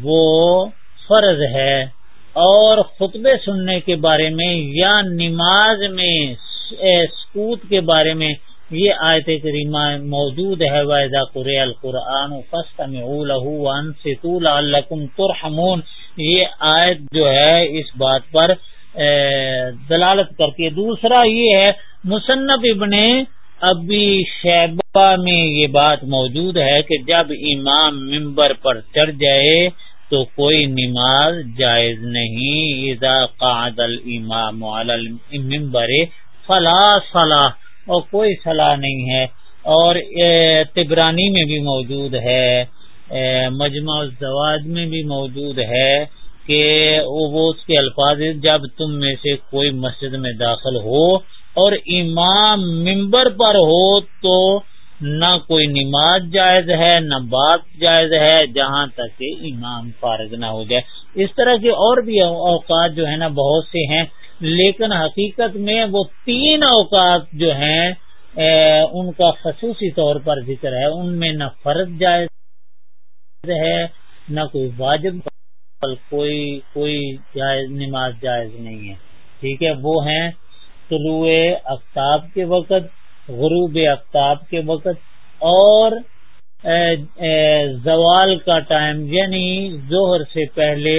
وہ فرض ہے اور خطبے سننے کے بارے میں یا نماز میں سکوت کے بارے میں یہ آیت کریمہ موجود ہے ویزا قرآ القرآن فسطم ترحمون۔ یہ آیت جو ہے اس بات پر دلالت کرتی ہے۔ دوسرا یہ ہے، مصنف ابن ابھی شیبہ میں یہ بات موجود ہے کہ جب امام ممبر پر چڑھ جائے تو کوئی نماز جائز نہیں۔ اذا قعد الامام علی الممبر فلا صلاح، اور کوئی صلاح نہیں ہے۔ اور تبرانی میں بھی موجود ہے مجمع الزواج میں بھی موجود ہے۔ کہ وہ اس کے الفاظ جب تم میں سے کوئی مسجد میں داخل ہو اور امام ممبر پر ہو تو نہ کوئی نماز جائز ہے، نہ بات جائز ہے، جہاں تک کہ امام فارغ نہ ہو جائے۔ اس طرح کے اور بھی اوقات جو ہے نا، بہت سے ہیں۔ لیکن حقیقت میں وہ تین اوقات جو ہیں ان کا خصوصی طور پر ذکر ہے۔ ان میں نہ فرض جائز ہے، نہ کوئی واجب کوئی کوئی جائز، نماز جائز نہیں ہے۔ ٹھیک ہے؟ وہ ہیں طلوع افتاب کے وقت، غروب افتاب کے وقت اور زوال کا ٹائم یعنی زہر سے پہلے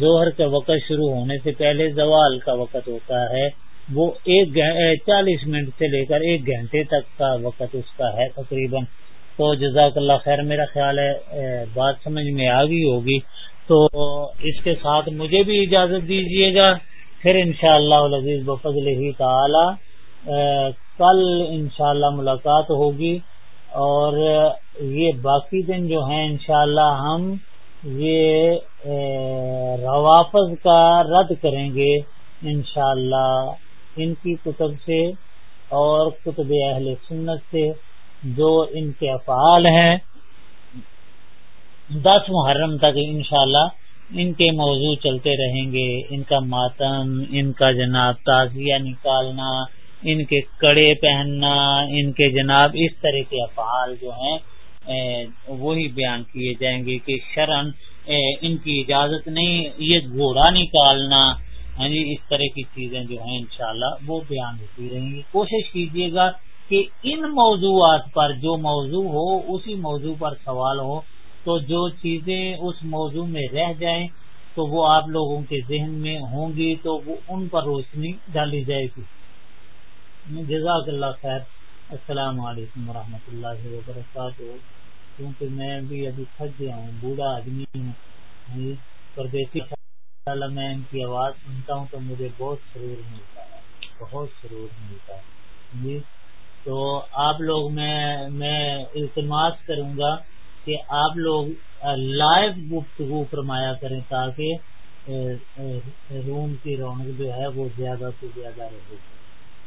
زہر کا وقت شروع ہونے سے پہلے زوال کا وقت ہوتا ہے۔ وہ ایک چالیس منٹ سے لے کر ایک گھنٹے تک کا وقت اس کا ہے تقریباً۔ تو جزاک اللہ خیر، میرا خیال ہے بات سمجھ میں آ گئی ہوگی۔ تو اس کے ساتھ مجھے بھی اجازت دیجیے گا۔ پھر انشاءاللہ شاء اللہ بفضل ہی تعالی کل انشاءاللہ ملاقات ہوگی۔ اور یہ باقی دن جو ہیں انشاءاللہ ہم یہ روافظ کا رد کریں گے انشاءاللہ ان کی کتب سے اور کتب اہل سنت سے جو ان کے افعال ہیں۔ دس محرم تک انشاءاللہ ان کے موضوع چلتے رہیں گے۔ ان کا ماتم، ان کا جناب تازیہ نکالنا، ان کے کڑے پہننا، ان کے جناب اس طرح کے افعال جو ہیں وہی بیان کیے جائیں گے کہ شرن ان کی اجازت نہیں، یہ گھوڑا نکالنا ہاں جی اس طرح کی چیزیں جو ہیں انشاءاللہ وہ بیان ہوتی رہیں گی۔ کوشش کیجیے گا کہ ان موضوعات پر جو موضوع ہو، اسی موضوع پر سوال ہو تو جو چیزیں اس موضوع میں رہ جائیں تو وہ آپ لوگوں کے ذہن میں ہوں گی تو وہ ان پر روشنی ڈالی جائے گی۔ جزاک اللہ خیر۔ السلام علیکم ورحمۃ اللہ وبرکاتہ۔ کیونکہ میں بھی ابھی تھک گیا ہوں، بوڑھا آدمی ہوں۔ جی، پردیسی میں ان کی آواز سنتا ہوں تو مجھے بہت سرور ملتا ہے۔ بہت سرور ملتا ہے۔ جی تو آپ لوگ، میں میں التماس کروں گا کہ آپ لوگ لائیو گفتگو فرمایا کریں تاکہ روم کی رونق جو ہے وہ زیادہ سے زیادہ رہے۔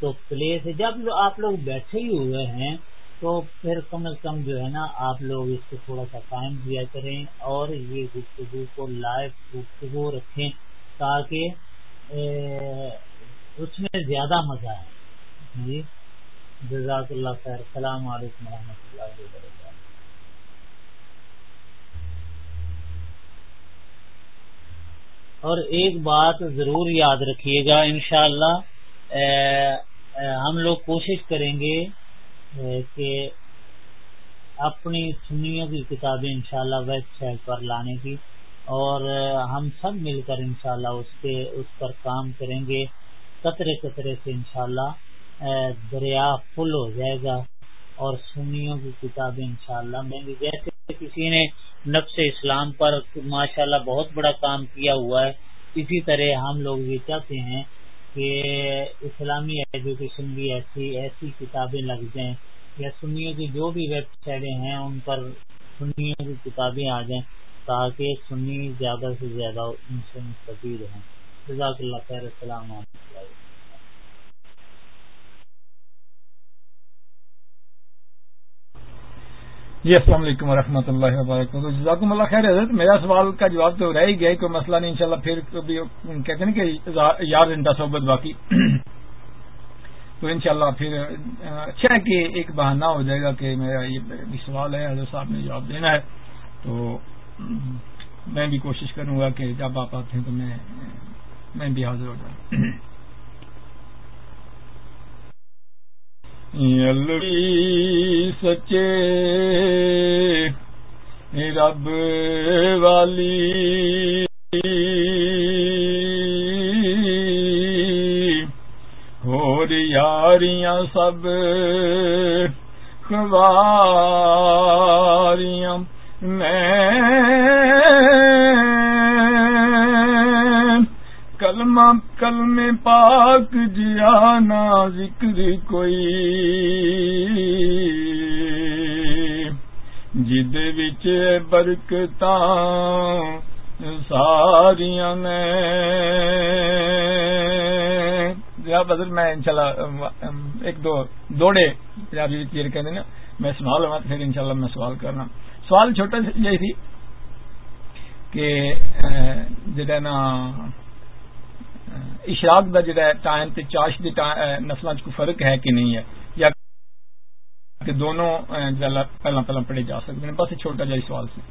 تو پلیس جب آپ لوگ بیٹھے ہی ہوئے ہیں، تو پھر کم از کم جو ہے نا، آپ لوگ اس کو تھوڑا سا ٹائم دیا کریں اور یہ گفتگو کو لائیو گفتگو رکھیں تاکہ اس میں زیادہ مزہ ہے جی جزاک اللہ خیر، السلام علیکم و رحمۃ اللہ وبرکاتہ۔ اور ایک بات ضرور یاد رکھیے گا انشاءاللہ ہم لوگ کوشش کریں گے کہ اپنی سنیوں کی کتابیں انشاءاللہ ویب سائٹ پر لانے کی، اور ہم سب مل کر انشاءاللہ اس کے، اس پر کام کریں گے، قطرے قطرے سے انشاءاللہ دریا فل ہو جائے گا، اور سنیوں کی کتابیں انشاءاللہ شاء اللہ جیسے کسی نے نفس اسلام پر ماشاءاللہ بہت بڑا کام کیا ہوا ہے۔ اسی طرح ہم لوگ یہ چاہتے ہیں کہ اسلامی ایجوکیشن بھی ایسی ایسی کتابیں لگ جائیں یا سنیوں کی جو بھی ویب سائٹیں ہیں ان پر سنیوں کی کتابیں آ جائیں تاکہ سنی زیادہ سے زیادہ ان سے مستفید ہوں۔ جزاک اللہ خیر، السلام علیکم۔ جی السلام علیکم ورحمۃ اللہ وبرکاتہ۔ جزاکم اللہ خیر، حضرت، میرا سوال کا جواب تو رہ ہی گیا کوئی مسئلہ نہیں، انشاءاللہ پھر کبھی کہتے ہیں کہ یار گھنٹہ صحبت باقی۔ تو انشاءاللہ پھر اچھا ہے کہ ایک بہانہ ہو جائے گا کہ میرا یہ بھی سوال ہے، حضرت صاحب نے جواب دینا ہے۔ تو میں بھی کوشش کروں گا کہ جب آپ آتے ہیں تو میں میں بھی حاضر ہو جاؤں۔ سچے رب والی ہو یاریاں سب خواریاں میں کلمہ کلم پاک جیا نا ذکر کوئی۔ جد وچ برکت ساریاں نے۔ بدل میں انشاءاللہ ایک دو، دوڑے جی کہتے ہیں نا، میں سوال ہوا پھر انشاءاللہ میں سوال کرنا۔ سوال چھوٹا یہ تھی کہ جڑا نا اشراق دا جڑا ٹائم تے چاش دی نسل چ فرق ہے کہ نہیں ہے؟ یا کہ دونوں پہلا پہلا پڑھے جا سکتے ہیں۔ بس چھوٹا جا سوال سے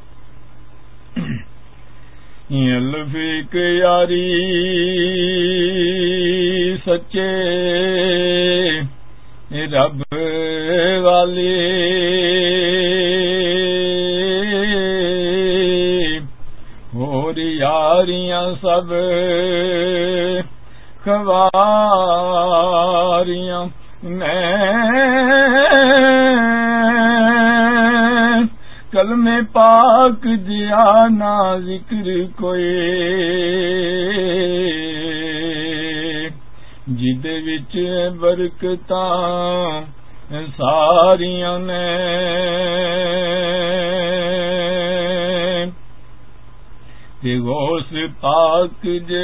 الفیق یاری سچے رب والی۔ اور یاریاں سب۔ خواریاں کل میں پاک دیا نا ذکر کوئی جد وچ برکت ساریاں نے تے غوث پاک جیا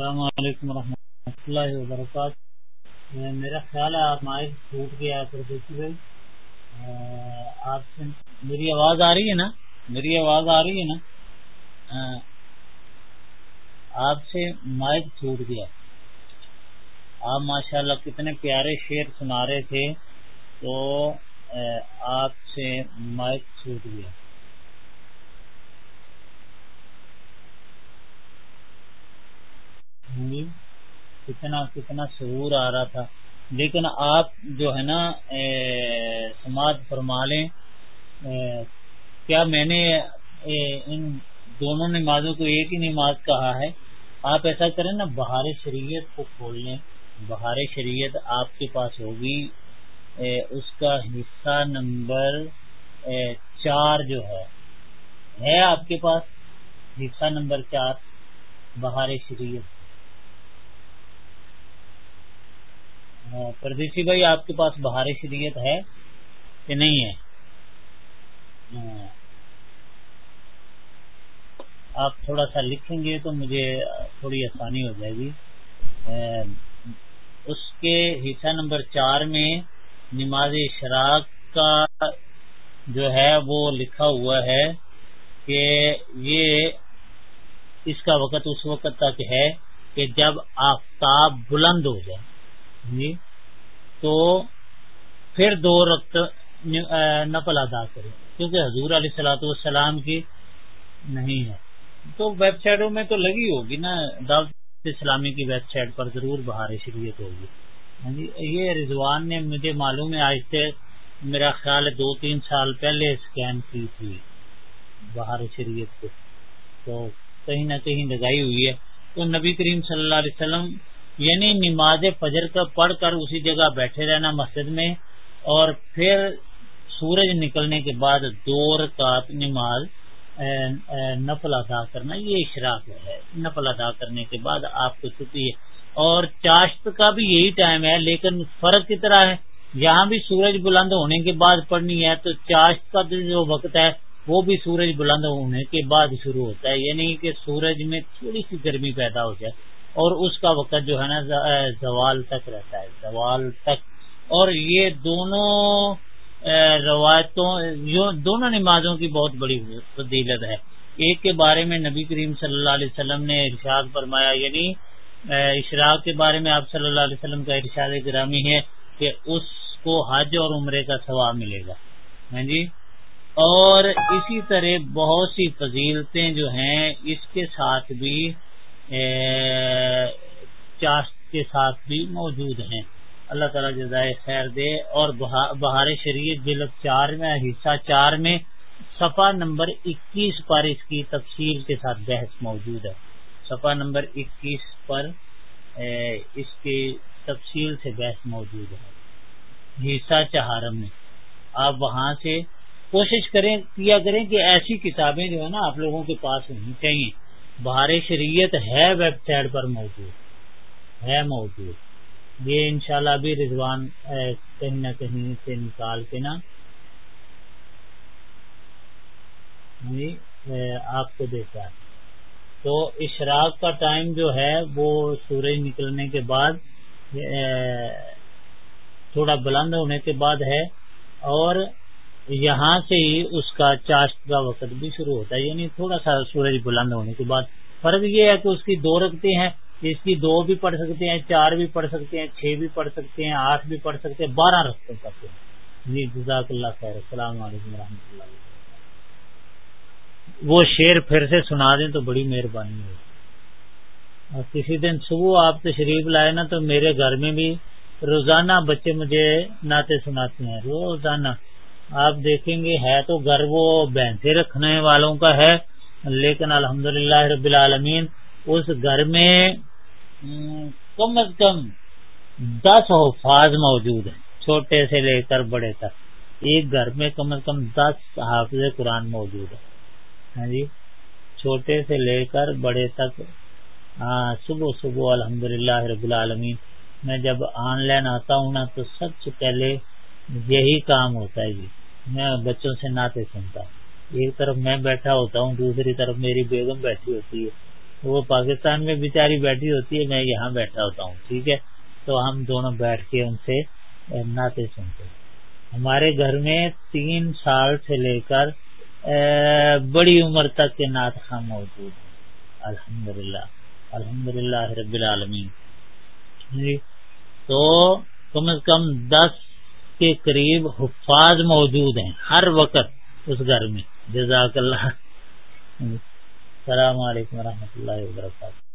السلام علیکم ورحمۃ اللہ وبرکاتہ۔ میرا خیال ہے آپ مائک ٹوٹ گیا پردیسی بھائی۔ آپ سے میری آواز آ رہی ہے نا؟ میری آواز آ رہی ہے نا؟ آپ سے مائک چھوٹ گیا۔ آپ ماشاء اللہ کتنے پیارے شعر سنا رہے تھے تو آپ سے مائک چھوٹ گیا۔ کتنا کتنا سرور آ رہا تھا۔ لیکن آپ جو ہے نا سماج فرما لیں کیا میں نے ان دونوں نمازوں کو ایک ہی نماز کہا ہے؟ آپ ایسا کریں نا، بہار شریعت کو کھول لیں۔ بہار شریعت آپ کے پاس ہوگی۔ اس کا حصہ نمبر چار جو ہے ہے آپ کے پاس؟ حصہ نمبر چار، بہار شریعت۔ پردیسی بھائی آپ کے پاس بہار شریعت ہے کہ نہیں ہے؟ ہاں۔ آپ تھوڑا سا لکھیں گے تو مجھے تھوڑی آسانی ہو جائے گی۔ اس کے حصہ نمبر چار میں نماز اشراق کا جو ہے وہ لکھا ہوا ہے کہ یہ اس کا وقت اس وقت تک ہے کہ جب آفتاب بلند ہو جائے۔ جی؟ تو پھر دو رقط نفل ادا کرے کیونکہ حضور علیہ سلاۃ والسلام کی نہیں ہے۔ تو ویب سائٹوں میں تو لگی ہوگی نا، دعوت اسلامی کی ویب سائٹ پر ضرور بہار شریعت ہوگی۔ ہاں جی، یہ رضوان نے مجھے معلوم ہے، آج سے میرا خیال ہے دو تین سال پہلے اسکین کی تھی بہار شریعت کو۔ تو کہیں نہ کہیں لگائی ہوئی ہے۔ تو نبی کریم صلی اللہ علیہ وسلم یعنی نماز فجر کا پڑھ کر اسی جگہ بیٹھے رہنا مسجد میں اور پھر سورج نکلنے کے بعد دو رکعت نماز نفل ادا کرنا، یہ اشراق ہے۔ نفل ادا کرنے کے بعد آپ کو چھٹی ہے۔ اور چاشت کا بھی یہی ٹائم ہے، لیکن فرق کی طرح ہے۔ یہاں بھی سورج بلند ہونے کے بعد پڑھنی ہے تو چاشت کا جو وقت ہے، وہ بھی سورج بلند ہونے کے بعد شروع ہوتا ہے۔ یعنی کہ سورج میں تھوڑی سی گرمی پیدا ہو جائے۔ اور اس کا وقت جو ہے نا زوال تک رہتا ہے، زوال تک۔ اور یہ دونوں روایتوں دونوں نمازوں کی بہت بڑی فضیلت ہے۔ ایک کے بارے میں نبی کریم صلی اللہ علیہ وسلم نے ارشاد فرمایا یعنی اشراق کے بارے میں آپ صلی اللہ علیہ وسلم کا ارشاد گرامی ہے کہ اس کو حج اور عمرے کا ثواب ملے گا۔ ہاں جی؟ اور اسی طرح بہت سی فضیلتیں جو ہیں، اس کے ساتھ بھی چاشت کے ساتھ بھی موجود ہیں۔ اللہ تعالیٰ جزائے خیر دے اور بہار شریعت جلد چار میں، حصہ چار میں صفحہ نمبر اکیس پر اس کی تفصیل کے ساتھ بحث موجود ہے۔ صفحہ نمبر اکیس پر اس کی تفصیل سے بحث موجود ہے۔ حصہ چہارم میں، آپ وہاں سے کوشش کریں، کیا کریں کہ ایسی کتابیں جو ہے نا آپ لوگوں کے پاس ہونی چاہیے۔ بہار شریعت ہے ویب سائٹ پر موجود، ہے موجود۔ یہ انشاءاللہ بھی رضوان کہیں نہ کہیں سے نکال کے نا۔ جی، آپ کو دیتا ہے۔ تو اشراق کا ٹائم جو ہے، وہ سورج نکلنے کے بعد تھوڑا بلند ہونے کے بعد ہے۔ اور یہاں سے ہی اس کا چاشت کا وقت بھی شروع ہوتا ہے یعنی تھوڑا سا سورج بلند ہونے کے بعد۔ فرق یہ ہے کہ اس کی دو رکھتے ہیں، اس کی دو بھی پڑھ سکتے ہیں، چار بھی پڑھ سکتے ہیں، چھ بھی پڑھ سکتے ہیں، آٹھ بھی پڑھ سکتے ہیں، بارہ رکھتے کرتے ہیں۔ جی جزاک اللہ خیر۔ السلام علیکم و رحمۃ اللہ وہ شیر پھر سے سنا دیں تو بڑی مہربانی ہوگی۔ اور کسی دن صبح آپ تشریف لائے نا تو میرے گھر میں بھی روزانہ بچے مجھے ناطے سناتے ہیں۔ روزانہ۔ آپ دیکھیں گے، ہے تو گھر وہ بینسے رکھنے والوں کا ہے، لیکن الحمدللہ رب العالمین اس گھر میں کم از کم دس حفاظ موجود ہیں، چھوٹے سے لے کر بڑے تک۔ ایک گھر میں کم از کم دس حافظ قرآن موجود ہے ہاں جی؟ چھوٹے سے لے کر بڑے تک۔ ہاں، صبح صبح الحمد للہ رب العالمین۔ میں جب آن لائن آتا ہوں نا، تو سب سے پہلے یہی کام ہوتا ہے جی۔ میں بچوں سے ناطے سنتا ہوں۔ ایک طرف میں بیٹھا ہوتا ہوں، دوسری طرف میری بیگم بیٹھی ہوتی ہے۔ وہ پاکستان میں بیچاری بیٹھی ہوتی ہے، میں یہاں بیٹھا ہوتا ہوں، ٹھیک ہے؟ تو ہم دونوں بیٹھ کے ان سے ناطے سنتے ہمارے گھر میں تین سال سے لے کر بڑی عمر تک کے نعت خاں موجود ہیں۔ الحمد للہ الحمد للہ رب العالمین۔ جی، تو کم از کم دس کے قریب حفاظ موجود ہیں، ہر وقت اس گھر میں۔ جزاک اللہ۔ السلام علیکم و اللہ وبرکاتہ۔